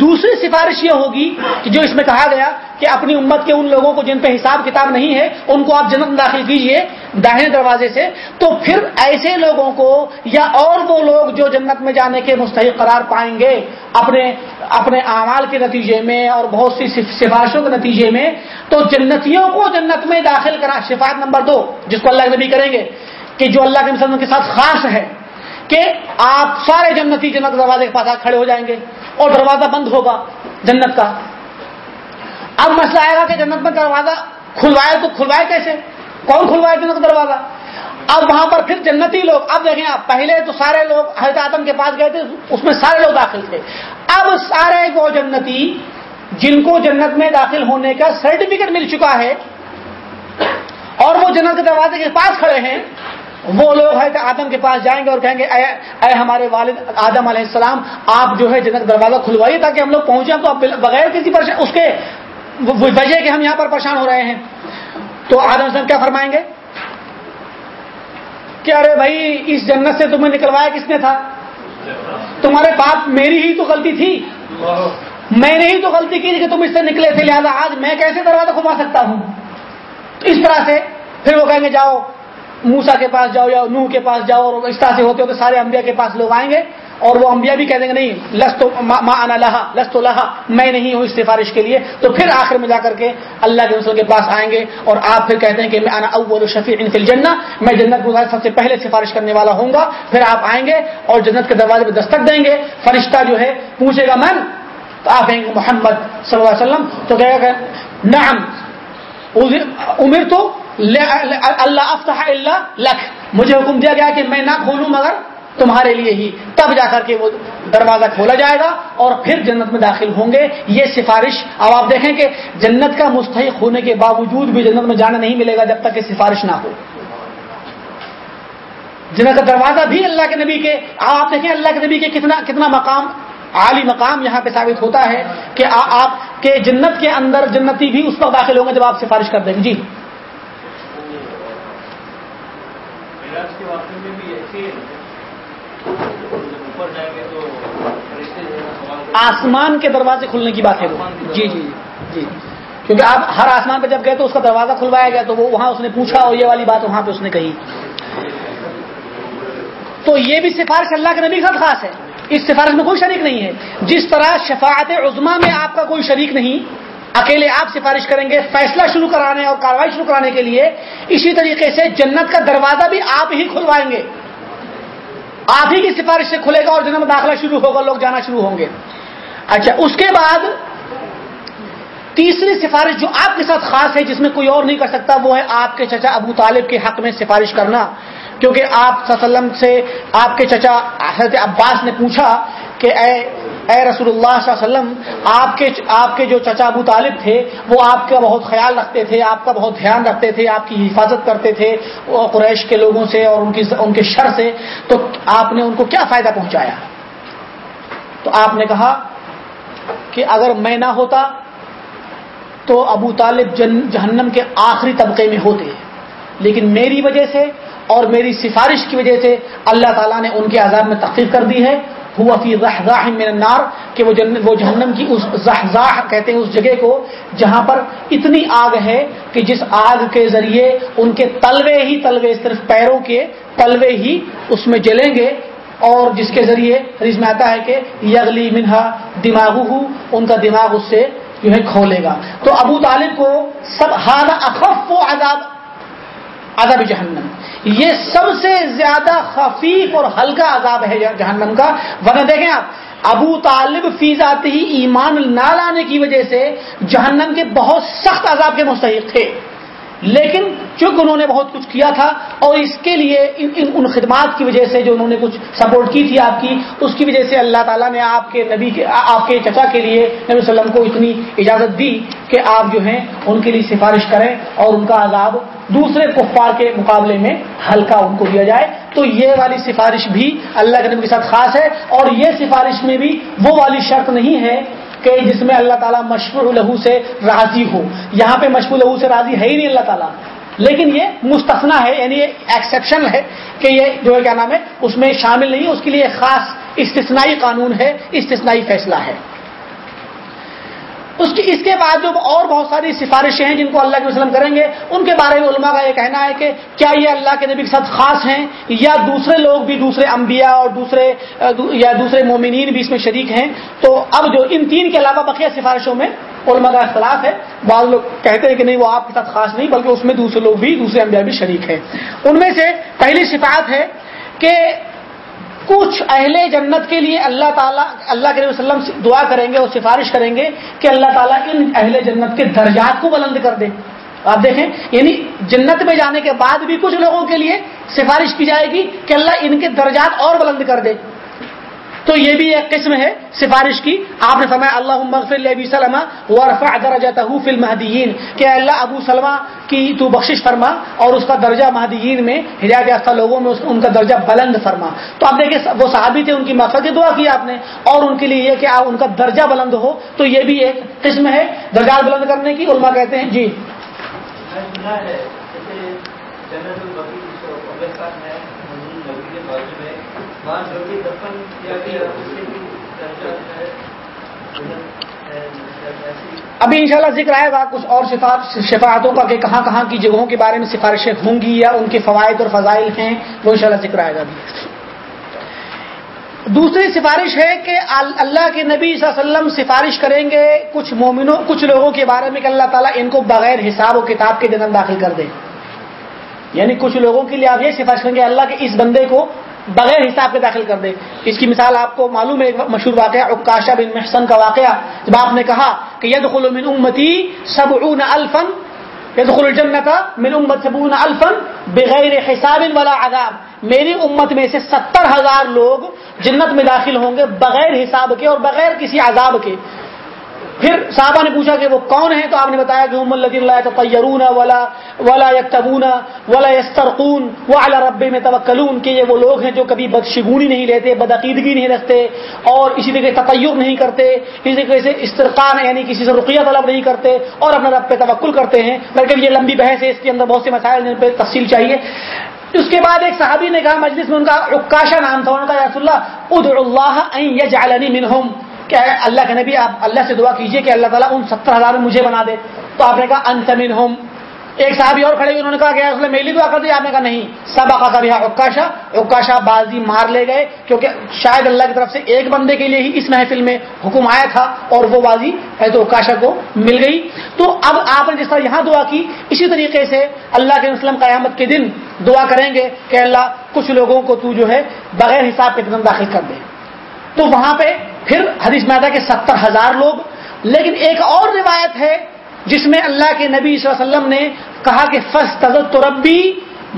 دوسری سفارش یہ ہوگی کہ جو اس میں کہا گیا کہ اپنی امت کے ان لوگوں کو جن پہ حساب کتاب نہیں ہے، ان کو آپ جنت میں داخل کیجیے داہنے دروازے سے۔ تو پھر ایسے لوگوں کو یا اور وہ لوگ جو جنت میں جانے کے مستحق قرار پائیں گے اپنے اپنے اعمال کے نتیجے میں اور بہت سی سفارشوں کے نتیجے میں، تو جنتیوں کو جنت میں داخل کرا، شفاعت نمبر دو، جس کو اللہ نبی کریں گے۔ کہ جو اللہ کے مسلم کے ساتھ خاص ہے کہ آپ سارے جنتی جنت دروازے کے پاس کھڑے ہو جائیں گے اور دروازہ بند ہوگا جنت کا۔ اب مسئلہ آئے گا کہ جنت میں دروازہ کھلوائے تو کھلوائے کیسے؟ کون کھلوائے جنت کا دروازہ؟ اب وہاں پر پھر جنتی لوگ، اب دیکھیں آپ، پہلے تو سارے لوگ حضرت آدم کے پاس گئے تھے، اس میں سارے لوگ داخل تھے۔ اب سارے وہ جنتی جن کو جنت میں داخل ہونے کا سرٹیفکیٹ مل چکا ہے اور وہ جنت کے دروازے کے پاس کھڑے ہیں وہ لوگ ہے کہ آدم کے پاس جائیں گے اور کہیں گے، اے اے ہمارے والد آدم علیہ السلام، آپ جو ہے جنت دروازہ کھلوائیے تاکہ ہم لوگ پہنچے تو بغیر کسی پریشان اس کے وجہ کہ ہم یہاں پر پریشان ہو رہے ہیں۔ تو آدم السلام کیا فرمائیں گے؟ کہ ارے بھائی، اس جنت سے تمہیں نکلوایا کس نے تھا؟ تمہارے پاس میری ہی تو غلطی تھی۔ میں نے ہی تو غلطی کی کہ تم اس سے نکلے تھے، لہٰذا آج میں کیسے دروازہ کھما سکتا ہوں؟ تو اس طرح سے پھر وہ کہیں گے، جاؤ موسا کے پاس جاؤ یا نوح کے پاس جاؤ اور اس طرح سے ہوتے ہوتے سارے انبیاء کے پاس لوگ آئیں گے اور وہ انبیاء بھی کہہ دیں گے نہیں لس تو آنا لہا لس تو لہا، میں نہیں ہوں اس سفارش کے لیے۔ تو پھر آخر میں جا کر کے اللہ کے رسول کے پاس آئیں گے اور آپ پھر کہتے ہیں کہ میں آنا اول شفیع انفل جنہ میں جنت گزار سب سے پہلے سفارش کرنے والا ہوں گا۔ پھر آپ آئیں گے اور جنت کے دروازے پہ دستک دیں گے۔ فرشتہ جو ہے پوچھے گا، من؟ تو آپ کہیں گے، محمد صلی اللہ علیہ وسلم. تو کہے گا نعم عمر تو اللہ افتح اللہ لکھ مجھے حکم دیا گیا کہ میں نہ کھولوں مگر تمہارے لیے ہی. تب جا کر کے وہ دروازہ کھولا جائے گا اور پھر جنت میں داخل ہوں گے. یہ سفارش. اب آپ دیکھیں کہ جنت کا مستحق ہونے کے باوجود بھی جنت میں جانا نہیں ملے گا جب تک کہ سفارش نہ ہو. جنت کا دروازہ بھی اللہ کے نبی کے آپ دیکھیں اللہ کے نبی کے کتنا کتنا مقام عالی مقام یہاں پہ ثابت ہوتا ہے کہ آپ کے جنت کے اندر جنتی بھی اس وقت داخل ہوں گے جب آپ سفارش کر دیں گے. جی. آسمان کے دروازے کھلنے کی بات ہے جی جی جی۔ کیونکہ آپ ہر آسمان پہ جب گئے تو اس کا دروازہ کھلوایا گیا تو وہ وہاں اس نے پوچھا اور یہ والی بات وہاں پہ اس نے کہی۔ تو یہ بھی سفارش اللہ کے نبی کا خاص ہے۔ اس سفارش میں کوئی شریک نہیں ہے۔ جس طرح شفاعت عظما میں آپ کا کوئی شریک نہیں اکیلے آپ سفارش کریں گے، فیصلہ شروع کرانے اور کاروائی شروع کرانے کے لیے، اسی طریقے سے جنت کا دروازہ بھی آپ ہی کھلوائیں گے۔ آپ ہی کی سفارش سے کھلے گا اور جنم داخلہ شروع ہوگا، لوگ جانا شروع ہوں گے۔ اچھا اس کے بعد تیسری سفارش جو آپ کے ساتھ خاص ہے، جس میں کوئی اور نہیں کر سکتا، وہ ہے آپ کے چچا ابو طالب کے حق میں سفارش کرنا۔ کیونکہ آپ وسلم سے آپ کے چچا حضرت عباس نے پوچھا کہ اے اے رسول اللہ صلی اللہ علیہ وسلم، آپ کے آپ کے جو چچا ابو طالب تھے، وہ آپ کا بہت خیال رکھتے تھے، آپ کا بہت دھیان رکھتے تھے، آپ کی حفاظت کرتے تھے قریش کے لوگوں سے اور ان کی ان کے شر سے، تو آپ نے ان کو کیا فائدہ پہنچایا؟ تو آپ نے کہا کہ اگر میں نہ ہوتا تو ابو طالب جن، جہنم کے آخری طبقے میں ہوتے۔ لیکن میری وجہ سے اور میری سفارش کی وجہ سے اللہ تعالیٰ نے ان کے عذاب میں تخفیف کر دی ہے۔ ہوا فی رحضاح من النار کہ وہ جن وہ جہنم کی اس زحزاح کہتے ہیں اس جگہ کو جہاں پر اتنی آگ ہے کہ جس آگ کے ذریعے ان کے تلوے ہی تلوے صرف پیروں کے تلوے ہی اس میں جلیں گے اور جس کے ذریعے حدیث میں آتا ہے کہ یغلی منہا دماغ ان کا دماغ اس سے جو ہے کھولے گا۔ تو ابو طالب کو سب ہاد اخف و عذاب عذاب جہنم۔ یہ سب سے زیادہ خفیف اور ہلکا عذاب ہے جہنم کا۔ ورنہ دیکھیں آپ، ابو طالب فی ذاتی ہی ایمان نہ لانے کی وجہ سے جہنم کے بہت سخت عذاب کے مستحق تھے۔ لیکن چونکہ انہوں نے بہت کچھ کیا تھا اور اس کے لیے ان ان, ان خدمات کی وجہ سے جو انہوں نے کچھ سپورٹ کی تھی آپ کی اس کی وجہ سے اللہ تعالیٰ نے آپ کے نبی کے آپ کے چچا کے لیے نبی وسلم کو اتنی اجازت دی کہ آپ جو ہیں ان کے لیے سفارش کریں اور ان کا عذاب دوسرے کفار کے مقابلے میں ہلکا ان کو دیا جائے۔ تو یہ والی سفارش بھی اللہ کے نبی کے ساتھ خاص ہے اور یہ سفارش میں بھی وہ والی شرط نہیں ہے کہ جس میں اللہ تعالیٰ مشہور لہو سے راضی ہو۔ یہاں پہ مشہور لہو سے راضی ہے ہی نہیں اللہ تعالیٰ۔ لیکن یہ مستثنا ہے یعنی یہ ایکسیپشن ہے کہ یہ جو ہے کیا نام ہے، اس میں شامل نہیں اس کے لیے خاص استثنائی قانون ہے، استثنائی فیصلہ ہے۔ اس کی اس کے بعد جو اور بہت ساری سفارشیں ہیں جن کو اللہ کے وسلم کریں گے، ان کے بارے میں علماء کا یہ کہنا ہے کہ کیا یہ اللہ کے نبی کے ساتھ خاص ہیں یا دوسرے لوگ بھی دوسرے انبیاء اور دوسرے، یا دوسرے مومنین بھی اس میں شریک ہیں؟ تو اب جو ان تین کے علاوہ بقیہ سفارشوں میں علماء کا اختلاف ہے۔ بعض لوگ کہتے ہیں کہ نہیں، وہ آپ کے ساتھ خاص نہیں، بلکہ اس میں دوسرے لوگ بھی، دوسرے انبیاء بھی شریک ہیں۔ ان میں سے پہلی صفات ہے کہ کچھ اہل جنت کے لیے اللہ تعالیٰ اللہ کے وسلم دعا کریں گے اور سفارش کریں گے کہ اللہ تعالیٰ ان اہل جنت کے درجات کو بلند کر دے۔ آپ دیکھیں یعنی جنت میں جانے کے بعد بھی کچھ لوگوں کے لیے سفارش کی جائے گی کہ اللہ ان کے درجات اور بلند کر دے۔ تو یہ بھی ایک قسم ہے سفارش کی۔ آپ نے فرمایا اللہ مغفر ابی سلمہ ورفع درجتہ فی المہدیین۔ کہ اللہ، ابو سلمہ کی تو بخشش فرما اور اس کا درجہ مہدیین میں، ہدایت یافتہ لوگوں میں ان کا درجہ بلند فرما۔ تو آپ دیکھیں، وہ صحابی تھے، ان کی مقصد دعا کی آپ نے۔ اور ان کے لیے یہ کہ آپ ان کا درجہ بلند ہو۔ تو یہ بھی ایک قسم ہے درجات بلند کرنے کی۔ علماء کہتے ہیں جی۔, جی۔ ابھی انشاءاللہ ذکر آئے گا کچھ اور شفاعتوں کا کہ کہاں کہاں کی جگہوں کے بارے میں سفارشیں ہوں گی یا ان کے فوائد اور فضائل ہیں، وہ انشاءاللہ ذکر آئے گا دوسری سفارش ہے کہ اللہ کے نبی صلی اللہ علیہ وسلم سفارش کریں گے کچھ مومنوں کچھ لوگوں کے بارے میں کہ اللہ تعالیٰ ان کو بغیر حساب و کتاب کے جنم داخل کر دے۔ یعنی کچھ لوگوں کے لیے آپ یہ سفارش کریں گے، اللہ کے اس بندے کو بغیر حساب کے داخل کر دے۔ اس کی مثال آپ کو معلوم ہے، ایک مشہور واقعہ اکاشا بن محسن کا واقعہ۔ جب آپ نے کہا کہ ید من امتی سب الفن ید الجنت من امت سبون الفن بغیر حساب ولا عذاب۔ میری امت میں سے ستر ہزار لوگ جنت میں داخل ہوں گے بغیر حساب کے اور بغیر کسی عذاب کے۔ پھر صحابہ نے پوچھا کہ وہ کون ہیں؟ تو آپ نے بتایا کہ الدی اللہ تیرون ولا ولا یکتبون ولا یسترقون ولا رب میں توکلون کہ یہ وہ لوگ ہیں جو کبھی بدشگونی نہیں لیتے، بدعقیدگی نہیں رکھتے اور اسی طریقے تطیر نہیں کرتے، اسی طریقے سے استرقان یعنی کسی سے رقیہ طلب نہیں کرتے اور اپنے رب پہ توکل کرتے ہیں۔ بلکہ یہ لمبی بحث ہے، اس کے اندر بہت سے مسائل جن پہ تفصیل چاہیے۔ اس کے بعد ایک صحابی نے کہا، مجلس میں ان کا عکاشا نام تھا، انہوں کا رسول اللہ ادع اللہ یجعلنی منہم۔ کہ اللہ کے نبی، آپ اللہ سے دعا کیجیے کہ اللہ تعالیٰ ان ستر ہزار میں مجھے بنا دے۔ تو آپ نے کہا انتمن ہوم ایک صحابی اور کھڑے انہوں نے کہا کہ میری دعا کر دی، آپ نے کہا نہیں۔ سب آقا کا بھی اکاشا اکاشا بازی مار لے گئے، کیونکہ شاید اللہ کی طرف سے ایک بندے کے لیے ہی اس محفل میں حکم آیا تھا اور وہ بازی ہے تو اکاشا کو مل گئی۔ تو اب آپ نے جس طرح یہاں دعا کی، اسی طریقے سے اللہ کے وسلم قیامت کے دن دعا کریں گے کہ اللہ، کچھ لوگوں کو تو جو ہے بغیر حساب کے دن داخل کر دے۔ تو وہاں پہ پھر حدیث میں آتا کہ ستر ہزار لوگ، لیکن ایک اور روایت ہے جس میں اللہ کے نبی صلی اللہ علیہ وسلم نے کہا کہ فس تزت تو ربی،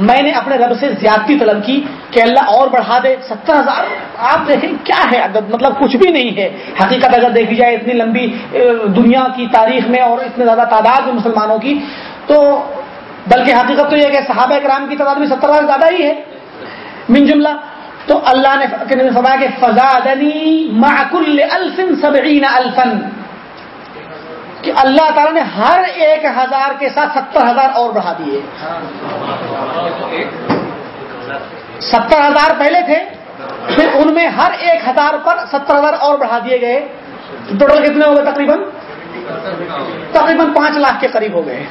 میں نے اپنے رب سے زیادتی طلب کی کہ اللہ اور بڑھا دے۔ ستر ہزار، آپ دیکھیں کیا ہے؟ عدد مطلب کچھ بھی نہیں ہے۔ حقیقت اگر دیکھی جائے اتنی لمبی دنیا کی تاریخ میں اور اتنے زیادہ تعداد میں مسلمانوں کی، تو بلکہ حقیقت تو یہ کہ صحابہ کرام کی تعداد میں ستر ہزار زیادہ ہی ہے۔ من جملہ تو اللہ نے فرمایا کہ فزادنی معکل الفن سبعین الفن کہ اللہ تعالیٰ نے ہر ایک ہزار کے ساتھ ستر ہزار اور بڑھا دیے۔ ستر ہزار پہلے تھے پھر ان میں ہر ایک ہزار پر ستر ہزار اور بڑھا دیے گئے۔ ٹوٹل کتنے ہو گئے؟ تقریباً تقریباً پانچ لاکھ کے قریب ہو گئے۔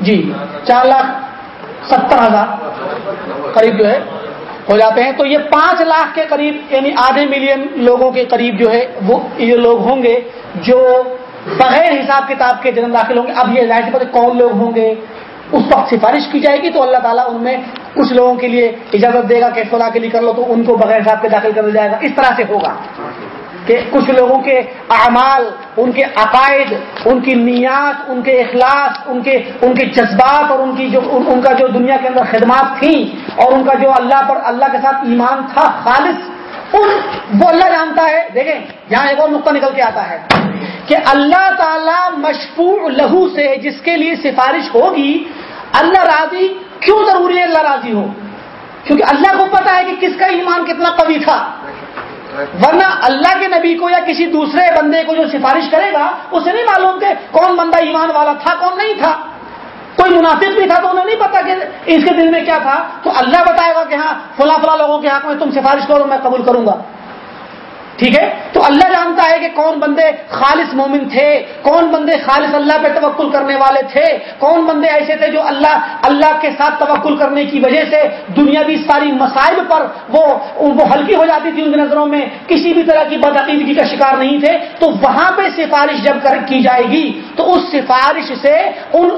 جی چار لاکھ ستر ہزار قریب جو ہے۔ ہو جاتے ہیں تو یہ پانچ لاکھ کے قریب یعنی آدھے ملین لوگوں کے قریب جو ہے، وہ یہ لوگ ہوں گے جو بغیر حساب کتاب کے جنم داخل ہوں گے۔ اب یہ ظاہر پتہ کون لوگ ہوں گے؟ اس وقت سفارش کی جائے گی تو اللہ تعالیٰ ان میں کچھ لوگوں کے لیے اجازت دے گا کہ فلاں کے لیے کر لو تو ان کو بغیر حساب کے داخل کر دیا جائے گا۔ اس طرح سے ہوگا۔ کہ کچھ لوگوں کے اعمال، ان کے عقائد، ان کی نیات، ان کے اخلاص، ان کے ان کے جذبات اور ان کی جو، ان کا جو دنیا کے اندر خدمات تھیں اور ان کا جو اللہ پر، اللہ کے ساتھ ایمان تھا، خالص، ان، وہ اللہ جانتا ہے۔ دیکھیں، یہاں ایک اور نقطہ نکل کے آتا ہے کہ اللہ تعالی مشفوع لہو سے جس کے لیے سفارش ہوگی، اللہ راضی کیوں ضروری ہے اللہ راضی ہو؟ کیونکہ اللہ کو پتا ہے کہ کس کا ایمان کتنا قوی تھا۔ ورنہ اللہ کے نبی کو یا کسی دوسرے بندے کو جو سفارش کرے گا، اسے نہیں معلوم کہ کون بندہ ایمان والا تھا، کون نہیں تھا۔ کوئی منافق بھی تھا تو انہیں نہیں پتا کہ اس کے دل میں کیا تھا۔ تو اللہ بتائے گا کہ ہاں فلاں فلاں لوگوں کے حق میں تم سفارش کرو، میں قبول کروں گا۔ ٹھیک ہے؟ تو اللہ جانتا ہے کہ کون بندے خالص مومن تھے کون بندے خالص اللہ پہ توکل کرنے والے تھے کون بندے ایسے تھے جو اللہ اللہ کے ساتھ توکل کرنے کی وجہ سے دنیاوی ساری مسائل پر وہ وہ ہلکی ہو جاتی تھی ان کی نظروں میں کسی بھی طرح کی بدعقیدگی کا شکار نہیں تھے۔ تو وہاں پہ سفارش جب کر کی جائے گی تو اس سفارش سے ان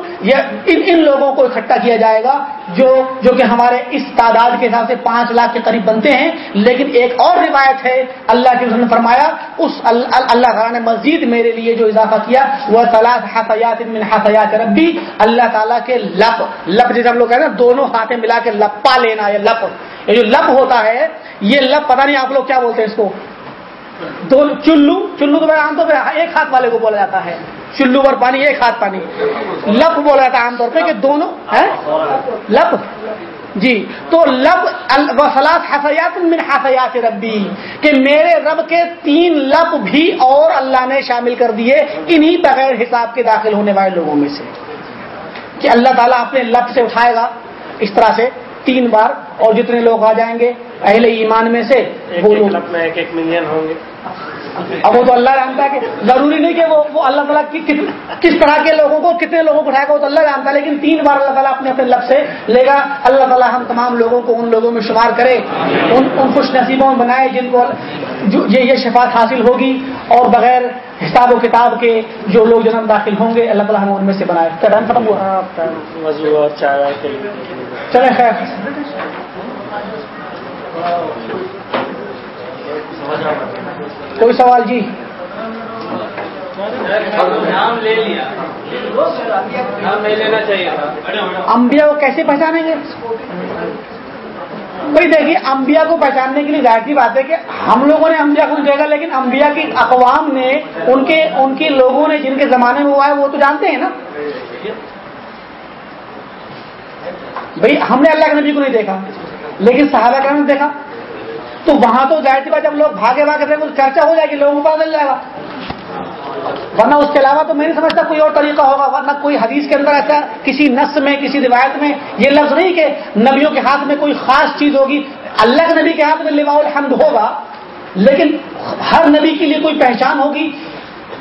ان, ان لوگوں کو اکٹھا کیا جائے گا جو جو کہ ہمارے اس تعداد کے حساب سے پانچ لاکھ کے قریب بنتے ہیں۔ لیکن ایک اور روایت ہے اللہ کے وسلم نے فرمایا، اس اللہ تعالیٰ نے مزید میرے لیے جو اضافہ کیا، وہ حفیات من حفیات ربی، اللہ تعالیٰ کے لپ لپ جیسے ہم لوگ کہتے ہیں، دونوں ہاتھیں ملا کے لپا لینا، یہ لپ یہ جو لپ ہوتا ہے، یہ لپ پتہ نہیں آپ لوگ کیا بولتے ہیں اس کو؟ چلو چلو تو عام طور پہ ایک ہاتھ والے کو بولا جاتا ہے۔ چلو اور پانی، ایک ہاتھ پانی۔ لپ بولا جاتا ہے عام طور پہ کہ دونوں لپ۔ جی تو لب حفیات من حفیات ربی کہ میرے رب کے تین لب بھی اور اللہ نے شامل کر دیے انہی بغیر حساب کے داخل ہونے والے لوگوں میں سے۔ کہ اللہ تعالیٰ اپنے لب سے اٹھائے گا۔ اس طرح سے تین بار اور جتنے لوگ آ جائیں گے اہل ایمان میں سے وہ لوگ۔ ایک ایک ملین ہوں گے۔ اب وہ تو اللہ جانتا ہے کہ ضروری نہیں کہ وہ وہ اللہ تعالیٰ کس طرح کے لوگوں کو کتنے لوگوں کو اٹھائے گا وہ تو اللہ جانتا ہے لیکن تین بار اللہ تعالیٰ اپنے اپنے لفظ سے لے گا۔ اللہ تعالیٰ ہم تمام لوگوں کو ان لوگوں میں شمار کرے ان ان خوش نصیبوں میں بنائے جن کو یہ یہ شفاعت حاصل ہوگی اور بغیر حساب و کتاب کے جو لوگ جنم داخل ہوں گے اللہ تعالیٰ ہم ان میں سے بنائے۔ ٹائم ختم ہوا۔ چلے خیر۔ کوئی سوال جی؟ نام لے لیا۔ نام نہیں لینا چاہیے۔ امبیا کو کیسے پہچانیں گے؟ بھائی دیکھیے امبیا کو پہچاننے کے لیے ظاہر سی بات ہے کہ ہم لوگوں نے امبیا کو دیکھا لیکن امبیا کی اقوام نے ان کے ان کے لوگوں نے جن کے زمانے میں ہوا ہے وہ تو جانتے ہیں نا۔ بھائی ہم نے اللہ کے نبی کو نہیں دیکھا لیکن صحابہ کا نے دیکھا۔ تو وہاں تو ظاہر سی بات جب لوگ بھاگے بھاگے تھے، کچھ چرچا ہو جائے گی، لوگوں کو پتا چل جائے گا۔ ورنہ اس کے علاوہ تو میں نہیں سمجھتا کوئی اور طریقہ ہوگا، ورنہ کوئی حدیث کے اندر ایسا کسی نس میں، کسی روایت میں یہ لفظ نہیں کہ نبیوں کے ہاتھ میں کوئی خاص چیز ہوگی۔ اللہ کے نبی کے ہاتھ میں لوا الحمد ہوگا، لیکن ہر نبی کے لیے کوئی پہچان ہوگی،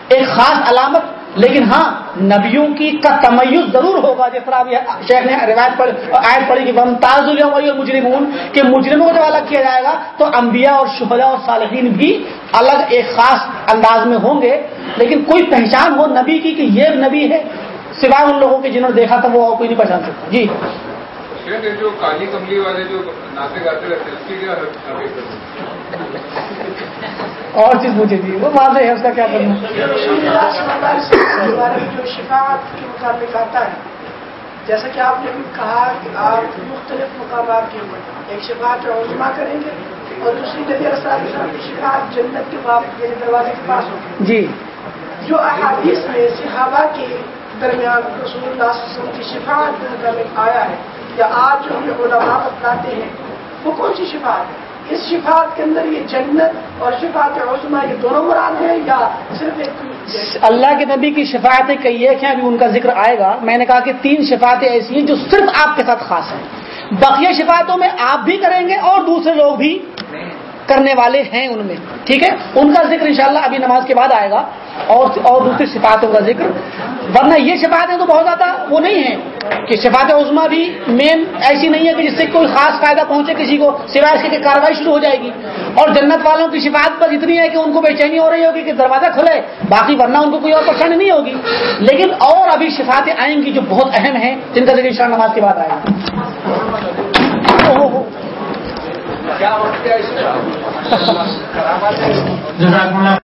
ایک خاص علامت لیکن ہاں نبیوں کی کا تمیز ضرور ہوگا۔ جس طرح شیخ نے روایت پڑھ، آیت پڑھی کہ ممتاز اور مجرمون کہ مجرموں کو جب الگ کیا جائے گا تو انبیاء اور شہدا اور صالحین بھی الگ ایک خاص انداز میں ہوں گے۔ لیکن کوئی پہچان ہو نبی کی کہ یہ نبی ہے، سوائے ان لوگوں کے جنہوں نے دیکھا تھا، وہ کوئی نہیں پہچان سکتا۔ جی۔ جو کالی کملی والے جو ناطے گاتے رہتے اس کی اور چیز پوچھی تھی وہ واضح ہے اس کا کیا کرنا؟ جو شفاعت کے مطابق آتا ہے جیسا کہ آپ نے کہا کہ آپ مختلف مقامات کے اوپر ایک شفاعت عظما کریں گے اور دوسری نبی اسلام کی شفاعت جنت کے بعد یعنی دروازے کے پاس ہوگی۔ جی۔ جو احادیث میں صحابہ کے درمیان رسول اللہ صلی اللہ علیہ وسلم کی شفاعت کے آیا ہے یا آج جو ہم علماء بتلاتے ہیں وہ کون سی شفاعت ہے؟ اس شفاعت کے اندر یہ جنت اور شفاعت عظما یہ دونوں مراد ہیں یا صرف ایک اللہ کے نبی کی شفاعتیں کئی ایک ہیں ابھی ان کا ذکر آئے گا۔ میں نے کہا کہ تین شفاعتیں ایسی ہیں جو صرف آپ کے ساتھ خاص ہیں۔ بقیہ شفاعتوں میں آپ بھی کریں گے اور دوسرے لوگ بھی کرنے والے ہیں ان میں، ٹھیک ہے؟ ان کا ذکر انشاءاللہ ابھی نماز کے بعد آئے گا، اور اور دوسری صفاتوں کا ذکر۔ ورنہ یہ شفاعتیں تو بہت زیادہ وہ نہیں ہیں کہ شفاعت عظما بھی مین ایسی نہیں ہے کہ جس سے کوئی خاص فائدہ پہنچے کسی کو، سوائے اس کے کاروائی شروع ہو جائے گی۔ اور جنت والوں کی شفاعت پر اتنی ہے کہ ان کو بے چینی ہو رہی ہوگی کہ دروازہ کھلے، باقی ورنہ ان کو کوئی اور پریشانی نہیں ہوگی۔ لیکن اور ابھی شفاعتیں آئیں گی جو بہت اہم ہیں، جن کا ذکر شاہ نماز کے بعد آئے گا۔ *laughs* جزاک اللہ